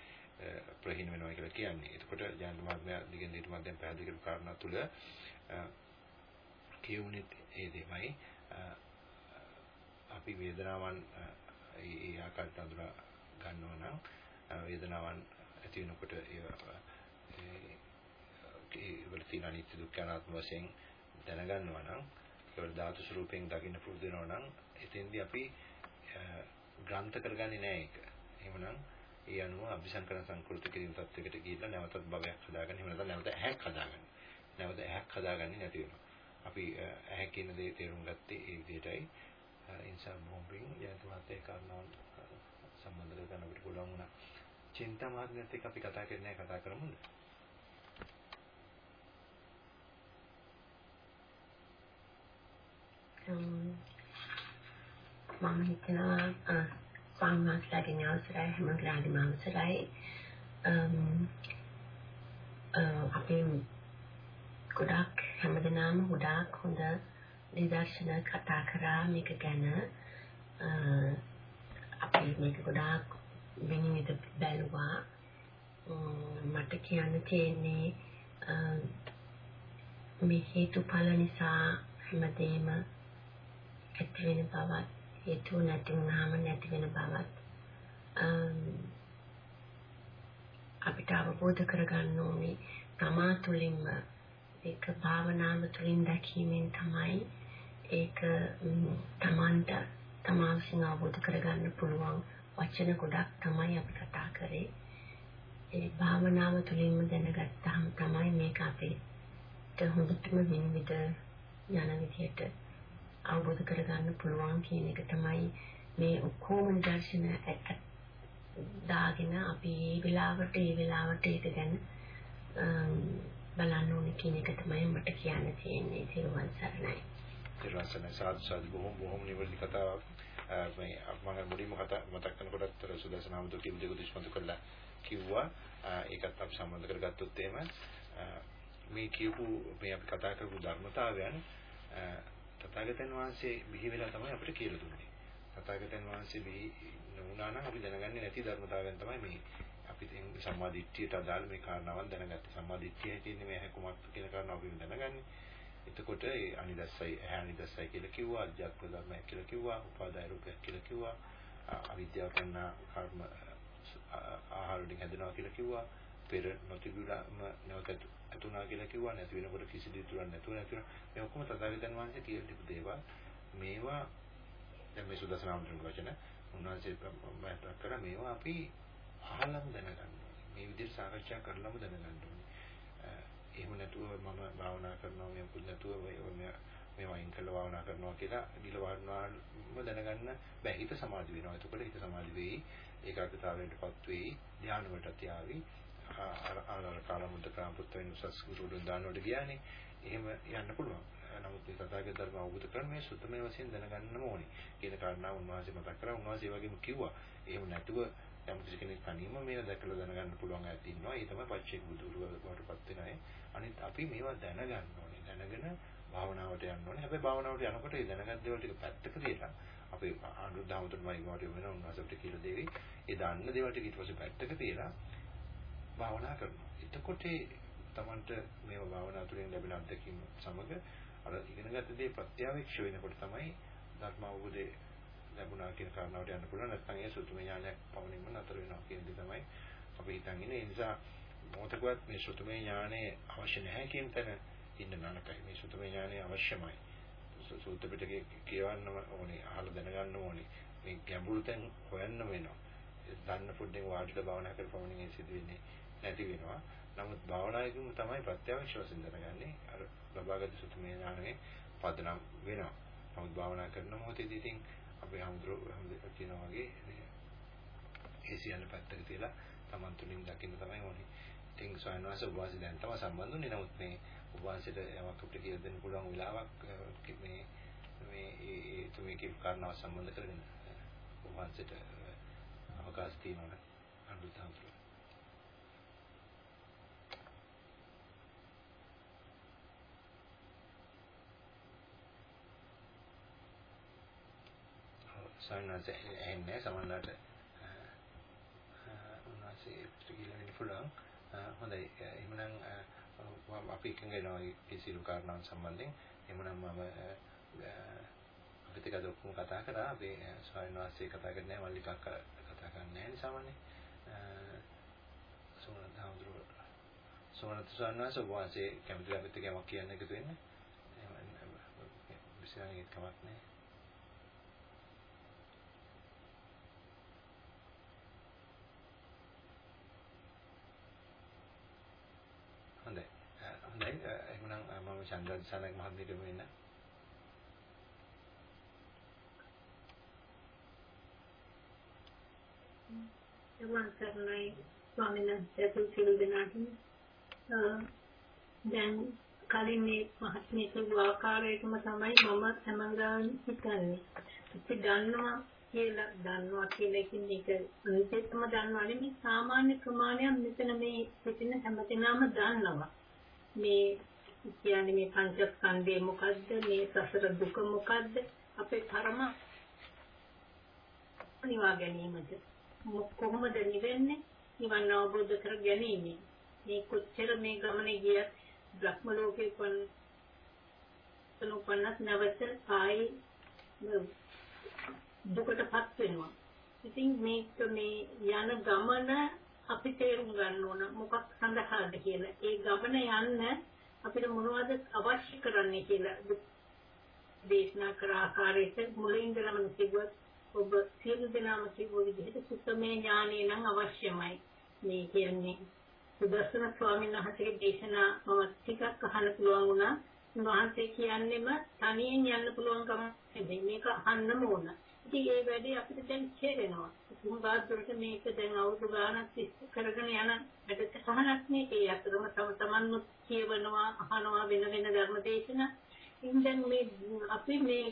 A: ප්‍රහීන වෙනවා කියලා කියන්නේ. එතකොට ජයන්ත මහත්මයා දිගින් දිගට මම දැන් පැහැදිලි කරපු කාරණා තුල කියුනේ ඒ දෙමයි අපි වේදනාවන් ඒ ආකාරයට අඳුරා ගන්නවා නම් වේදනාවන් ඇති වෙනකොට ඒ වල තියෙන අනිත්‍ය දුක්ඛ අනාත්ම වශයෙන් දැනගන්නවා නම් ඒවල ධාතු ස්වරූපයෙන් දකින්න පුරුදු වෙනවා නම් එතෙන්දී අපි ග්‍රන්ථ කරගන්නේ නැහැ ඒක. එහෙමනම් ඒ අනුව අபிසංකරණ සංකෘති කිරීම තත්වයකට ගිහිල්ලා නැවතත් භවයක් හදාගන්න. එහෙම නැත්නම් නැවත ඇහැක් හදාගන්න. නැවත ඇහැක් හදාගන්නේ නැති වෙනවා. අපි ඇහැ කියන දේ තේරුම් ගත්තේ ඒ විදිහටයි. ඉන්සා බොම්බින් යතුමාත් ඒ කාරණාව සම්බන්ධ කරගන්න අපිට පුළුවන් වුණා. චින්තා මාර්ගයත් එක්ක අපි කතා කරන්නේ කතා කරමුද?
J: මම හිතනවා ස්වාමීන් අවසරයි හැමග්‍රාඩිම අවසරයි. අපේ ගොඩක් හැමදෙනාම ගොඩාක් හොඳ නිදර්ශන කතා කරා මේක ගැන. අපි මේක ගොඩාක් විනිවිද බැලුවා. මට කියන්න තියෙන්නේ මේ හේතුඵල නිසා හැමදේම ඇති වෙන බවත් හේතු නැති වුනහම නැති වෙන බවත් අපිට අවබෝධ කරගන්න ඕනේ තමා තුළින්ම ඒක භාවනාව තුළින් දැකීමෙන් තමයි ඒක තමන්ට තමා විසින් අවබෝධ කරගන්න පුළුවන් වචන ගොඩක් තමයි අපි කතා කරේ. ඒ භාවනාව තුළින්ම දැනගත්තාම තමයි මේක අපිට හොඳටම විනිවිද යන විදිහට අවබෝධ කරගන්න පුළුවන් කියන එක තමයි මේ ඔක්කොම දර්ශන දාගෙන අපි ඒ වෙලාවට ඒ වෙලාවට ඒක ගැන බලන්න ඕනේ කියන එක තමයි මට කියන්න තියෙන්නේ සිරුවන් සරණයි.
A: සිරුවන් සරණයි සාදු සාදු බොහොම බොහොම නිවැරදි කතාවක්. මේ මම මුලින්ම කතා මතක් කරනකොටත් සුදර්ශන ආමතු කියපු දේ උදිස්මතු කරලා කිව්වා. ඒකත් අපි සම්බන්ධ කරගත්තොත් එහෙම මේ කියපු මේ අපි කතා කරපු ධර්මතාවයන් තථාගතයන් වහන්සේ බිහි වෙලා තමයි අපිට කියලා දුන්නේ. තථාගතයන් වහන්සේ බිහි නොවුණා නම් අපි දැනගන්නේ නැති ධර්මතාවයන් තමයි මේ අපි සම්මාදිට්ඨියට අදාළ මේ කාරණාවන් දැනගත්තේ. සම්මාදිට්ඨිය කියන්නේ මේ හැකුමක් කියන කාරණාව අපි දැනගන්නේ. එතකොට ඒ අනිදස්සයි ඇහැ අනිදස්සයි කියලා කිව්වා, අධ්‍යාත්ම ධර්මයක් කියලා කිව්වා, උපාදාය රූපයක් කියලා කිව්වා, අවිද්‍යාව කරන කර්ම ආහාර වලින් හැදෙනවා කියලා කිව්වා, පෙර නොතිබුණාම නැවත ඇතුණා කියලා කිව්වා, නැති වෙනකොට කිසි දෙයක් නැතුව නැති වෙනවා. මේ ඔක්කොම තථාගතයන් වහන්සේ කියලා දීපු දේවල්. මේවා දැන් මේ සුදසනාමතුන් වචන උන්වහන්සේ මතක් කරා මේවා අපි අහලම දැනගන්න ඕනේ. මේ විදිහට සාකච්ඡා කරලම දැනගන්න ඕනේ. එහෙම නැතුව මම භාවනා කරනවා මේ පුදු නැතුව මේ මේ වයින් කළා භාවනා කරනවා කියලා දිල වඩනවාම දැනගන්න බෑ හිත සමාධි වෙනවා. එතකොට හිත සමාධි වෙයි. ඒකාග්‍රතාවයටපත් වෙයි. ධානයටත් යාවි. අර අර කාලමුද්ද කාම්පුත් වෙන උසස් ගුරුතුන් දානවට ගියානේ. එහෙම යන්න පුළුවන්. නමුත් මේ තථාගත ධර්ම අවබෝධ කරගන්න මේ සුත්තමේ වශයෙන් දැනගන්නම ඕනේ. කියන කාරණාව උන්වහන්සේ මතක් කරා. උන්වහන්සේ ඒ වගේම කිව්වා. එහෙම නැතුව යම් කිසි කෙනෙක් තනියම මේවා දැකලා දැනගන්න පුළුවන් ඇත් ඉන්නවා. ඒ තමයි පච්චේක බුදුරුවකටපත් වෙන අය. අනිත් අපි මේවා දැනගන්න ඕනේ. දැනගෙන භාවනාවට යන්න ඕනේ. හැබැයි භාවනාවට යනකොට ඒ දැනගත් දේවල් ටික පැත්තක තියලා අපි ආනුද්ධාමතුන්මයි වට වෙන උන්වහන්සේට කියලා දෙවි. ඒ දාන්න දේවල් ටික ඊට පස්සේ පැත්තක තියලා භාවනා කරනවා. එතකොට තමන්ට මේව භාවනා තුළින් ලැබෙන අත්දැකීම් සමග අර ඉගෙනගත්ත දේ ප්‍රත්‍යවේක්ෂ වෙනකොට තමයි ධර්ම අවබෝධය ලැබුණා කියන කාරණාවට යන්න පුළුවන්. නැත්නම් ඒ සුතුම ඥානයක් පමණින්ම නතර වෙනවා කියන දේ තමයි අපි හිතන් ඉන්නේ. ඒ නිසා මොහොතකවත් මේ සුතුම ඥානය අවශ්‍ය නැහැ කියන තැන ඉන්න නරකයි මේ සුතුම ඥානය අවශ්‍යමයි. සූත්‍ර පිටකේ කියවන්න ඕනේ අහලා දැනගන්න ඕනේ. මේ ගැඹුරු තැන් හොයන්න වෙනවා. දන්න පොඩ්ඩෙන් වාඩිලා භාවනා කරපමණින් ඒ සිදු වෙන්නේ නැති වෙනවා නමුත් භාවනායකින් තමයි ප්‍රත්‍යක්ෂ වශයෙන් දැනගන්නේ අර ලබාගත් සුතුමේ ඥානයේ පදනම් වෙනවා. නමුත් භාවනා කරන මොහොතේදී ඉතින් අපි හඳුරු හඳුරු කියනවා වගේ ඒ සියල්ල පැත්තක තියලා Taman තුලින් දකින්න තමයි ඕනේ. ඉතින් සයන්වාස උපවාසය දැන් තමයි සම්බන්ධුනේ. නමුත් මේ උපවාසයට යමක් අපිට කියලා දෙන්න පුළුවන් වෙලාවක් මේ මේ ඒ තුමේ කීප කාරණා සම්බන්ධ කරගෙන උපවාසයට අවකාශ තියෙනවා අනුතන්තර සයන්වන්ස එන්නේ සමහරවිට උන්වහන්සේ පිටිගිල වෙන්න පුළුවන්. හොඳයි. එහෙනම් අපි එකඟ වෙනවා මේ සියලු කාරණාන් සම්බන්ධයෙන්. එහෙනම් මම අපිට ඒක ඔක්කොම කතා කරා. අපි සයන්වන්සේ කතා කරන්නේ නැහැ මල්ලිකා කතා කරන්නේ නැහැ සාමාන්‍ය සෝනත් හඳුරු සෝනත් සයන්වන්ස වාසේ කැමතිලා අපිට යමක් කියන්න එකතු වෙන්නේ? එහෙනම් විශ්වාසයෙන් කමක් නැහැ. චන්ද්‍රසාරක මහත්මියට වෙන්න.
D: එවන් කරනයි ස්වාමීන් වහන්සේ සියලු දෙනාටම දැන් කලින් මේ මහත්මිය කියපු ආකාරයටම තමයි මම සමගාන් හිතන්නේ. අපි දන්නවා කියලා දන්නවා කියලා කියන්නේ ඒක නිතෙත්ම දන්නවා නෙමෙයි සාමාන්‍ය ප්‍රමාණයක් මෙතන මේ සිටින හැමදෙනාම දන්නවා. මේ කියන්නේ මේ පංචස්කන්ධය මොකද්ද? මේ සසර දුක මොකද්ද? අපේ තරම නිවා ගැනීමද? කොහොමද නිවෙන්නේ? නිවන් අවබෝධ කර ගැනීම මේ කොච්චර මේ ගමනේ ගියත් බ්‍රහ්ම ලෝකේ පන් තනුපන්නත් නැවත ආයි දුකටපත් වෙනවා. ඉතින් මේක මේ යන ගමන අපි තේරුම් ගන්න ඕන මොකක් සඳහාද කියලා. ඒ ගමන යන්න අපිට මොනවද අවශ්‍ය කරන්නේ කියලා දේශනා කර ආකාරයට මුලින්දලම කිව්වත් ඔබ සියලු දෙනාම කිව්ව විදිහට සුත්තමේ ඥානෙ නම් අවශ්‍යමයි. මේ කියන්නේ සුදර්ශන ස්වාමීන් වහන්සේගේ දේශනා මම ටිකක් අහන්න පුළුවන් වුණා. උන්වහන්සේ කියන්නේම තනියෙන් යන්න පුළුවන් කම නෙමෙයි. මේක අහන්නම ඕන. ඉතින් ඒ වැඩේ අපිට දැන් කෙරෙනවා තුන්ගා දුරට මේක දැන් අවුරුදු ගාණක් කරගෙන යන වැඩසටහනක් මේක. ඒ අතරම තම තමන්ම කියවනවා අහනවා වෙන වෙන ධර්ම දේශනා ඉතින් මේ අපි මේ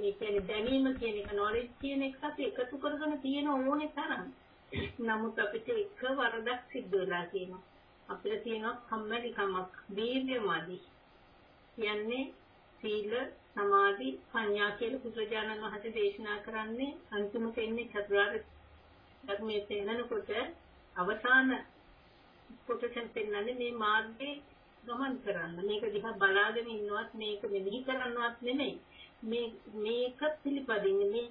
D: මේ කියන්නේ දැනීම කියන එක knowledge කියන එක අපි එකතු කරගෙන තියෙන ඕනේ තරම්. නමුත් අපිට එක වරදක් සිද්ධ වෙලා තියෙනවා. අපිට තියෙනවා කම්මැලිකමක් දීර්ඝමදි කියන්නේ සීල සමාධි ප්‍රඥා කියලා බුදුරජාණන් වහන්සේ දේශනා කරන්නේ අන්තිමට එන්නේ චතුරාර්ය ධර්මයේ තේනනකොට අවසාන කොටසෙන් පෙන්වන්නේ මේ මාර්ගයේ ගමන් කරන්න. මේක දිහා බලාගෙන ඉන්නවත් මේක මෙනෙහි කරන්නවත් නෙමෙයි. මේ මේක පිළිපදින්නේ මේ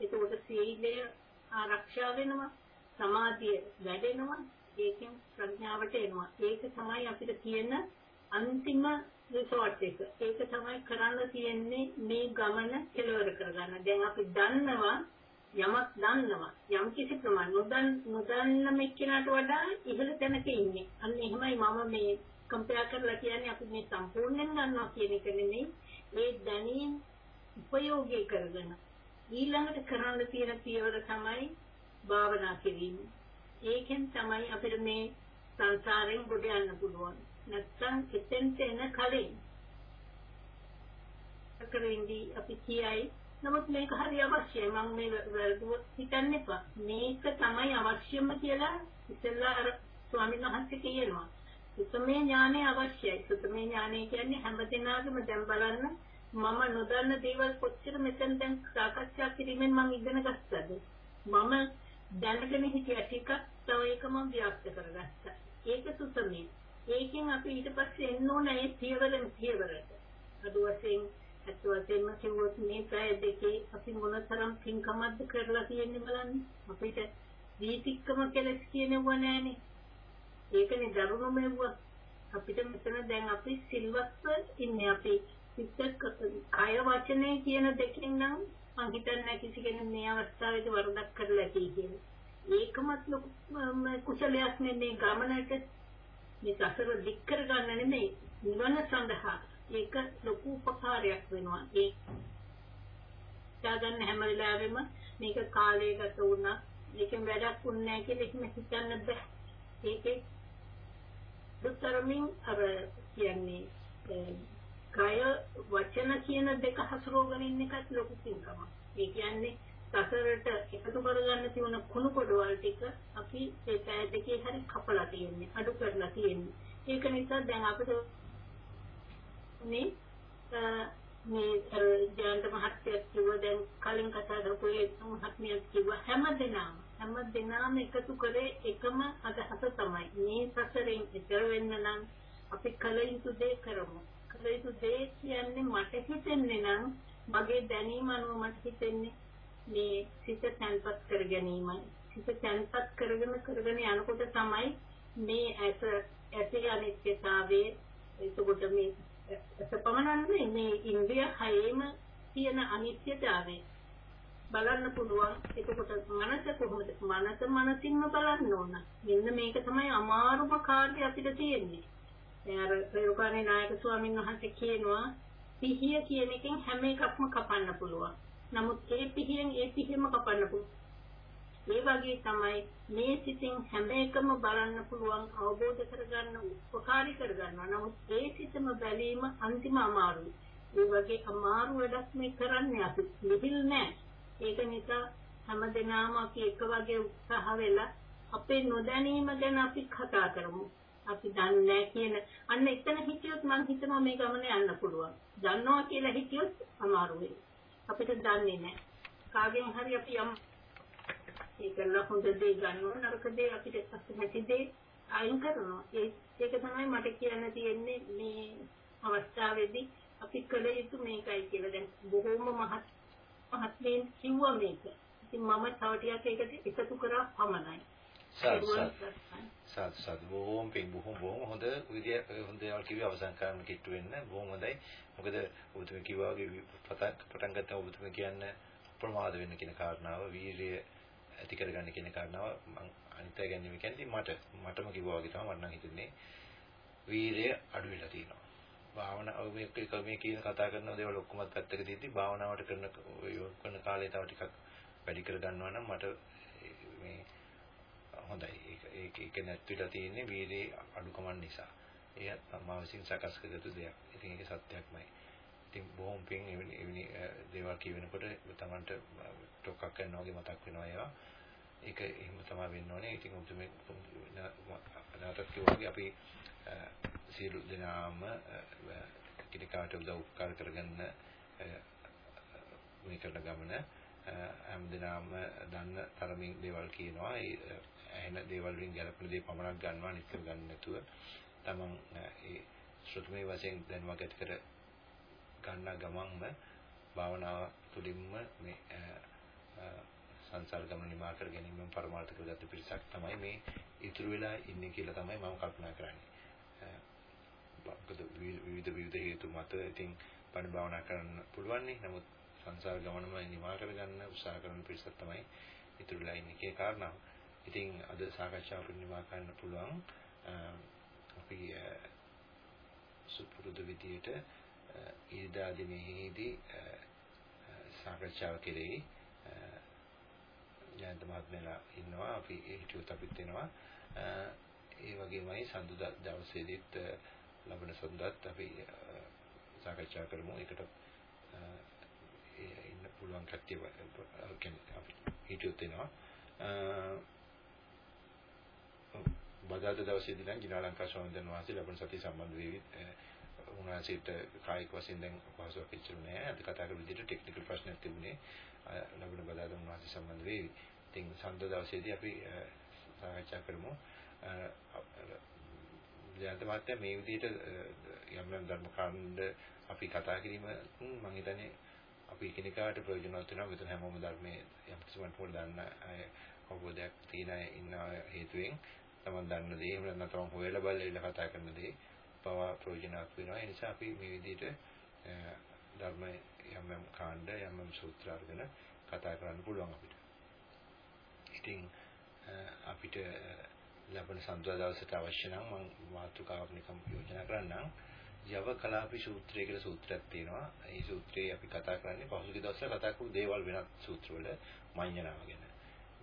D: එතකොට සීලය ආරක්ෂා වෙනවා සමාධිය වැඩෙනවා ඒකෙන් ප්‍රඥාවට එනවා ඒක තමයි අපිට තියෙන අන්තිම රිසෝට් එක ඒක තමයි කරන්න තියෙන්නේ මේ ගමන කෙලවර කරගන්න දැන් අපි දන්නවා යමක් දන්නවා යම් කිසි ප්‍රමාණ නොදන්න නොදන්න මෙක්කෙනාට වඩා ඉහළ තැනක ඉන්නේ අන්න එහෙමයි මම මේ කම්පෙයාර් කරලා කියන්නේ අපි මේ සම්පූර්ණයෙන් ගන්නවා කියන එක නෙමෙයි ඒ දැනීම් උපයෝගී කරගෙන ඊළඟට කරන්න තියෙන පියවර තමයි භාවනා කිරීම. ඒකෙන් තමයි අපිට මේ සංසාරයෙන් ගොඩ යන්න පුළුවන්. නැත්තම් එතෙන්ට එන කලින්. කරෙන්දී අපි කියයි. නමුත් මේක හරි අවශ්‍යයි. මම මේ වැරදුව හිතන්න එපා. මේක තමයි අවශ්‍යම කියලා ඉතින්ලා අර ස්වාමීන් වහන්සේ කියනවා. සුතමේ ඥානය අවශ්‍යයි. සුතමේ ඥානය කියන්නේ හැමදෙනාගේම දැන් බලන්න මම නොදන්න දේවල් කොච්චර මෙතෙන් දැන් සාකච්ඡා කිරීමෙන් මම ඉගෙන ගත්තද? මම දැනගෙන හිටිය ටිකක් තව එක මම ව්‍යාප්ත කරගත්තා. ඒක සුසමේ ඒකෙන් අපි ඊට පස්සේ එන්න ඕන ඒ පියවරෙන් පියවරට. අද වශයෙන් අත් වශයෙන්ම කිව්වොත් මේ පැය දෙකේ අපි මොනතරම් පින්කමක්ද කරලා තියෙන්නේ බලන්න. අපිට දීතික්කම කෙලස් කියනව නෑනේ ඒකනේ දරුණු මෙව්ව. අපිට මෙතන දැන් අපි සිල්වත්ව ඉන්නේ. අපි සිත කය වචනේ කියන දෙකෙන් නම් මං හිතන්නේ කිසි කෙනෙක් මේ අවස්ථාවේදී වරදක් කරලා ඇති කියලා. ඒකමත් ලොකු කුසලයක් නෙමේ ගමනට. මේ සසර දික් කරගන්න නෙමෙයි නිවන සඳහා ඒක ලොකු උපකාරයක් වෙනවා. ඒ දාගන්න හැම වෙලාවෙම මේක කාලය ගත වුණා. ඒකෙන් වැඩක් වුණ නැහැ කියලා එහෙම හිතන්න බෑ. ඒකේ දුතරමින් අර කියන්නේ කය වචන කියන දෙක හසුරවගෙන ඉන්න එකත් ලොකු පින්කමක්. ඒ කියන්නේ සසරට එකතු කරගන්න තියෙන කුණු පොඩවල් ටික අපි ඒ පැය දෙකේ හරි කපලා තියෙන්නේ අඩු කරලා තියෙන්නේ. ඒක නිසා දැන් අපිට මේ මේ ජයන්ත මහත්තයා කිව්ව දැන් කලින් කතා කරපු ඒ මහත්මියක් කිව්ව හැමදෙනාම හැමදෙනාම එකතු කරේ එකම අදහස තමයි. මේ සසරෙන් ඈතර වෙන්න නම් අපි කල යුතු දේ කරමු. කළ යුතු දේ කියන්නේ මට හිතෙන්නේ නම් මගේ දැනීම අනුව මට හිතෙන්නේ මේ සිත තැන්පත් කර ගැනීමයි. සිත තැන්පත් කරගෙන කරගෙන යනකොට තමයි මේ ඇස ඇති අනිත්‍යතාවයේ එතකොට මේ සපමණන්නේ මේ ඉන්ද්‍රිය හයේම තියෙන අනිත්‍යතාවය බලන්න පුළුවන් එතකොට මනස කොහොමද මනස මනසින්ම බලන්න ඕන මෙන්න මේක තමයි අමාරුම කාර්යය අපිට තියෙන්නේ අර රේරුකාණේ නායක ස්වාමීන් වහන්සේ කියනවා පිහිය කියන එකෙන් හැම එකක්ම කපන්න පුළුවන්. නමුත් ඒ පිහියෙන් ඒ පිහියම කපන්න පුළුවන්. ඒ වගේ තමයි මේ සිතින් හැම එකම බලන්න පුළුවන් අවබෝධ කරගන්න උපකාරී කරගන්නවා. නමුත් ඒ සිතම බැලීම අන්තිම අමාරුයි. ඒ වගේ අමාරු වැඩක් මේ කරන්නේ අපි ලිහිල් නෑ. ඒක නිසා හැමදෙනාම අපි එක වගේ උත්සාහ වෙලා අපේ නොදැනීම ගැන අපි කතා කරමු. අපි දන්නේ නැහැ කියන අන්න එතන හිටියොත් මම හිතනවා මේ ගමන යන්න පුළුවන්. දන්නවා කියලා හිටියොත් අමාරු වෙයි. අපිට දන්නේ නැහැ. කාගෙන් හරි අපි යම් ඒකල හොඳ දේ ගන්නවා නරක දේ අපිට නැති දේ අයින් කරනවා. ඒ ඒක තමයි මට කියන්න තියෙන්නේ මේ අවස්ථාවේදී අපි කළ යුතු මේකයි කියලා දැන් බොහෝම මහත් මහත්මයෙන් කිව්වා මේක. ඉතින් මම තව ටිකක් ඒකට එකතු කරා පමණයි.
A: සාදු සාදු. සාදු බොහොම පිං බොහොම බොහොම හොඳ විදිය හොඳ දේවල් කිව්වේ අවසන් කරන්න කිට්ටු වෙන්න. බොහොම හොඳයි. මොකද ඔබතුමී කිව්වා වගේ පටන් ගත්ත ඔබතුමී කියන්නේ ප්‍රමාද වෙන්න කියන කාරණාව වීරිය ඇති කරගන්න කියන කාරණාව මම අනිත් අය ගැන කියන්නේ මට. මටම කිව්වා වගේ තමයි මට නම් හිතෙන්නේ. වීරිය අඩු වෙලා තියෙනවා. භාවනාව මේක මේ කියන කතා කරන දේවල් ඔක්කොම පැත්තක තියදී භාවනාවට කරන කරන කාලේ තව ටිකක් වැඩි කර ගන්නවා නම් මට මේ හොඳයි. ඒක ඒක ඒක නැතිලා තියෙන්නේ වීර්යයේ අඩුකම නිසා. ඒ මා විසින් සකස් කරගත්තු දෙයක්. ඉතින් ඒක සත්‍යයක්මයි. ඉතින් බොහොම පින් එවැනි එවැනි දේවල් කියවෙනකොට තමන්ට ටොක්ක් කරනවා වගේ මතක් වෙනවා ඒවා. ඒක එහෙම තමයි වෙන්න ඕනේ. ඉතින් ඔබතුමේ නැවතත් කිව්වා අපි සියලු දෙනාම කිලකාට උදව් උපකාර කරගන්න මේ කරන ගමන හැම දිනම දන්න තරමින් දේවල් කියනවා. ඒ ඇහෙන දේවල් වලින් ගැලපෙන දේ පමණක් ගන්නවා අනිත් ඒවා ගන්න නැතුව තමන් ඒ ශ්‍රොතමේ වශයෙන් දැනුමක් ඇති කර ගන්න ගමන්ම භාවනාව තුළින්ම මේ සංසාර ගමන නිමා කර ගැනීම පරමාර්ථ කරගත්ත පිරිසක් තමයි මේ ඉතුරු වෙලා ඉන්නේ කියලා තමයි මම කල්පනා කරන්නේ. මොකද විවිධ විවිධ හේතු මත ඉතින් බණ භාවනා කරන්න පුළුවන් නේ. නමුත් සංසාර ගමනම නිමා කරගන්න උත්සාහ කරන පිරිසක් තමයි ඉතුරු වෙලා ඉන්නේ කියන කාරණාව. ඉතින් අද සාකච්ඡාව පුනිමා කරන්න පුළුවන්. අපි සුපුරුදු විදියට ඊදා දිනෙහිදී සාකච්ඡාව කෙරෙහි ජයන්ත මහත්මයා ඉන්නවා. අපි හිටියොත් අපිත් එනවා ඒ වගේමයි සඳුදා දවසේදීත් ලබන සඳුදාත් අපි සාකච්ඡා කරමු. ඒකට ඉන්න පුළුවන් කට්ටිය කියන්නේ අපි හිටියොත් එනවා බදාද දවසේදී නම් ජිනාලංකා ස්වාමීන් වහන්සේ ලබන සතිය සම්බන්ධ වෙවි උන්වහන්සේට කායික වශයෙන් දැන් පහසුවක් ඉච්චුනේ නැහැ. අද කතා කරන විදිහට ටෙක්නිකල් ප්‍රශ්නයක් තිබුණේ. ලබන බදාද උන්වහන්සේ සම්බන්ධ වෙවි. ඉතින් සඳ දවසේදී අපි සාකච්ඡා කරමු. ජයන්ත මහත්තයා මේ විදිහට යම් යම් ධර්ම කාණ්ඩ අපි කතා කිරීම මම හිතන්නේ අපි එකිනෙකාට ප්‍රයෝජනවත් වෙනවා. මෙතන හැමෝම ධර්මයේ යම් කිසි මට්ටමකට දන්න අය අවබෝධයක් තියෙන අය ඉන්න හේතුවෙන් තමන් දන්න දේ එහෙම නැත්නම් තමන් හොයලා බලලා කතා කරන දේ පවා ප්‍රයෝජනවත් වෙනවා. ඒ නිසා අපි මේ විදිහට ධර්ම යම් යම් කාණ්ඩ යම් යම් සූත්‍ර අරගෙන කතා කරන්න පුළුවන් අපිට. ඉතින් අපිට ලබන සඳුදා දවසට අවශ්‍ය නම් මම මාතෘකාවක් නිකම් යෝජනා කරන්නම්. යව කලාපි සූත්‍රය කියලා සූත්‍රයක් තියෙනවා. ඒ සූත්‍රයේ අපි කතා කරන්නේ පහුගිය දවස්වල කතා කරපු දේවල් වෙනත් සූත්‍රවල මඤ්ඤණාව ගැන.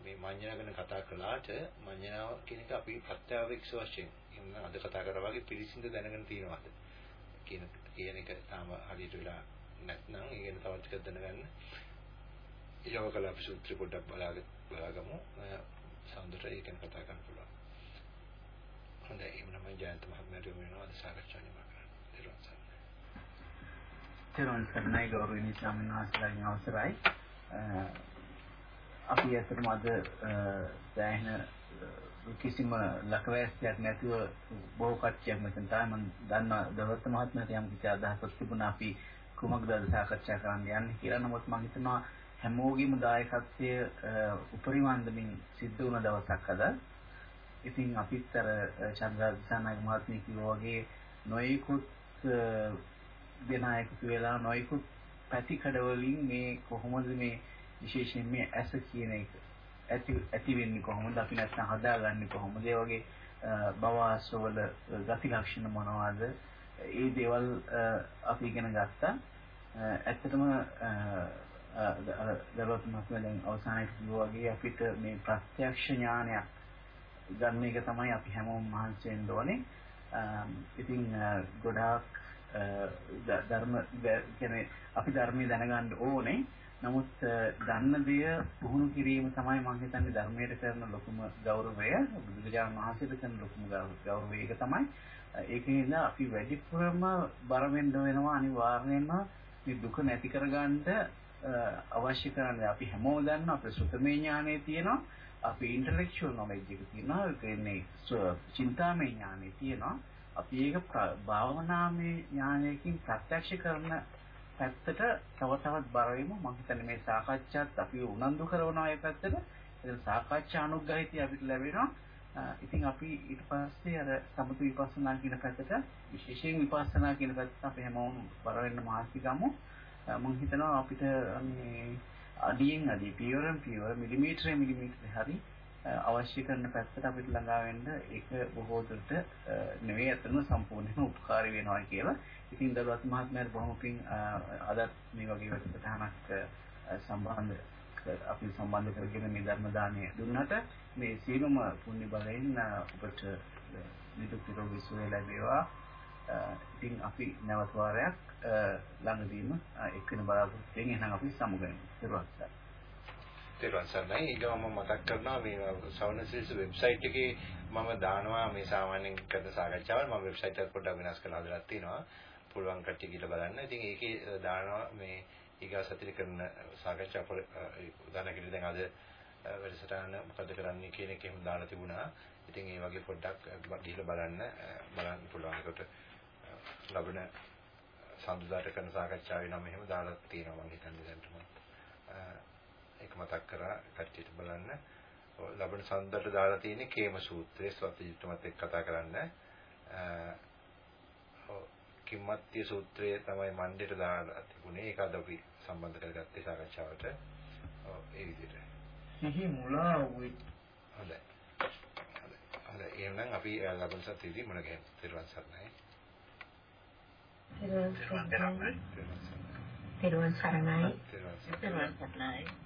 A: මේ මඤ්ඤණා ගැන කතා කළාට මඤ්ඤණාව කියන එක අපි ප්‍රත්‍යවේක්ෂ වශයෙන් ඉන්න අද කතා කරා වගේ පිළිසිඳ දැනගෙන තියෙනවාද කියන කියන එක තාම හරියට වෙලා නැත්නම් ඒ ගැන තවත් ටිකක් දැනගන්න. යවකලා අපි සූත්‍ර පොඩ්ඩක් බලාගෙන බලාගමු. සම්දට ඒක ගැන කතා කරන්න පුළුවන්. හොඳයි. එහෙනම් මම ජයන්ත මහත්මයාට යොමු වෙනවා. අද සාකච්ඡා නිමා කරන්න. ඊළඟ සරණයි.
F: ඊළඟ සරණයි. ගෞරවනීය ස්වාමීන් වහන්සේලාගෙන් අවසරයි. අපි ඇත්තටම අද දැනෙන කිසිම ලකවැස්තියක් නැතුව බොහෝ කට්ටියක් මෙතන තමයි මම දන්නා දවර්ත මහත්මයාට යම් කිසි අදහසක් තිබුණා අපි කුමක්ද අද සාකච්ඡා කරන්න යන්නේ කියලා නමුත් මම හිතනවා හැමෝගෙම දායකත්වය උපරිම අන්දමින් සිද්ධ වුණ දවසක් අද. ඉතින් අපිත් අර චන්ද්‍රා දිසානායක මහත්මිය කිව්වා වගේ නොයෙකුත් දෙනා එකතු වෙලා නොයෙකුත් පැතිකඩ වලින් මේ කොහොමද මේ විශේෂයෙන් මේ ඇස කියන එක. ඇති ඇති වෙන්නේ කොහොමද? අපි නැත්නම් හදාගන්නේ කොහොමද? ඒ වගේ භව ආශ්‍රවල ගති ලක්ෂණ මොනවද? ඒ දේවල් අපි ඉගෙන ගත්තා. ඇත්තටම දලොත් මහත්මයා දැන් අවසානයේ කිව්වා වගේ අපිට මේ ප්‍රත්‍යක්ෂ ඥානයක් ගන්න එක තමයි අපි හැමෝම මහන්සි වෙන්න ඕනේ. ඉතින් ගොඩාක් ධර්ම කියන්නේ අපි ධර්මයේ දැනගන්න ඕනේ. නමුත් දන්න දේ පුහුණු කිරීම තමයි මම හිතන්නේ ධර්මයට කරන ලොකුම ගෞරවය. බුදුරජාණන් වහන්සේට කරන ලොකුම ගෞරවය. ඒක තමයි ඒකෙන්ද අපි වැඩිපුරම බර වෙන්න වෙනවා අනිවාර්යයෙන්ම මේ දුක නැති කරගන්න අවශ්‍ය කරන්නේ අපි හැමෝම දන්න අපේ සුතමේ ඥානය තියෙනවා අපි ඉන්ටෙලෙක්චුවල් නොලෙජ් එක තියෙනවා ඒ කියන්නේ චින්තාමය ඥානය තියෙනවා. අපි ඒක භාවනාමය ඥානයකින් ප්‍රත්‍යක්ෂ කරන පැත්තට තව තවත් බර වෙමු. මම හිතන්නේ මේ සාකච්ඡාත් අපි උනන්දු කරනවා ඒ පැත්තට. ඒක සාකච්ඡා අනුග්‍රහිතය අපිට ලැබෙනවා. ඉතින් අපි ඊට පස්සේ අර සමතු විපස්සනා කියන පැත්තට විශේෂයෙන් විපස්සනා කියන පැත්තට අපි හැමෝම බර වෙන්න මහන්සි ගමු. මම හිතනවා අපිට මේ අඩියෙන් අඩිය පියවරෙන් පියවර මිලිමීටරෙන් මිලිමීටර හරි අවශ්‍ය කරන පැත්තට අපිට ළඟා වෙන්න ඒක බොහෝ දුරට නෙවෙයි අතන සම්පූර්ණයෙන්ම උපකාරී වෙනවා කියලා. ඉතින් දලුවත් මහත්මයාට බොහොම පිං අදත් මේ වගේ වැඩසටහනක් සම්බන්ධ අපි සම්බන්ධ කරගෙන මේ ධර්ම දාණය දුන්නට මේ සීලම පුණ්‍ය බලයෙන් ඔබට නිදුක් නිරෝගී සුවය ලැබේවා. ඉතින් අපි නැවත වාරයක් ළඟදීම එක්කෙන බලාපොරොත්තු වෙන එහෙනම් අපි සමුගමු. ඊට පස්සේ
A: තේරුවන් සරණයි. ඊගම මම මතක් කරනවා මේ සවනසිල්ස් වෙබ්සයිට් එකේ මම දානවා මේ සාමාන්‍යයෙන් කරන සාකච්ඡාවල් මම වෙබ්සයිට් එක පොඩ්ඩක් වෙනස් කරලා හදලා තිනවා. පුළුවන් කට්ටිය ගිහලා බලන්න. ඉතින් ඒකේ දානවා මේ ඊගා සතියේ කරන සාකච්ඡා උදාහරණයක් දැන් අද වැඩසටහන මොකද කරන්නේ කියන එක එහෙම දාලා තිබුණා. ඉතින් ඒ වගේ පොඩ්ඩක් ගිහලා බලන්න බලන්න පුළුවන්. ඒකට ලබන සම්දුදාට කරන සාකච්ඡාවේ නම් එහෙම දාලා තියෙනවා මම හිතන්නේ දැන් මම ඒක මතක් කරා කට්ටියට බලන්න. ලබන සම්දුදාට දාලා තියෙන්නේ කේම සූත්‍රයේ ස්වතිජිතමත් එක්ක කතා කරන්න. කිම්මත්ති සූත්‍රය තමයි මණ්ඩේට දාලා තිබුණේ. ඒක අද අපි සම්බන්ධ කරගත්තේ සාකච්ඡාවට. ඔව් ඒ විදිහට.
F: සිහි මුලා වූ
A: හොඳයි. හොඳයි. එහෙනම් අපි ලබන සතියේදී මුණ ගැහෙමු. ත්‍රිවන් සරණයි.
J: තෙරුවන් සරණයි. තෙරුවන් සරණයි.
C: තෙරුවන් සරණයි